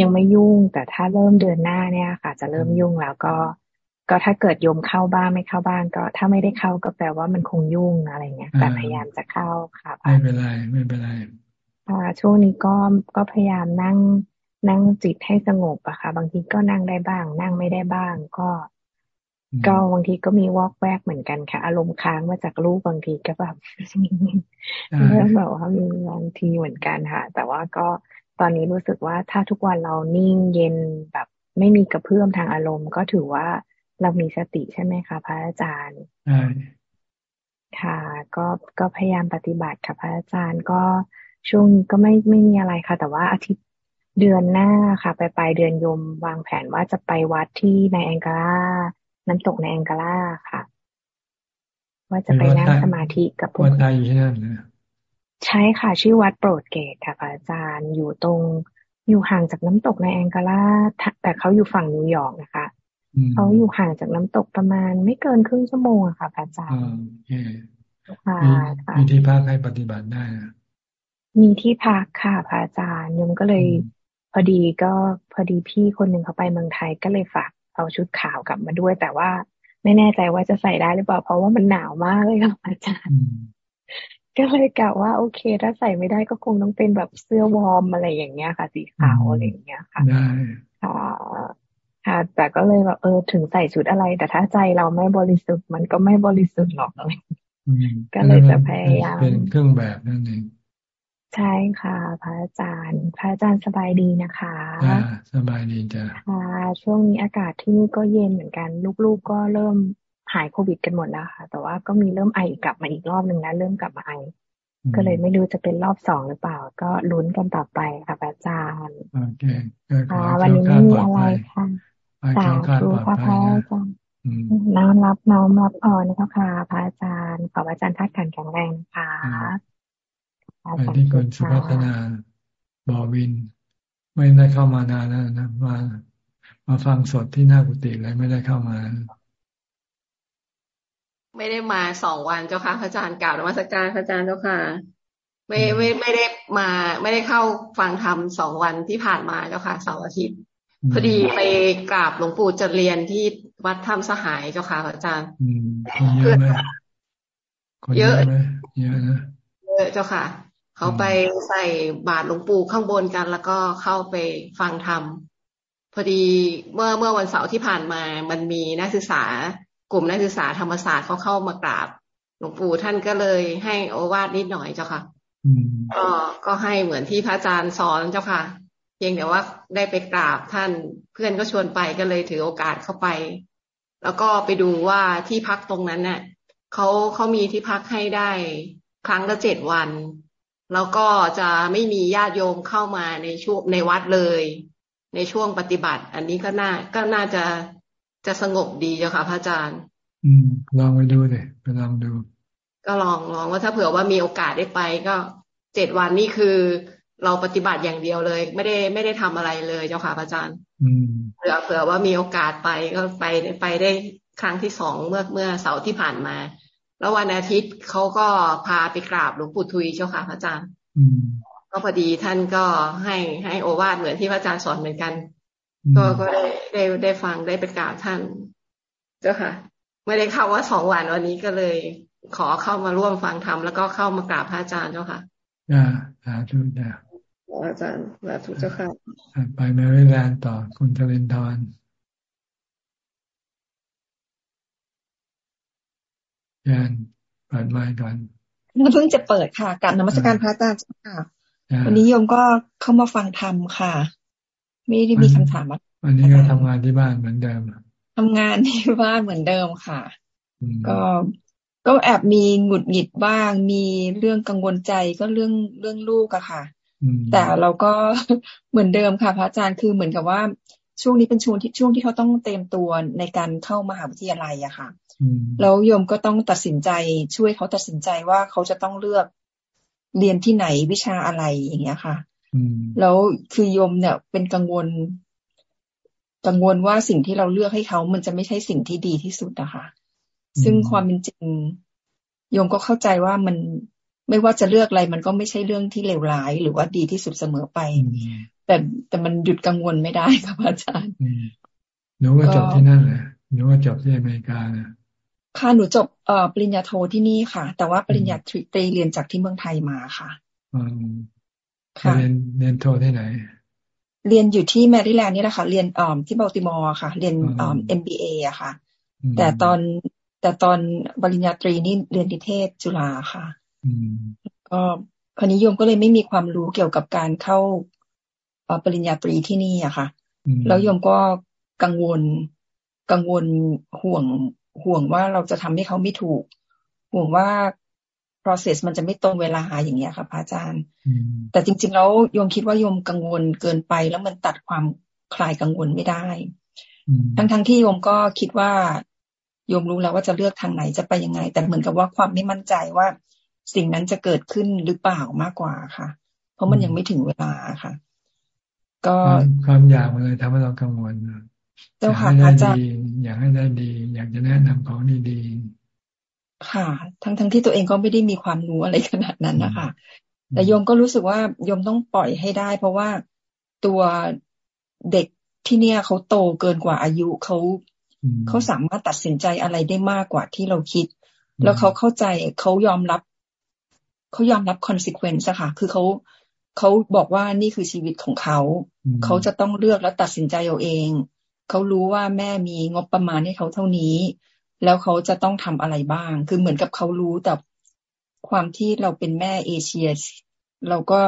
ยังไม่ยุ่ง แต่ถ้าเริ่มเดือนหน้าเนี่ยค่ะ จะเริ่มยุ่งแล้วก็ ก็ถ้าเกิดยมเข้าบ้างไม่เข้าบ้างก็ ถ้าไม่ได้เข้าก็แปลว่ามันคงยุ่งอะไรเงี้ยแต่พยายามจะเข้าค่ะไม่เป็นไรไม่เป็นไรอ่าช่วงนี้ก็ก็พยายามนั่งนั่งจิตให้สงบอะค่ะ บางทีก็นั่งได้บ้าง นั่งไม่ได้บ้างก็ ก็บางทีก็มีวอกแวกเหมือนกันค่ะ อารมณ์ค้างมาจากลูกบางทีก็แบบเริ่มแบบว่ามีบางทีเหมือนกันค่ะ แต่ว่าก็ตอนนี้รู้สึกว่าถ้าทุกวันเรานิ่งเย็นแบบไม่มีกระเพื่อมทางอารมณ์ ก็ถือว่าเรามีสติใช่ไหมคะพระอาจารย์ค่ะก็ก็พยายามปฏิบัติค่ะพระอาจารย์ก็ช่วงนี้ก็ไม่ไม่มีอะไรค่ะ แต่ว่าอาทิตย์เดือนหน้าค่ะ ไปปลายเดือนยมวางแผนว่าจะไปวัดที่ในแองการา น้ำตกในแองกาล่าค่ะ ว่าจะไปนั่งสมาธิกับพวกวัดไทยที่นั่นใช่ค่ะ ชื่อวัดโปรดเกตค่ะอาจารย์อยู่ตรงอยู่ห่างจากน้ำตกในแองกาล่าแต่เขาอยู่ฝั่งนิวยอร์กนะคะเขาอยู่ห่างจากน้ำตกประมาณไม่เกินครึ่งชั่วโมงอะค่ะอาจารย์ค่ะมีที่พักให้ปฏิบัติได้ มีที่พักค่ะพระอาจารย์ยมก็เลยพอดีก็พอดีพี่คนหนึ่งเขาไปเมืองไทยก็เลยฝาก เอาชุดขาวกลับมาด้วย แต่ว่าไม่แน่ใจว่าจะใส่ได้หรือเปล่า เพราะว่ามันหนาวมากเลยค่ะอาจารย์ ก็เลยกะว่าโอเค ถ้าใส่ไม่ได้ก็คงต้องเป็นแบบเสื้อวอร์มอะไรอย่างเงี้ยค่ะ สีขาวอะไรอย่างเงี้ยค่ะได้ค่ะค่ะแต่ก็เลยแบบเออถึงใส่ชุดอะไร แต่ถ้าใจเราไม่บริสุทธิ์มันก็ไม่บริสุทธิ์หรอกเลยก็เลยจะพยายามเป็นเครื่องแบบนั่นเอง ใช่ค่ะ พระอาจารย์ พระอาจารย์สบายดีนะคะสบายดีจ้ะค่ะ ช่วงนี้อากาศที่นี่ก็เย็นเหมือนกัน ลูกๆก็เริ่มหายโควิดกันหมดแล้วค่ะ แต่ว่าก็มีเริ่มไอกลับมาอีกรอบหนึ่งนะเริ่มกลับมาไอ ก็เลยไม่รู้จะเป็นรอบสองหรือเปล่า ก็ลุ้นกันต่อไปค่ะอาจารย์โอเคค่ะวันนี้ไม่มีอะไรค่ะสาธุค่ะพระอาจารย์น้อมรับน้อมรับพรนะคะพระอาจารย์ขอพระอาจารย์ทัดกันแข็งแรงนะคะ ไปที่คุณสุพัฒนาบอวิน ไม่ได้เข้ามานานแล้วนะมามาฟังสดที่หน้ากุฏิเลยไม่ได้เข้ามา ไม่ได้มาสองวันเจ้าค่ะพระอาจารย์กล่าวนมัสการพระอาจารย์เจ้าค่ะ ไม่ไม่ไม่ได้มา ไม่ได้เข้าฟังธรรมสองวันที่ผ่านมาเจ้าค่ะเสาร์อาทิตย์พอดีไปกราบหลวงปู่จะเรียนที่วัดธรรมสหายเจ้าค่ะพระอาจารย์เยอะไหมเยอะเยอะนะเยอะเจ้าค่ะ เขาไปใส่บาตรหลวงปู่ข้างบนกัน แล้วก็เข้าไปฟังธรรมพอดีเมื่อเมื่อวันเสาร์ที่ผ่านมา มันมีนักศึกษากลุ่มนักศึกษาธรรมศาสตร์เขาเข้ามากราบหลวงปู่ท่านก็เลยให้โอวาทนิดหน่อยเจ้าค่ะก็ก็ให้เหมือนที่พระอาจารย์สอนเจ้าค่ะ เพียงแต่ว่าได้ไปกราบท่านเพื่อนก็ชวนไปก็เลยถือโอกาสเข้าไป แล้วก็ไปดูว่าที่พักตรงนั้นเนี่ยเขาเขามีที่พักให้ได้ครั้งละเจ็ดวัน แล้วก็จะไม่มีญาติโยมเข้ามาในช่วงในวัดเลย ในช่วงปฏิบัติ อันนี้ก็น่าก็น่าจะจะสงบดีเจ้าค่ะพระอาจารย์ อืม ลองไปดูเลยไปลองดู ก็ลองลองว่าถ้าเผื่อว่ามีโอกาสได้ไป ก็เจ็ดวันนี่คือ เราปฏิบัติอย่างเดียวเลย ไม่ได้ไม่ได้ทำอะไรเลยเจ้าค่ะพระอาจารย์เผื่อเผื่อว่ามีโอกาสไปก็ไปไปได้ครั้งที่สองเมื่อเมื่อเสาร์ที่ผ่านมา แล้ววันอาทิตย์เขาก็พาไปกราบหลวงปู่ทุยเจ้าค่ะพระอาจารย์ก็พอดีท่านก็ให้ให้โอวาทเหมือนที่พระอาจารย์สอนเหมือนกัน ก็ก็ได้ได้ได้ฟังได้ไปกราบท่าน เจ้าค่ะ ไม่ได้เข้าว่าสองวันวันนี้ก็เลย ขอเข้ามาร่วมฟังธรรมแล้วก็เข้ามากราบพระอาจารย์เจ้าค่ะอ่าสาธุจ้ะอาจารย์สาธุเจ้าค่ะไปแมริแลนด์ต่อคุณเจริญทร ยานเปิดไมค์ก่อนเพิ่งจะเปิดค่ะกับนมัสการพระอาจารย์ค่ะวันนี้โยมก็เข้ามาฟังธรรมค่ะ ไม่ได้มีคำถามวันนี้ก็ทำงานที่บ้านเหมือนเดิมทำงานที่บ้านเหมือนเดิมค่ะ ก็ก็แอบมีหงุดหงิดบ้าง มีเรื่องกังวลใจก็เรื่องเรื่องลูกอะค่ะ แต่เราก็เหมือนเดิมค่ะ พระอาจารย์คือเหมือนกับว่าช่วงนี้เป็นช่วงที่ช่วงที่เขาต้องเตรียมตัวในการเข้ามหาวิทยาลัยอะค่ะ แล้วโยมก็ต้องตัดสินใจ ช่วยเขาตัดสินใจว่าเขาจะต้องเลือกเรียนที่ไหนวิชาอะไรอย่างเงี้ยค่ะแล้วคือโยมเนี่ย เป็นกังวล กังวลว่าสิ่งที่เราเลือกให้เขา มันจะไม่ใช่สิ่งที่ดีที่สุดนะคะซึ่งความเป็นจริงโยมก็เข้าใจว่ามันไม่ว่าจะเลือกอะไร มันก็ไม่ใช่เรื่องที่เลวร้าย หรือว่าดีที่สุดเสมอไป แต่แต่มันหยุดกังวลไม่ได้ครับอาจารย์หนูว่าจบที่นั่นแหละหนูว่าจบที่อเมริกานะ ค่ะหนูจบเอ่อปริญญาโทที่นี่ค่ะ แต่ว่าปริญญาตรีเรียนจากที่เมืองไทยมาค่ะอืมค่ะเรียนเรียนโทที่ไหน เรียนอยู่ที่แมริแลนด์นี่แหละค่ะ เรียนอ่อที่บัลติมอร์ค่ะ เรียนอ่อ MBA อะค่ะ แต่ตอนแต่ตอนปริญญาตรีนี่เรียนนิเทศจุฬาค่ะก็คณิยมก็เลยไม่มีความรู้เกี่ยวกับการเข้าปริญญาตรีที่นี่อะค่ะ แล้วยมก็กังวลกังวลห่วง ห่วงว่าเราจะทำให้เขาไม่ถูก ห่วงว่า process มันจะไม่ตรงเวลาอย่างเงี้ยค่ะพระอาจารย์ แต่จริง ๆ แล้วโยมคิดว่าโยมกังวลเกินไป แล้วมันตัดความคลายกังวลไม่ได้ ทั้งๆทที่โยมก็คิดว่าโยมรู้แล้วว่าจะเลือกทางไหนจะไปยังไง แต่เหมือนกับว่าความไม่มั่นใจว่าสิ่งนั้นจะเกิดขึ้นหรือเปล่ามากกว่าค่ะ เพราะมันยังไม่ถึงเวลาค่ะ ก็ความอยากมันเลยทำให้เรากังวลเจ้าค่ะอาจารย์ อยากให้ได้ดี อยากจะแนะนำของดีๆค่ะ ทั้งทั้งที่ตัวเองก็ไม่ได้มีความรู้อะไรขนาดนั้นนะคะแต่โยมก็รู้สึกว่าโยมต้องปล่อยให้ได้ เพราะว่าตัวเด็กที่เนี่ยเขาโตเกินกว่าอายุเขาเขาสามารถตัดสินใจอะไรได้มากกว่าที่เราคิด แล้วเขาเข้าใจเขายอมรับเขายอมรับ consequence อะค่ะ คือเขาเขาบอกว่านี่คือชีวิตของเขา เขาจะต้องเลือกแล้วตัดสินใจเอาเอง เขารู้ว่าแม่มีงบประมาณให้เขาเท่านี้ แล้วเขาจะต้องทำอะไรบ้าง คือเหมือนกับเขารู้แต่ความที่เราเป็นแม่เอเชีย เราก็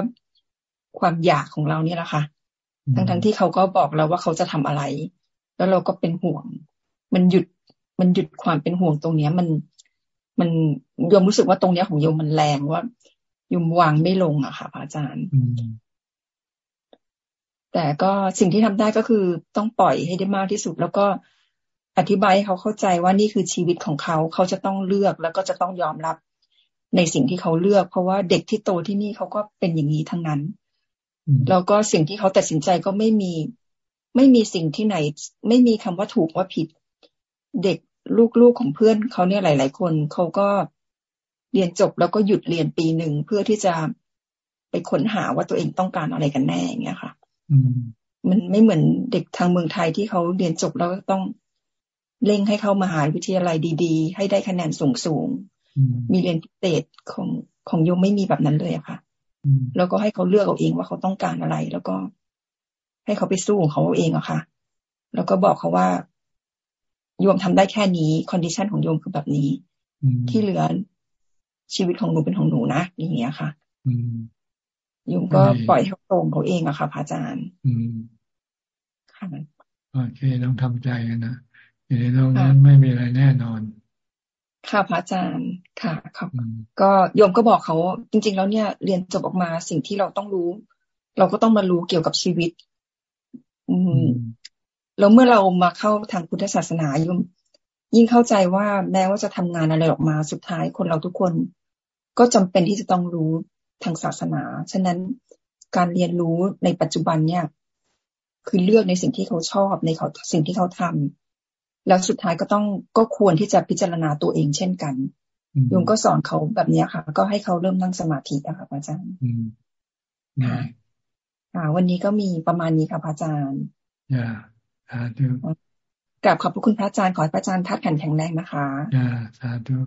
ความอยากของเราเนี่ยแหละค่ะ ทั้งทั้งที่เขาก็บอกเราว่าเขาจะทำอะไร แล้วเราก็เป็นห่วง มันหยุดมันหยุดความเป็นห่วงตรงเนี้ย มันมันยมรู้สึกว่าตรงเนี้ยของโยมมันแรงว่ายมวางไม่ลงอะค่ะพระอาจารย์ แต่ก็สิ่งที่ทำได้ก็คือต้องปล่อยให้ได้มากที่สุด แล้วก็อธิบายให้เขาเข้าใจว่านี่คือชีวิตของเขาเขาจะต้องเลือกแล้วก็จะต้องยอมรับในสิ่งที่เขาเลือก เพราะว่าเด็กที่โตที่นี่เขาก็เป็นอย่างนี้ทั้งนั้น แล้วก็สิ่งที่เขาตัดสินใจก็ไม่มีไม่มีสิ่งที่ไหน ไม่มีคำว่าถูกว่าผิด เด็กลูกๆของเพื่อนเขาเนี่ยหลาย ๆ คนเขาก็เรียนจบแล้วก็หยุดเรียนปีหนึ่งเพื่อที่จะไปค้นหาว่าตัวเองต้องการอะไรกันแน่อย่างเงี้ยค่ะ มันไม่เหมือนเด็กทางเมืองไทยที่เขาเรียนจบแล้วต้องเร่งให้เข้ามหาวิทยาลัยดี ๆ ให้ได้คะแนนสูงๆมีเรียนพิเศษของของโยมไม่มีแบบนั้นเลยอะค่ะ แล้วก็ให้เขาเลือกเอาเองว่าเขาต้องการอะไร แล้วก็ให้เขาไปสู้ของเขาเองอะค่ะ แล้วก็บอกเขาว่าโยมทำได้แค่นี้ condition ของโยมคือแบบนี้ ที่เหลือชีวิตของหนูเป็นของหนูนะอย่างเงี้ยค่ะ โยมก็ปล่อยให้เขาตรงเขาเองอะค่ะพระอาจารย์ อืมค่ะโอเคต้องทำใจกันนะอยู่ในโลกนั้นไม่มีอะไรแน่นอน ค่ะพระอาจารย์ค่ะครับก็โยมก็บอกเขา จริง ๆ แล้วเนี่ย เรียนจบออกมาสิ่งที่เราต้องรู้ เราก็ต้องมารู้เกี่ยวกับชีวิต อืมแล้วเมื่อเรามาเข้าทางพุทธศาสนาโยมยิ่งเข้าใจว่าแม้ว่าจะทำงานอะไรออกมาสุดท้ายคนเราทุกคนก็จำเป็นที่จะต้องรู้ ทางศาสนา ฉะนั้นการเรียนรู้ในปัจจุบันเนี่ย คือเลือกในสิ่งที่เขาชอบในเขาสิ่งที่เขาทำแล้วสุดท้ายก็ต้องก็ควรที่จะพิจารณาตัวเองเช่นกันโยมก็สอนเขาแบบนี้ค่ะ ก็ให้เขาเริ่มนั่งสมาธิอะค่ะอาจารย์ค่ะวันนี้ก็มีประมาณนี้ค่ะอาจารย์อ่าสาธุกลับขอบพระคุณพระอาจารย์ขอให้พระอาจารย์ทัดแข็งแข็งแรงนะคะอ่าสาธุ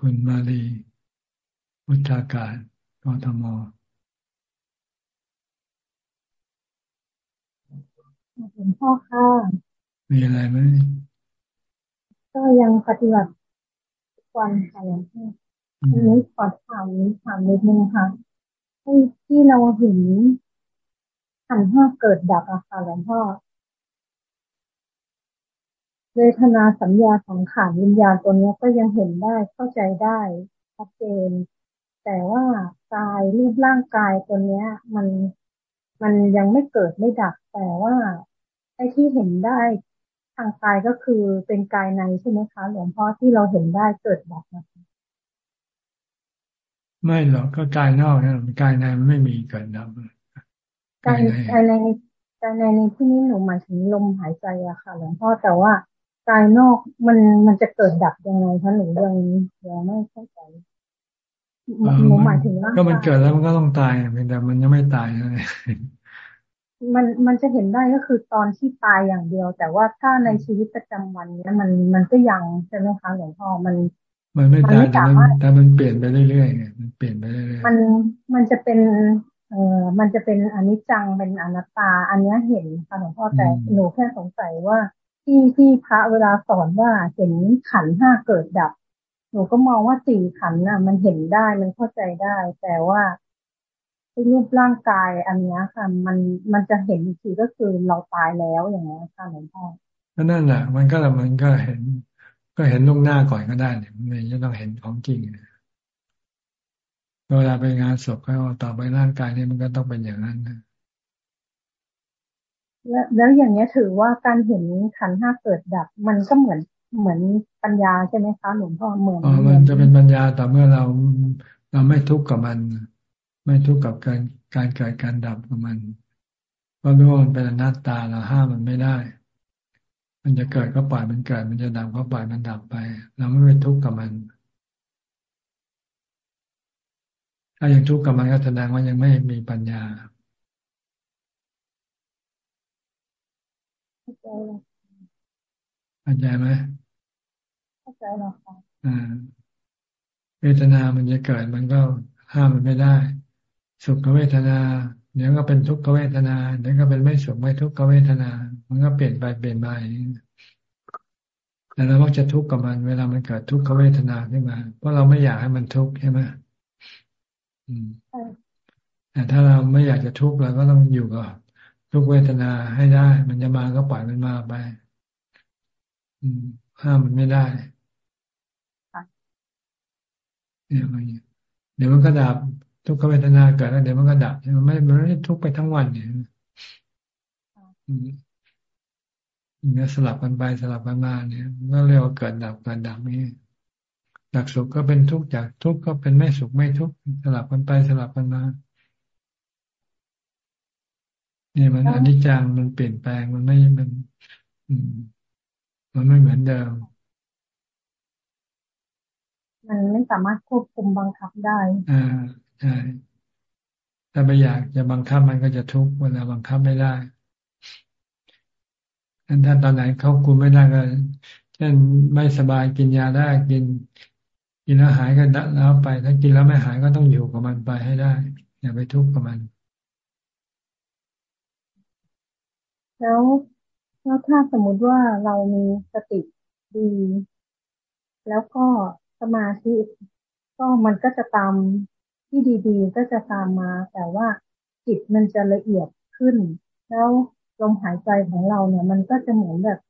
คุณมาลี พุทธาการกทมหลวงพ่อค่ะ มีอะไรไหม ก็ยังปฏิบัติวันค่ะหลวงพ่ออันนี้ขอถามถามนิดนึงค่ะที่ที่เราเห็นขันห้าเกิดดับอะค่ะหลวงพ่อเวทนาสัญญาสังขารวิญญาณตัวนี้ก็ยังเห็นได้เข้าใจได้ชัดเจน แต่ว่ากายรูปร่างกายตัวเนี้ย มันมันยังไม่เกิดไม่ดับแต่ว่าไอ้ที่เห็นได้ทางกายก็คือเป็นกายในใช่ไหมคะ หลวงพ่อที่เราเห็นได้เกิดดับนะคะไม่หรอกก็กายนอกนะกายในมันไม่มีเกิดดับกายกายในกายในในที่นี้หนูหมายถึงลมหายใจอะค่ะ หลวงพ่อแต่ว่ากายนอกมันมันจะเกิดดับยังไงคะหนูยังยังไม่เข้าใจ หนูหมายถึงว่าก็มันเกิดแล้วมันก็ต้องตายแต่มันยังไม่ตายเลยมันมันจะเห็นได้ก็คือตอนที่ตายอย่างเดียว แต่ว่าถ้าในชีวิตประจำวันเนี้ยมันมันก็ยังใช่ไหมคะหลวงพ่อมัน มันไม่ตายแต่มันแต่มันเปลี่ยนไปเรื่อยๆไงมันเปลี่ยนไปเรื่อยๆมันมันจะเป็นเอ่อมันจะเป็นอนิจจังเป็นอนัตตา อันนี้เห็นค่ะหลวงพ่อแต่หนูแค่สงสัยว่าที่ที่พระเวลาสอนว่าเห็นขันห้าเกิดดับ หนูก็มองว่าสี่ขันน่ะ มันเห็นได้มันเข้าใจได้ แต่ว่ารูปร่างกายอันนี้ค่ะ มันมันจะเห็นทีก็คือเราตายแล้วอย่างนี้ค่ะหลวงพ่อก็นั่นแหละมันก็มันก็เห็น ก็เห็นล่วงหน้าก่อนก็ได้เนี่ยไม่จะต้องเห็นของจริงเวลาไปงานศพก็ต่อไปร่างกายนี่มันก็ต้องเป็นอย่างนั้นนะแล้วอย่างเนี้ยถือว่าการเห็นขันห้าเกิดดับ มันก็เหมือน เหมือนปัญญาใช่ไหมคะหลวงพ่อเหมือนอ๋อมันจะเป็นปัญญาต่อเมื่อเราเราไม่ทุกข์กับมัน ไม่ทุกข์กับการการเกิดการดับของมันเพราะรู้ว่ามันเป็นอนัตตาเราห้ามมันไม่ได้ มันจะเกิดก็ปล่อยมันเกิด มันจะดับก็ปล่อยมันดับไป เราไม่ไปทุกข์กับมัน ถ้ายังทุกข์กับมันก็แสดงว่ายังไม่มีปัญญาเข้าใจไหมเข้า ใจแล้วค่ะอ่าเวทนามันจะเกิดมันก็ห้ามมันไม่ได้ สุขเวทนาเดี๋ยวก็เป็นทุกขเวทนาเดี๋ยวก็เป็นไม่สุขไม่ทุกขเวทนา มันก็เปลี่ยนไปเปลี่ยนมาแต่เรามักจะทุกข์กับมัน เวลามันเกิดทุกขเวทนาขึ้นมาเพราะเราไม่อยากให้มันทุกข์ใช่ไหมแต่ถ้าเราไม่อยากจะทุกข์เราก็ต้องอยู่กับทุกเวทนาให้ได้ มันจะมาก็ปล่อยมันมาไปห้ามมันไม่ได้ เนี่ยมันเดี๋ยวมันก็ดับทุกขเวทนาเกิดแล้วเดี๋ยวมันก็ดับมันไม่มันไม่ทุกไปทั้งวันเนี่ยเนี่ยสลับกันไปสลับกันมาเนี่ยก็เรียกว่าเกิดดับเกิดดับนี่จากสุขก็เป็นทุกข์จากทุกข์ก็เป็นไม่สุขไม่ทุกข์สลับกันไปสลับกันมาเนี่ยมันอนิจจังมันเปลี่ยนแปลงมันไม่มันอืมมันไม่เหมือนเดิม มันไม่สามารถควบคุมบังคับได้ อ่าใช่ถ้าไม่อยากจะบังคับมันก็จะทุกข์เวลาบังคับไม่ได้ถ้าตอนไหนเขาคุมไม่ได้ก็เช่นไม่สบายกินยาได้กิน กินแล้วหายก็แล้วไป ถ้ากินแล้วไม่หายก็ต้องอยู่กับมันไปให้ได้ อย่าไปทุกข์กับมัน แล้วแล้วถ้าสมมุติว่าเรามีสติดี แล้วก็ สมาธิก็มันก็จะตามที่ดีๆ ก็จะตามมา แต่ว่าจิตมันจะละเอียดขึ้น แล้วลมหายใจของเราเนี่ย มันก็จะเหมือนแบบ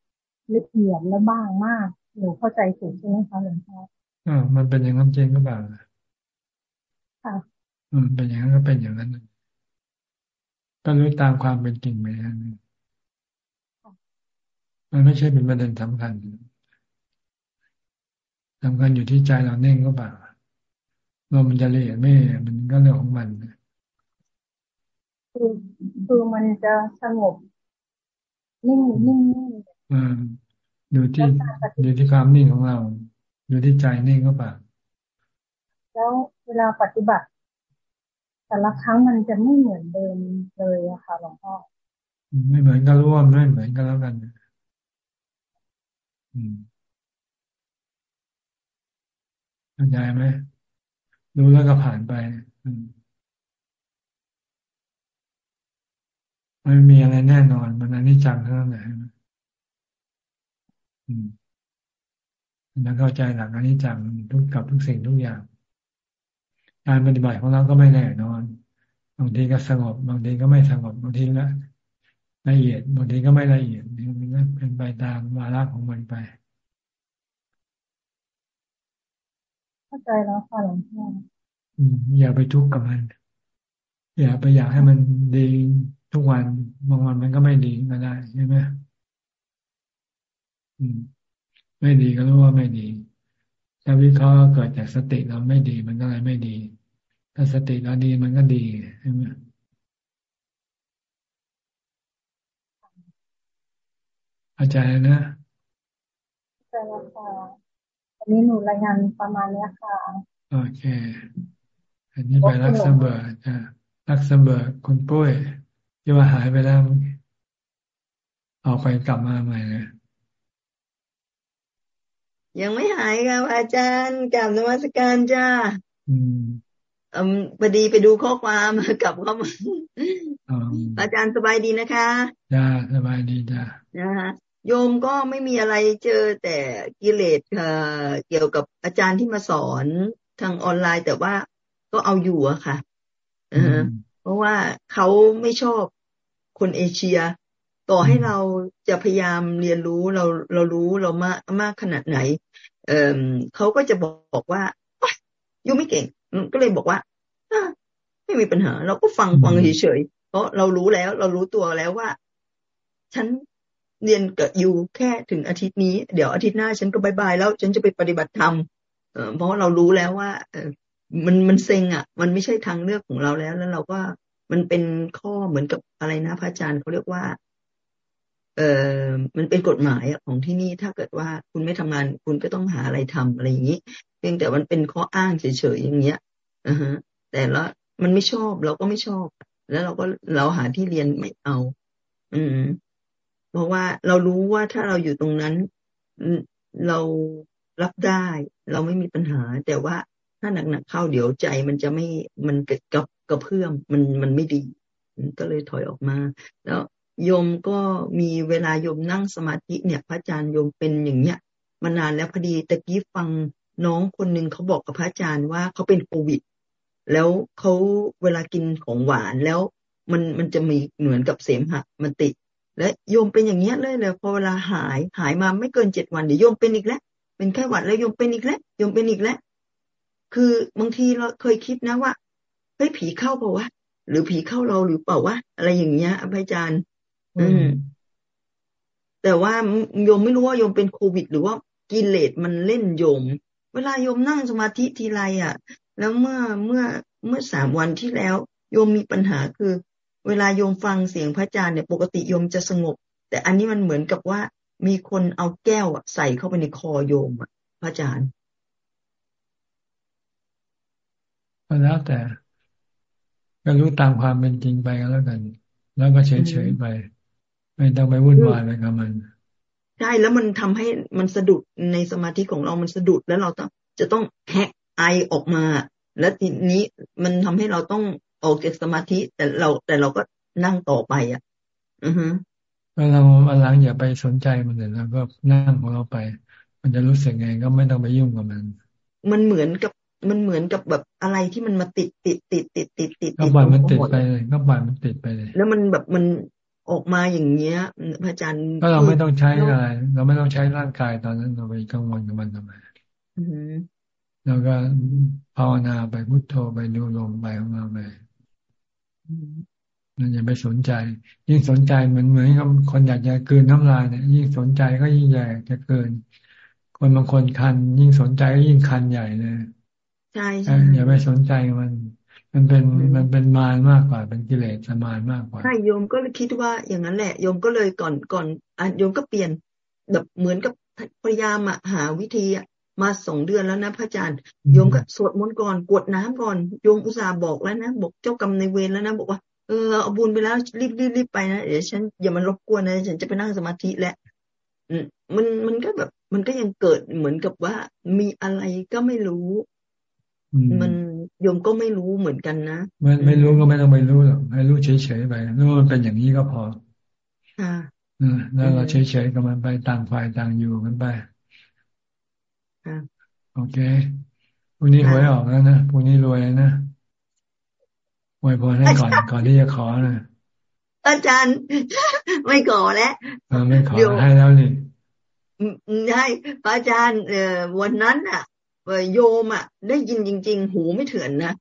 ละเอียดและบ้างมากหนูเข้าใจถูกใช่ไหมคะหลวงพ่ออ่ามันเป็นอย่างนั้นจริงหรือเปล่าค่ะอืมเป็นอย่างนั้นก็เป็นอย่างนั้นก็รู้ตามความเป็นจริงไปนะมันไม่ใช่เป็นประเด็นสำคัญ สำคัญอยู่ที่ใจเราเน่งก็เปล่าเรามันจะละเอียดไม่มันก็เรื่องของมันคือคือมันจะสงบนิ่งนิ่งนิ่งอ่าอยู่ที่อยู่ที่ความนิ่งของเรา อยู่ที่ใจนิ่งก็เปล่าแล้วเวลาปฏิบัติ แต่ละครั้งมันจะไม่เหมือนเดิมเลยอะค่ะหลวงพ่อไม่เหมือนกันรู้ว่าไม่เหมือนกันแล้วกันเเข้าใจไหมรู้แล้วก็ผ่านไปมันมีอะไรแน่นอน มันอันนี้จังเท่านั้นแหละแล้วเข้าใจหลักอันนี้จังทุกกับทุกสิ่งทุกอย่าง การปฏิบัติของเราก็ไม่แน่นอนบางทีก็สงบบางทีก็ไม่สงบบางทีละละเอียดบางทีก็ไม่ละเอียดมันก็เป็นไปตามวาระของมันไป เข้าใจแล้วค่ะหลวงพ่ออย่าไปทุกข์กับมัน อย่าไปอยากให้มันดีทุกวันบางวันมันก็ไม่ดีก็ได้ใช่ไหมไม่ดีก็รู้ว่าไม่ดีถ้าวิเคราะห์เกิดจากสติเราไม่ดีมันก็เลยไม่ดี ถ้าสติเราดีมันก็ดีใช่ไหมอาจารย์นะอาจารย์ค่ะ อันนี้หนูรายงานประมาณนี้ค่ะ โอเค อันนี้ไปรักเซมเบิร์กะรักเซมเบิร์กคุณปุ้ยที่ว่าหายไปแล้ว เอาไปกลับมาใหม่เลยยังไม่หายครับอาจารย์กลับนวัตการจ้าอืมพอดีไปดูข้อความกลับเข้ามาอาจารย์สบายดีนะคะ จ้า สบายดีจ้านะคะ โยมก็ไม่มีอะไรเจอแต่กิเลสเกี่ยวกับอาจารย์ที่มาสอนทางออนไลน์ แต่ว่าก็เอาอยู่อะค่ะเพราะว่าเขาไม่ชอบคนเอเชีย ต่อให้เราจะพยายามเรียนรู้เราเรารู้เรามากมากขนาดไหน เออเขาก็จะบอกว่ายูไม่เก่งก็เลยบอกว่าไม่มีปัญหา เราก็ฟังฟังเฉยๆเพราะเรารู้แล้ว เรารู้ตัวแล้วว่า ฉัน เรียนกับยูแค่ถึงอาทิตย์นี้ เดี๋ยวอาทิตย์หน้าฉันก็บายบายแล้ว ฉันจะไปปฏิบัติธรรมเพราะเรารู้แล้วว่ามันมันเซ็งอะ มันไม่ใช่ทางเลือกของเราแล้ว แล้วเราก็มันเป็นข้อเหมือนกับอะไรนะพระอาจารย์เขาเรียกว่า เออมันเป็นกฎหมายของที่นี่ถ้าเกิดว่าคุณไม่ทำงาน คุณก็ต้องหาอะไรทำอะไรอย่างนี้เพียงแต่มันเป็นข้ออ้างเฉยๆอย่างเงี้ยอ่าฮะ แต่ละมันไม่ชอบเราก็ไม่ชอบ แล้วเราก็เราหาที่เรียนไม่เอา อืม เพราะว่าเรารู้ว่าถ้าเราอยู่ตรงนั้น เรารับได้ เราไม่มีปัญหา แต่ว่าถ้าหนักๆเข้าเดี๋ยวใจมันจะไม่มันเกิดกับกระเพื่อมมันมันไม่ดีก็เลยถอยออกมา แล้วโยมก็มีเวลาโยมนั่งสมาธิเนี่ย พระอาจารย์โยมเป็นอย่างเนี้ยมานานแล้วพอดีตะกี้ฟังน้องคนหนึ่งเขาบอกกับพระอาจารย์ว่าเขาเป็นโควิด แล้วเขาเวลากินของหวานแล้วมันมันจะมีเหมือนกับเสมหะมันติด และโยมเป็นอย่างเงี้ยเลยเลยพอเวลาหายหายมาไม่เกินเจ็ดวันเดี๋ยวโยมเป็นอีกแล้วเป็นแค่หวัดแล้วโยมเป็นอีกแล้วโยมเป็นอีกแล้วคือบางทีเราเคยคิดนะว่าเฮ้ยผีเข้าเปล่าวะหรือผีเข้าเราหรือเปล่าวะอะไรอย่างเงี้ยอาจารย์ อืม แต่ว่าโยมไม่รู้ว่าโยมเป็นโควิด หรือว่ากิเลสมันเล่นโยม เวลาโยมนั่งสมาธิทีไรอะ แล้วเมื่อเมื่อเมื่อสามวันที่แล้ว โยมมีปัญหาคือ เวลาโยมฟังเสียงพระอาจารย์เนี่ย ปกติโยมจะสงบ แต่อันนี้มันเหมือนกับว่ามีคนเอาแก้วใส่เข้าไปในคอโยมพระอาจารย์ก็แล้วแต่ก็รู้ตามความเป็นจริงไปก็แล้วกัน แล้วก็เฉยๆไป ไม่ต้องไปวุ่นวายไปกับมันใช่แล้วมันทำให้มันสะดุดในสมาธิของเรามันสะดุดแล้วเราต้องจะต้องแฮกไอออกมา แล้วทีนี้มันทำให้เราต้อง ออกจากสมาธิ แต่เราแต่เราก็นั่งต่อไปอะ อือฮึเราอันหลังอย่าไปสนใจมันเลยแล้วก็นั่งของเราไป มันจะรู้สึกไงก็ไม่ต้องไปยุ่งกับมัน มันเหมือนกับมันเหมือนกับแบบอะไรที่มันมาติดติดติดติดติดติดก็บ่อยมันติดไปเลยก็บ่อยมันติดไปเลย แล้วมันแบบมันออกมาอย่างเงี้ยพระอาจารย์ก็เราไม่ต้องใช้อะไรเราไม่ต้องใช้ร่างกายตอนนั้นเราไปกังวลกับมันทำไมแล้วก็ภาวนาไปพุทโธไปดูลมไปของเราไปนั่น อย่าไปสนใจ ยิ่งสนใจเหมือนเหมือนกับคนอยากจะเกินน้ำลายเนี่ย ยิ่งสนใจก็ยิ่งใหญ่จะเกิน คนบางคนคัน ยิ่งสนใจก็ยิ่งคันใหญ่เลยใช่ใช่อย่าไปสนใจมัน มันเป็นมันเป็นมารมากกว่า เป็นกิเลสมารมากกว่าใช่โยมก็เลยคิดว่าอย่างนั้นแหละโยมก็เลยก่อนก่อนอะโยมก็เปลี่ยนแบบเหมือนกับพยายามหาวิธี มาสองเดือนแล้วนะพระอาจารย์โยมก็สวดมนต์ก่อนกวดน้ำก่อนโยมอุตส่าห์บอกแล้วนะบอกเจ้ากรรมในเวรแล้วนะบอกว่าเออเอาบุญไปแล้วรีบรีบรีบไปนะเดี๋ยวฉันอย่ามันรบกวนนะฉันจะไปนั่งสมาธิแล้วอืมมันมันก็แบบ มันก็ยังเกิดเหมือนกับว่า มีอะไรก็ไม่รู้ มันโยมก็ไม่รู้เหมือนกันนะไม่ไม่รู้ก็ไม่ต้องไปรู้หรอกให้รู้เฉยๆไปรู้มันเป็นอย่างนี้ก็พอค่ะแล้วเราเฉยๆกับมันไปต่างฝ่ายต่างอยู่กันไป โอเคพรุ่งนี้หวยออกแล้วนะพรุ่งนี้รวยนะหวยพอให้ก่อนก่อนที่จะขอนะอาจารย์ไม่ขอแล้วไม่ขอให้แล้วนี่ใช่พระอาจารย์เออวันนั้นอะโยมอะ ได้ยินจริง ๆ หูไม่เถื่อนนะ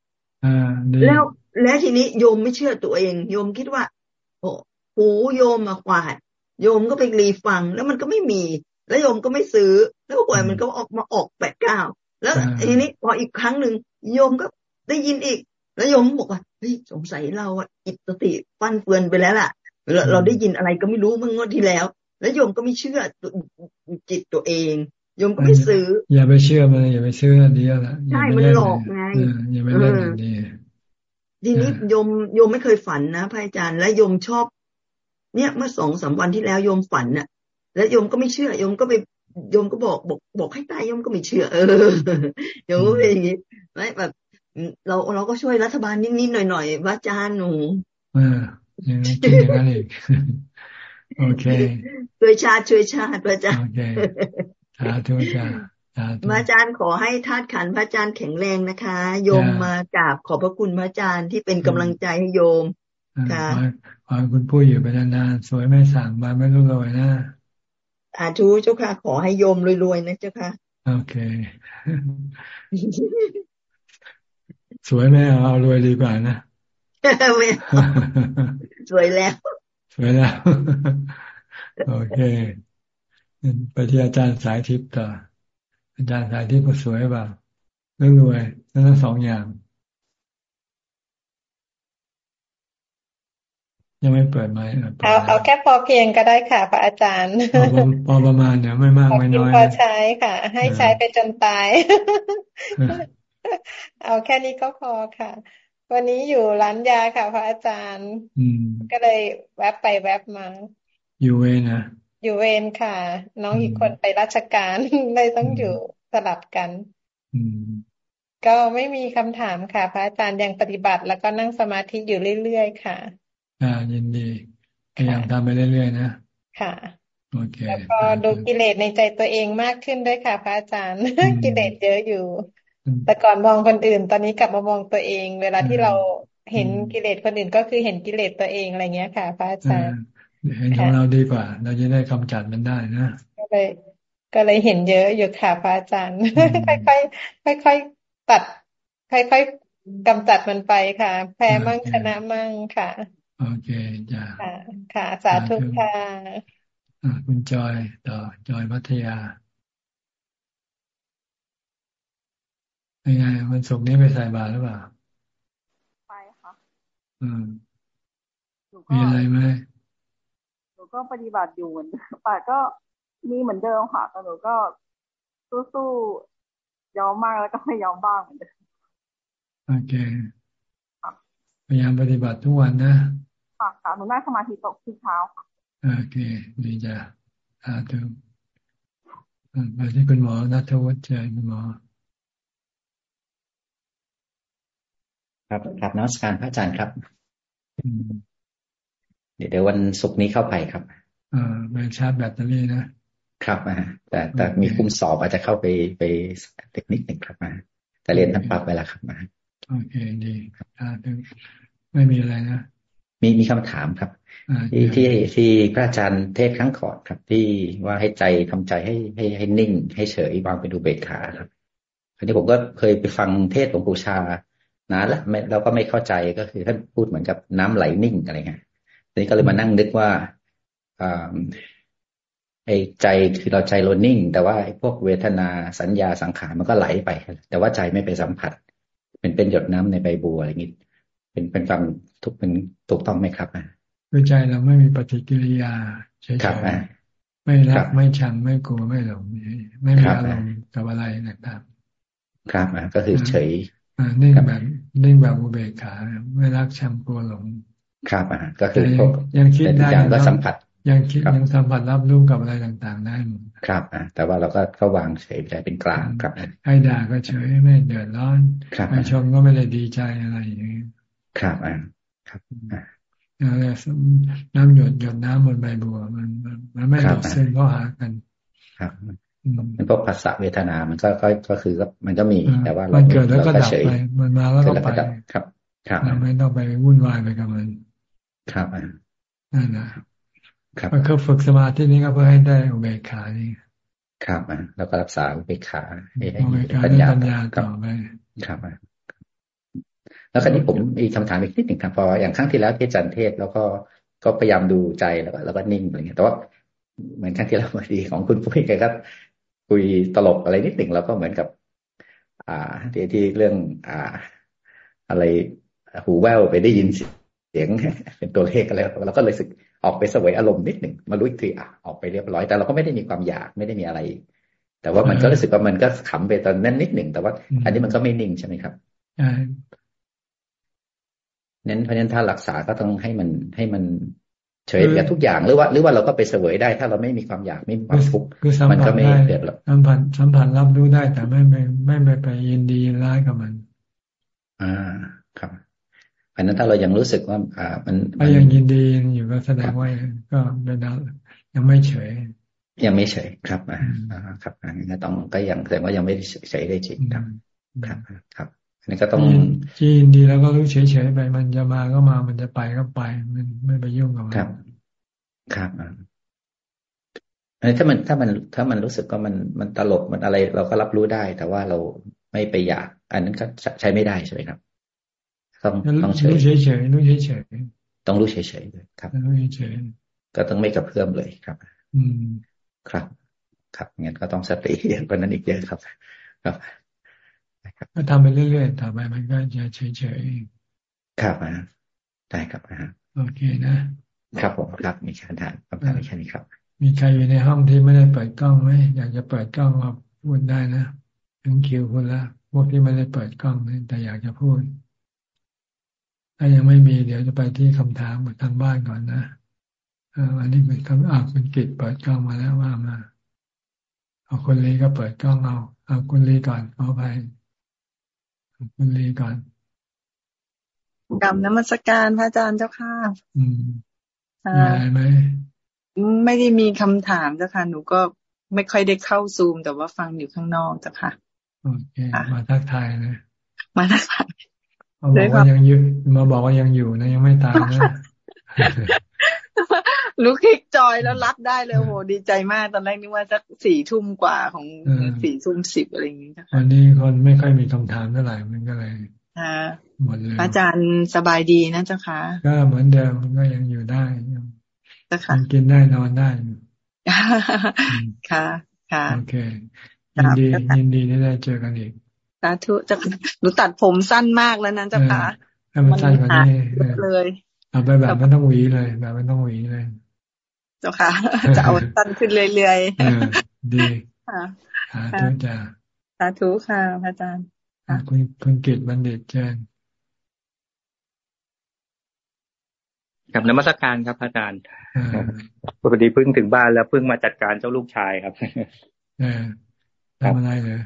แล้วแล้วทีนี้โยมไม่เชื่อตัวเอง โยมคิดว่าโอ้หูโยมมาขวาด โยมก็ไปรีฟัง แล้วมันก็ไม่มี แล้วโยมก็ไม่ซื้อ แล้วปล่อยมันก็ออกมาออกแปดเก้าแล้วทีนี้พออีกครั้งหนึ่งโยมก็ได้ยินอีก แล้วโยมบอกว่าเฮ้ยสงสัยเราอะอิตติฟันเฟือนไปแล้วล่ะเราเราได้ยินอะไรก็ไม่รู้เมื่องวดที่แล้ว แล้วโยมก็ไม่เชื่อจิตตัวเองโยมก็ไม่ซื้อ อย่าไปเชื่อมันอย่าไปซื้อดีแล้วใช่มันหลอกไงอย่าไปเล่นอย่างนี้ทีนี้โยมโยมไม่เคยฝันนะพระอาจารย์และโยมชอบ เนี่ยเมื่อสองสามวันที่แล้วโยมฝันน่ะ แล้วโยมก็ไม่เชื่อโยมก็ไปโยมก็บอกบอกบอกให้ตายโยมก็ไม่เชื่อ เออโยมก็เป็นอย่างนี้ไม่แบบเราเราก็ช่วยรัฐบาลนิดๆหน่อยๆว่าจานหนูเอออย่างนี้อย่างนั้นอีกโอเคช่วยชาติช่วยชาติพระอาจารย์โอเคสาธุจ้าพระอาจารย์ขอให้ธาตุขันพระอาจารย์แข็งแรงนะคะ โยมมากราบขอบพระคุณพระอาจารย์ที่เป็นกำลังใจให้โยมค่ะขอคุณผู้อยู่ไปนานๆสวยไม่สั่งมาไม่รู้รวยนะ อาทูเจ้าค่ะ ขอให้โยมรวยๆนะเจ้าค่ะ โอเค สวยไม่เอาเอารวยดีกว่านะไม่สวยแล้ว สวยแล้ว โอเคไปที่อาจารย์สายทิพย์ต่ออาจารย์สายทิพย์ก็สวยบ่าเรื่องรวยทั้งสองอย่าง ยังไม่เปิดไหมเอาเอาแค่พอเพียงก็ได้ค่ะ พระอาจารย์ พอประมาณเนี่ยไม่มากไม่น้อยพอใช้ค่ะ ให้ใช้ไปจนตาย เอาแค่นี้ก็พอค่ะ วันนี้อยู่ร้านยาค่ะ พระอาจารย์ก็เลยแวบไปแวบมา อยู่เวนะอยู่เวรค่ะ น้องอีกคนไปราชการเลยต้องอยู่สลับกันก็ไม่มีคำถามค่ะ พระอาจารย์ยังปฏิบัติแล้วก็นั่งสมาธิอยู่เรื่อยๆค่ะ อ่ายินดีพยายามทำไปเรื่อยๆนะค่ะโอเคแล้วก็ดูกิเลสในใจตัวเองมากขึ้นด้วยค่ะ พระอาจารย์กิเลสเยอะอยู่ แต่ก่อนมองคนอื่น ตอนนี้กลับมามองตัวเอง เวลาที่เราเห็นกิเลสคนอื่นก็คือเห็นกิเลสตัวเองอะไรเงี้ยค่ะ พระอาจารย์เห็นของเราดีกว่า เราจะได้กำจัดมันได้นะก็เลย ก็เลยเห็นเยอะอยู่ค่ะพระอาจารย์ ค่อยๆค่อยๆตัด ค่อยๆกำจัดมันไปค่ะ แพ้มั่งชนะมั่งค่ะ โอเคจ้าค่ะค่ะ สาธุค่ะคุณจอยต่อจอยพัทยาเป็นไงวันศุกร์นี้ไปใส่บาตรหรือเปล่าไปค่ะอืมมีอะไรไหมก็ปฏิบัติอยู่เหมือนป่าก็มีเหมือนเดิมค่ะแต่หนูก็สู้ๆยอมมากแล้วก็ไม่ยอมบ้างเหมือนเดิมโอเคพยายามปฏิบัติทุกวันนะ ค่ะค่ะหนูนั่งสมาธิตกที่เช้าค่ะโอเคดีจ้ะอาถึงไปที่คุณหมอนัทวัฒน์เจคุณหมอ ครับครับนักการพระอาจารย์ครับเดี๋ยววันศุกร์นี้เข้าไปครับอ่าไปชาร์จแบตเตอรี่นะครับอ่าแต่แต่มีคุมสอบอาจจะเข้าไปไปเทคนิคหนึ่งครับมาแต่เรียนทั้งปั๊บไปแล้วครับมาโอเคดีครับไม่มีอะไรนะ มีมีคำถามครับ ที่ที่ที่พระอาจารย์เทศครั้งก่อนครับ ที่ว่าให้ใจทำใจให้ให้ให้นิ่ง ให้เฉยวางไปดูเบกขาครับคราวนี้ผมก็เคยไปฟังเทศหลวงปู่ชานานแล้วเราก็ไม่เข้าใจก็คือท่านพูดเหมือนกับน้ำไหลนิ่งอะไรเงี้ยนี้ก็เลยมานั่งนึกว่าไอ้ใจคือเราใจโรนิ่ง แต่ว่าไอ้พวกเวทนาสัญญาสังขารมันก็ไหลไป แต่ว่าใจไม่ไปสัมผัส เป็นเป็นหยดน้ำในใบบัวอะไรอย่างนี้ เป็นเป็นความทุกเป็นถูกต้องไหมครับอะคือใจเราไม่มีปฏิกิริยาเฉยๆไม่รักไม่ชังไม่กลัวไม่หลงไม่มีอารมณ์กับอะไรนะครับครับอะก็คือเฉยนิ่งแบบนิ่งแบบอุเบกขาไม่รักชังกลัวหลงครับอ่าก็คือพวกยังคิดได้อย่างก็สัมผัสยังคิดยังสัมผัสรับรู้กับอะไรต่างๆได้ครับอ่าแต่ว่าเราก็ก็วางเฉยใจเป็นกลางครับให้ด่าก็เฉยไม่เดือดร้อนไม่ชมก็ไม่ได้ดีใจอะไรอย่างนี้ ครับอ่าครับอ่าน้ำหยดหยดน้ำบนใบบัว มันมันไม่ดดซึมก็หากัน ครับมันพวกภาษาเวทนา มันก็ก็ก็คือก็มันก็มีแต่ว่ามันเกิดแล้วก็ดับไปมันมาแล้วก็ไปครับ ครับไม่ต้องไปวุ่นวายไปกับมัน ครับนั่นนะครับก็ฝึกสมาธินี้ก็เพื่อให้ได้อุเบกขานี่ครับอะแล้วก็รักษาอุเบกขาให้ปัญญาปัญญาต่อไปครับอะ แล้วคราวนี้ผมมีคำถามอีกนิดหนึ่งครับพออย่างครั้งที่แล้วที่จันเทศแล้วก็ก็พยายามดูใจแล้วก็แล้วก็นิ่งอะไรเงี้ยแต่ว่าเหมือนครั้งที่แล้วพอดีของคุณปุ้ยแกก็คุยตลกอะไรนิดหนึ่งแล้วก็เหมือนกับ อ่าที่ที่เรื่อง อ่า อะไรหูแว่วไปได้ยินเสียงเป็นตัวเลขอะไรเราก็เลยสึกออกไปสวยอารมณ์นิดหนึ่งมารู้อีกทีอะออกไปเรียบร้อย แต่เราก็ไม่ได้มีความอยากไม่ได้มีอะไร แต่ว่ามันก็รู้สึกว่ามันก็ขำไปตอนนั้นนิดหนึ่งแต่ว่า อันนี้มันก็ไม่นิ่งใช่ไหมครับใช่ นั้นเพราะฉะนั้นถ้ารักษาก็ต้องให้มันให้มันเฉยกับทุกอย่างหรือว่า หรือว่าเราก็ไปเสวยได้ ถ้าเราไม่มีความอยากไม่มีความทุกข์มันก็ไม่เดือดหรอกสัมผัสสัมผัสรับรู้ได้แต่ไม่ไม่ไม่ไปไปยินดีร้ายกับมัน อ่าครับอันนั้นถ้าเรายังรู้สึกว่า อ่า มันถ้ายังยินดีอยู่ก็แสดงว่าก็เป็นยังไม่เฉย ยังไม่เฉยครับอ่าครับอันนี้ต้องก็ยังแสดงว่ายังไม่เฉยได้จริงครับ ครับครับอั นนี้ก็ต้องยินดีแล้วก็รู้เฉยๆไป มันจะมาก็มา มันจะไปก็ไป มันไม่ไปยุ่งกับมันครับ ครับอันนี้ถ้ามันถ้ามันถ้ามันรู้สึกว่ามันมันตลกมันอะไร เราก็รับรู้ได้ แต่ว่าเราไม่ไปอยาก อันนั้นก็ใช้ไม่ได้ใช่ไหมครับต้องต้องเฉยเฉยเฉยรู้เฉยเฉยต้องรู้เฉยเฉยเลยครับรู้เฉยเฉยก็ต้องไม่กระเพื่อมเลยครับ อืมครับ ครับงั้นก็ต้องสติเยอะกว่านั้นอีกเยอะครับ ครับ ก็ทำไปเรื่อยๆต่อไปมันก็จะเฉยเฉยครับอ่าได้ครับอ่าโอเคนะ ครับผมครับมีคำถามคำถามแค่นี้ครับ มีใครอยู่ในห้องที่ไม่ได้เปิดกล้องไหมอยากจะเปิดกล้องมาพูดได้นะถึงคิวคุณละพวกที่ไม่ได้เปิดกล้องแต่อยากจะพูด ถ้ายังไม่มีเดี๋ยวจะไปที่คำถามทางบ้านก่อนนะอันนี้เป็นคำอาคุณกิตเปิดกล้องมาแล้วว่ามา เอาคุณลีก็เปิดกล้องเอาเอาคุณลีก่อนเอาไป คุณลีก่อนกรรมนมัสการพระอาจารย์เจ้าค่ะอืมมีอะไรไหมไม่ได้มีคำถามเจ้าค่ะ หนูก็ไม่ค่อยได้เข้าซูม แต่ว่าฟังอยู่ข้างนอกเจ้าค่ะโอเคมาทักทายเลยมาทักทายมาบอกว่ายังอยู่มาบอกว่ายังอยู่นะยังไม่ตายนะ ลูกคลิกจอยแล้วรับได้เลยโหดีใจมากตอนแรกนึกว่าสักสี่ทุ่มกว่าของสี่ทุ่มสิบอะไรอย่างนี้วันนี้คนไม่ค่อยมีคำถามเท่าไหร่มันก็เลยหมดเลยอาจารย์สบายดีนะเจ้าค่ะก็เหมือนเดิมมันก็ยังอยู่ได้ยังกินได้นอนได้ค่ะ ค่ะโอเคยินดียินดีที่ได้เจอกันอีกสาธุจะหนูตัดผมสั้นมากแล้วนั้นเจ้าค่ะให้มันสั้นกว่านี้เลยเอาไปแบบไม่ต้องหวีเลยแบบไม่ต้องหวีเลย เจ้าค่ะจะเอาสั้นขึ้นเรื่อยๆดีค่ะสาธุจ้าสาธุค่ะพระอาจารย์คุณคุณกิตบัณฑิตเจนกับนมัสการครับอาจารย์พอดีเพิ่งถึงบ้านแล้วเพิ่งมาจัดการเจ้าลูกชายครับทำอะไรเลย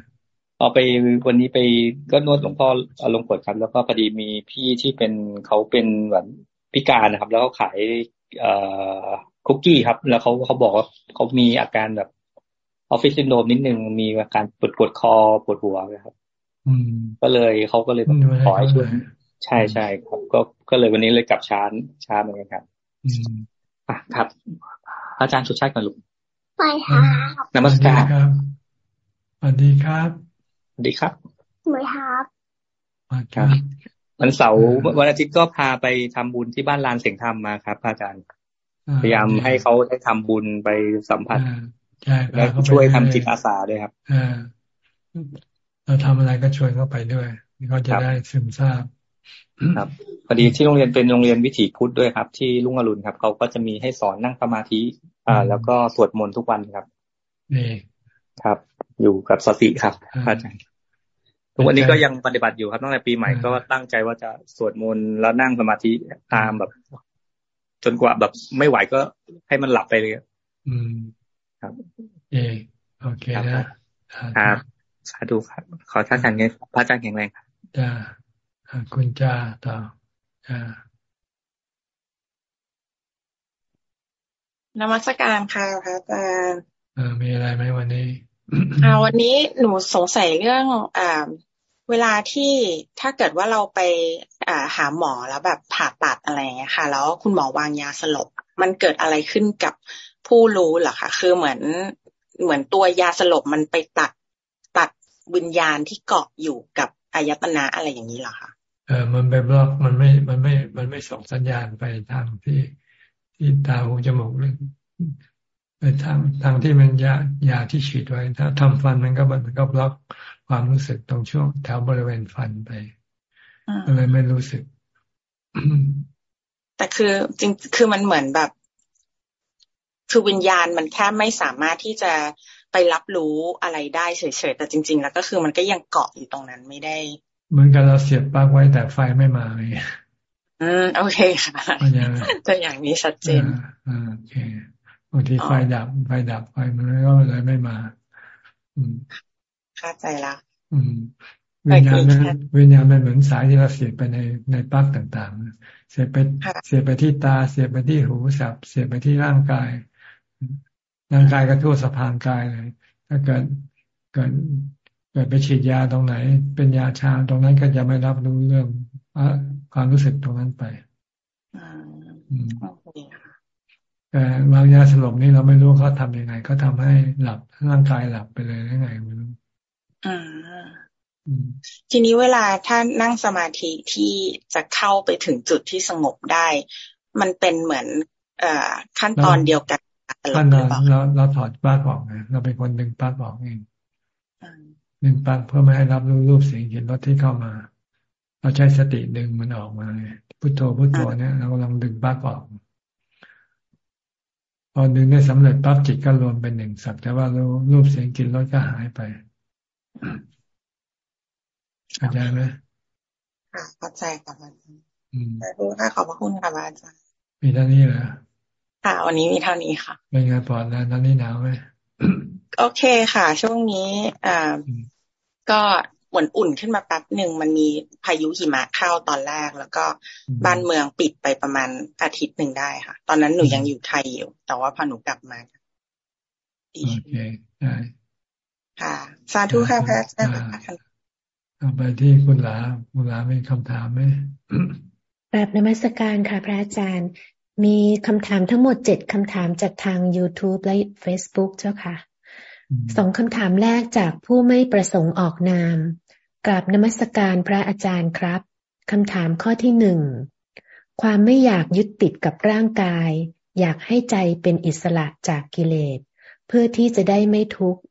เอาไปวันนี้ไปก็นวดหลวงพ่ออารมณ์กดครับ แล้วก็พอดีมีพี่ที่เป็นเขาเป็นแบบพิการนะครับ แล้วเขาขายเอ่อ คุกกี้ครับ แล้วเขาเขาบอกว่าเขามีอาการแบบออฟฟิศซินโดมนิดนึงมีอาการปวดปวดคอปวดหัวครับก็เลยเขาก็เลยขอให้ช่วยใช่ใช่ครับ ก็ก็เลยวันนี้เลยกลับช้าช้าเหมือนกันครับอะครับ อาจารย์สุดชาติก่อนลูกไปค่ะนมัสการครับสวัสดีครับสวัสดีครับสวัสดีครับครับวันเสาร์วันอาทิตย์ก็พาไปทำบุญที่บ้านลานเสียงธรรมมาครับอาจารย์ พยายามให้เขาได้ทำบุญไปสัมผัสและช่วยทำจิตอาสาด้วยครับเราทำอะไรก็ชวนเขาไปด้วยเขาจะได้ซึมซาบครับพอดีที่โรงเรียนเป็นโรงเรียนวิถีพุทธด้วยครับ ที่ลุงอรุณครับเขาก็จะมีให้สอนนั่งสมาธิ อ่า แล้วก็สวดมนต์ทุกวันครับนี่ครับ อยู่กับสติครับอาจารย์ทุกวันนี้ก็ยังปฏิบัติอยู่ครับตั้งแต่ปีใหม่ก็ตั้งใจว่าจะสวดมนต์แล้วนั่งสมาธิตามแบบ จนกว่าแบบไม่ไหวก็ให้มันหลับไปเลยอืมครับเอโอเคนะครับสาธุครับ ขอท่านอาจารย์พระอาจารย์แข็งแรงครับจ้าคุณจ้าต่อจ้านมัสการค่ะพระอาจารย์มีอะไรไหมวันนี้อ่าวันนี้หนูสงสัยเรื่องอ่า เวลาที่ถ้าเกิดว่าเราไปหาหมอแล้วแบบผ่าตัดอะไรเงี้ยค่ะ แล้วคุณหมอวางยาสลบ มันเกิดอะไรขึ้นกับผู้รู้เหรอคะคือเหมือนเหมือนตัวยาสลบมันไปตัดตัดวิญญาณที่เกาะอยู่กับอายตนะอะไรอย่างนี้เหรอคะเออมันไปบล็อกมันไม่มันไม่มันไม่ส่งสัญญาณไปทางที่ที่ตาหูจมูกเลยไปทางทางที่มันยายาที่ฉีดไว้ ถ้าทำฟันมันก็มันก็บล็อก ความรู้สึกตรงช่วงแถวบริเวณฟันไปก็เลยไม่รู้สึก แต่คือจริงคือมันเหมือนแบบ คือวิญญาณมันแค่ไม่สามารถที่จะไปรับรู้อะไรได้เฉยๆ แต่จริง ๆ แล้วก็คือมันก็ยังเกาะอยู่ตรงนั้นไม่ได้ เหมือนกันเราเสียบปลั๊กไว้แต่ไฟไม่มาเลยอืมโอเคค่ะตัวอย่างนี้ชัดเจนอ่าโอเคบางทีไฟดับไฟดับไฟมันก็เลยไม่มาอืม เข้าใจละอืมวิญญาณนั้นวิญญาณมันเหมือนสายที่เราเสียบไปในในปลั๊กต่างๆ เสียบไปเสียบไปที่ตา เสียบไปที่หูสับเสียบไปที่ร่างกาย ร่างกายก็ทั่วสะพานกายเลย ถ้าเกิดเกิดเกิดไปฉีดยาตรงไหน เป็นยาชาตรงนั้นก็จะไม่รับรู้เรื่องความรู้สึกตรงนั้นไปแต่วางยาสลบนี่เราไม่รู้เขาทำยังไงเขาทาให้หลับร่างกายหลับไปเลยยังไงไม่รู้ ทีนี้เวลาถ้านั่งสมาธิที่จะเข้าไปถึงจุดที่สงบได้ มันเป็นเหมือนเอ่อขั้นตอนเดียวกันขั้นตอนเราเราถอดปลั๊กออกไงเราเป็นคนดึงปลั๊กออกเองดึงปลั๊กเพื่อไม่ให้รับรู้รูปเสียงเห็นรถที่เข้ามา เราใช้สติดึงมันออกมาพุทโธพุทโธเนี่ยเรากำลังดึงปลั๊กออก พอดึงได้สำเร็จปั๊บจิตก็รวมเป็นหนึ่งสักแต่ว่ารูรูปเสียงกลิ่นรสก็หายไป เข้าใจไหมค่ะเข้าใจค่ะอาจารย์แต่รู้ค่ะขอบพระคุณค่ะอาจารย์มีเท่านี้เหรอค่ะวันนี้มีเท่านี้ค่ะเป็นไงปลอดแล้วตอนนี้หนาวไหมโอเคค่ะ ช่วงนี้อ่าก็เหมือนอุ่นขึ้นมาแป๊บหนึ่งมันมีพายุหิมะเข้าตอนแรก แล้วก็บ้านเมืองปิดไปประมาณอาทิตย์หนึ่งได้ค่ะ ตอนนั้นหนูยังอยู่ไทยอยู่ แต่ว่าพอหนูกลับมา โอเคได้ ค่ะ สาธุค่ะพระอาจารย์เอาไปที่คุณหลาคุณหลามีคำถามไหมแบบนมัสการค่ะ พระอาจารย์ มีคำถามทั้งหมดเจ็ดคำถามจากทาง YouTube และ Facebook เจ้าค่ะสองคำถามแรกจากผู้ไม่ประสงค์ออกนาม กราบนมัสการพระอาจารย์ครับคำถามข้อที่หนึ่ง ความไม่อยากยึดติดกับร่างกาย อยากให้ใจเป็นอิสระจากกิเลส เพื่อที่จะได้ไม่ทุกข์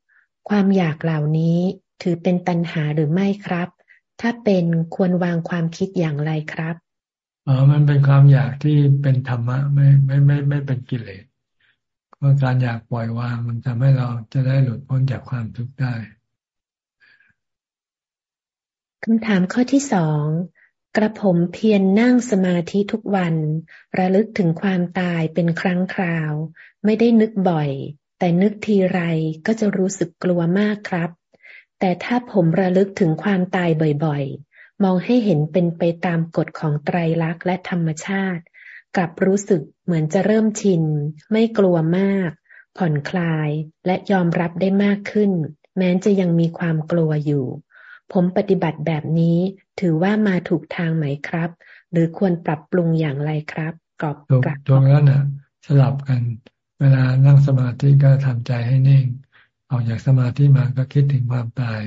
ความอยากเหล่านี้ถือเป็นตัณหาหรือไม่ครับ ถ้าเป็นควรวางความคิดอย่างไรครับอ๋อมันเป็นความอยากที่เป็นธรรมะไม่ไม่ไม่ไม่เป็นกิเลสเพราะการอยากปล่อยวางมันทำให้เราจะได้หลุดพ้นจากความทุกข์ได้คำถามข้อที่สองกระผมเพียรนนั่งสมาธิทุกวัน ระลึกถึงความตายเป็นครั้งคราว ไม่ได้นึกบ่อย แต่นึกทีไรก็จะรู้สึกกลัวมากครับ แต่ถ้าผมระลึกถึงความตายบ่อยๆ มองให้เห็นเป็นไปตามกฎของไตรลักษณ์และธรรมชาติ กลับรู้สึกเหมือนจะเริ่มชิน ไม่กลัวมาก ผ่อนคลายและยอมรับได้มากขึ้น แม้จะยังมีความกลัวอยู่ ผมปฏิบัติแบบนี้ถือว่ามาถูกทางไหมครับ หรือควรปรับปรุงอย่างไรครับกรอบกลับตรงนั้นนะสลับกัน เวลานั่งสมาธิก็ทำใจให้นิ่ง ออกจากสมาธิมาก็คิดถึงความตาย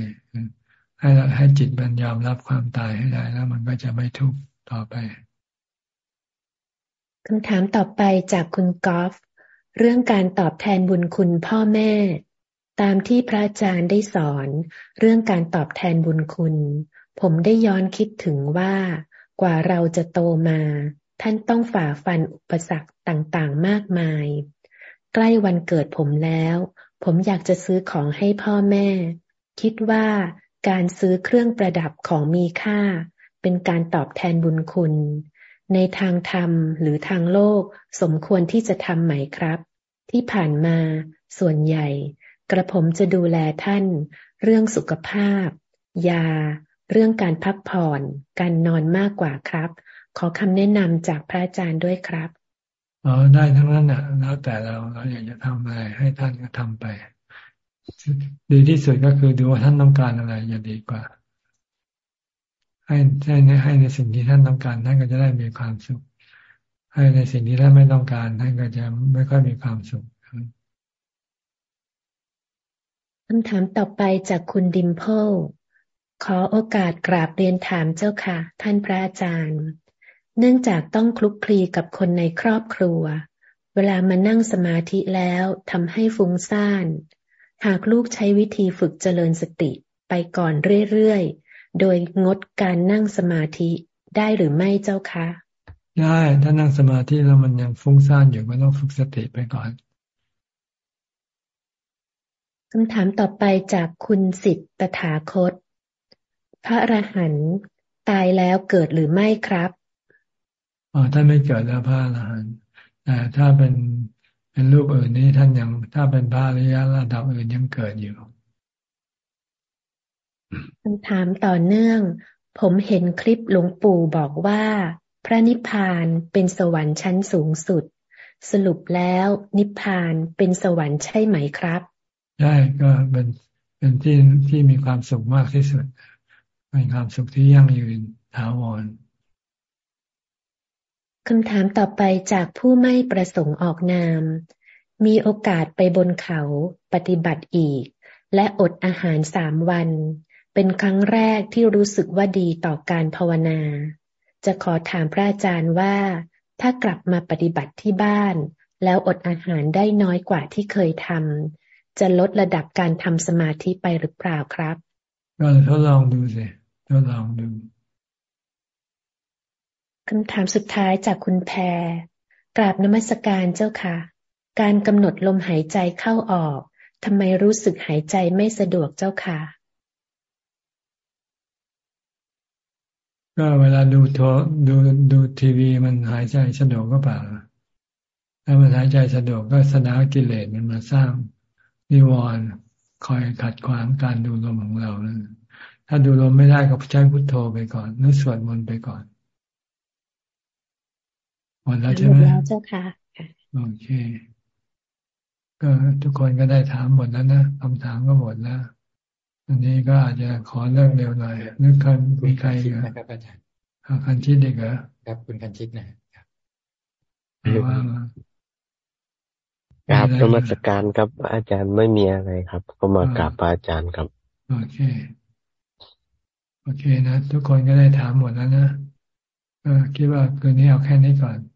ให้ให้จิตมันยอมรับความตายให้ได้แล้ว มันก็จะไม่ทุกข์ต่อไปคำถามต่อไปจากคุณกอล์ฟเรื่องการตอบแทนบุญคุณพ่อแม่ ตามที่พระอาจารย์ได้สอน เรื่องการตอบแทนบุญคุณ ผมได้ย้อนคิดถึงว่า กว่าเราจะโตมา ท่านต้องฝ่าฟันอุปสรรคต่างๆ มากมาย ใกล้วันเกิดผมแล้ว ผมอยากจะซื้อของให้พ่อแม่ คิดว่าการซื้อเครื่องประดับของมีค่า เป็นการตอบแทนบุญคุณ ในทางธรรมหรือทางโลกสมควรที่จะทำไหมครับ ที่ผ่านมา ส่วนใหญ่ กระผมจะดูแลท่าน เรื่องสุขภาพ ยา เรื่องการพักผ่อน การนอนมากกว่าครับ ขอคำแนะนำจากพระอาจารย์ด้วยครับ อ๋อได้ทั้งนั้นน่ะ แล้วแต่เราเราอยากจะทำอะไร ให้ท่านก็ทำไป ดีที่สุดก็คือดูว่าท่านต้องการอะไรอย่าดีกว่า ให้ให้ในให้ในสิ่งที่ท่านต้องการท่านก็จะได้มีความสุข ให้ในสิ่งที่ท่านไม่ต้องการท่านก็จะไม่ค่อยมีความสุขคำถามต่อไปจากคุณดิมโพขอโอกาสกราบเรียนถามเจ้าค่ะ ท่านพระอาจารย์ เนื่องจากต้องคลุกคลีกับคนในครอบครัว เวลามานั่งสมาธิแล้วทำให้ฟุ้งซ่าน หากลูกใช้วิธีฝึกเจริญสติไปก่อนเรื่อยๆ โดยงดการนั่งสมาธิได้หรือไม่เจ้าคะ ได้ถ้านั่งสมาธิแล้วมันยังฟุ้งซ่านอยู่ก็ต้องฝึกสติไปก่อนคำถามต่อไปจากคุณสิทธิ์ตถาคต พระอรหันต์ตายแล้วเกิดหรือไม่ครับ อ๋อท่านไม่เกิดแล้วพระอรหันต์แต่ถ้าเป็นเป็นรูปอื่นนี้ท่านยังถ้าเป็นพระอริยะระดับอื่นยังเกิดอยู่คำถามต่อเนื่อง ผมเห็นคลิปหลวงปู่บอกว่า พระนิพพานเป็นสวรรค์ชั้นสูงสุด สรุปแล้วนิพพานเป็นสวรรค์ใช่ไหมครับใช่ก็เป็นเป็นที่ที่มีความสุขมากที่สุดเป็นความสุขที่ยั่งยืนถาวร คำถามต่อไปจากผู้ไม่ประสงค์ออกนาม มีโอกาสไปบนเขาปฏิบัติอีก และอดอาหารสามวัน เป็นครั้งแรกที่รู้สึกว่าดีต่อการภาวนา จะขอถามพระอาจารย์ว่า ถ้ากลับมาปฏิบัติที่บ้าน แล้วอดอาหารได้น้อยกว่าที่เคยทำจะลดระดับการทำสมาธิไปหรือเปล่าครับ ก็ทดลองดูสิทดลองดู คำถามสุดท้ายจากคุณแพรกราบนมัสการเจ้าค่ะ การกำหนดลมหายใจเข้าออกทำไมรู้สึกหายใจไม่สะดวกเจ้าค่ะ ก็เวลาดูโทรดูดูทีวีมันหายใจสะดวกก็เปล่าถ้ามันหายใจสะดวกก็สนากิเลสมันมาสร้างนิวรณ์คอยขัดขวางการดูลมของเรา ถ้าดูลมไม่ได้ก็ใช้พุทโธไปก่อนนึกสวดมนต์ไปก่อน หมดแล้วใช่ไหมหมดแล้วเจ้าค่ะ โอเค ก็ทุกคนก็ได้ถามหมดแล้วนะคำถามก็หมดแล้วอันนี้ก็อาจจะขอเลิกเร็วหน่อยนึกคันมีใครนะครับอาจารย์คันชิดเด็กเหรอครับคุณคันชิดนะครับว่าครับนมัสการครับอาจารย์ไม่มีอะไรครับ ก็มากราบอาจารย์ครับโอเคโอเคนะ ทุกคนก็ได้ถามหมดแล้วนะก็คิดว่าคืนนี้เอาแค่นี้ก่อนข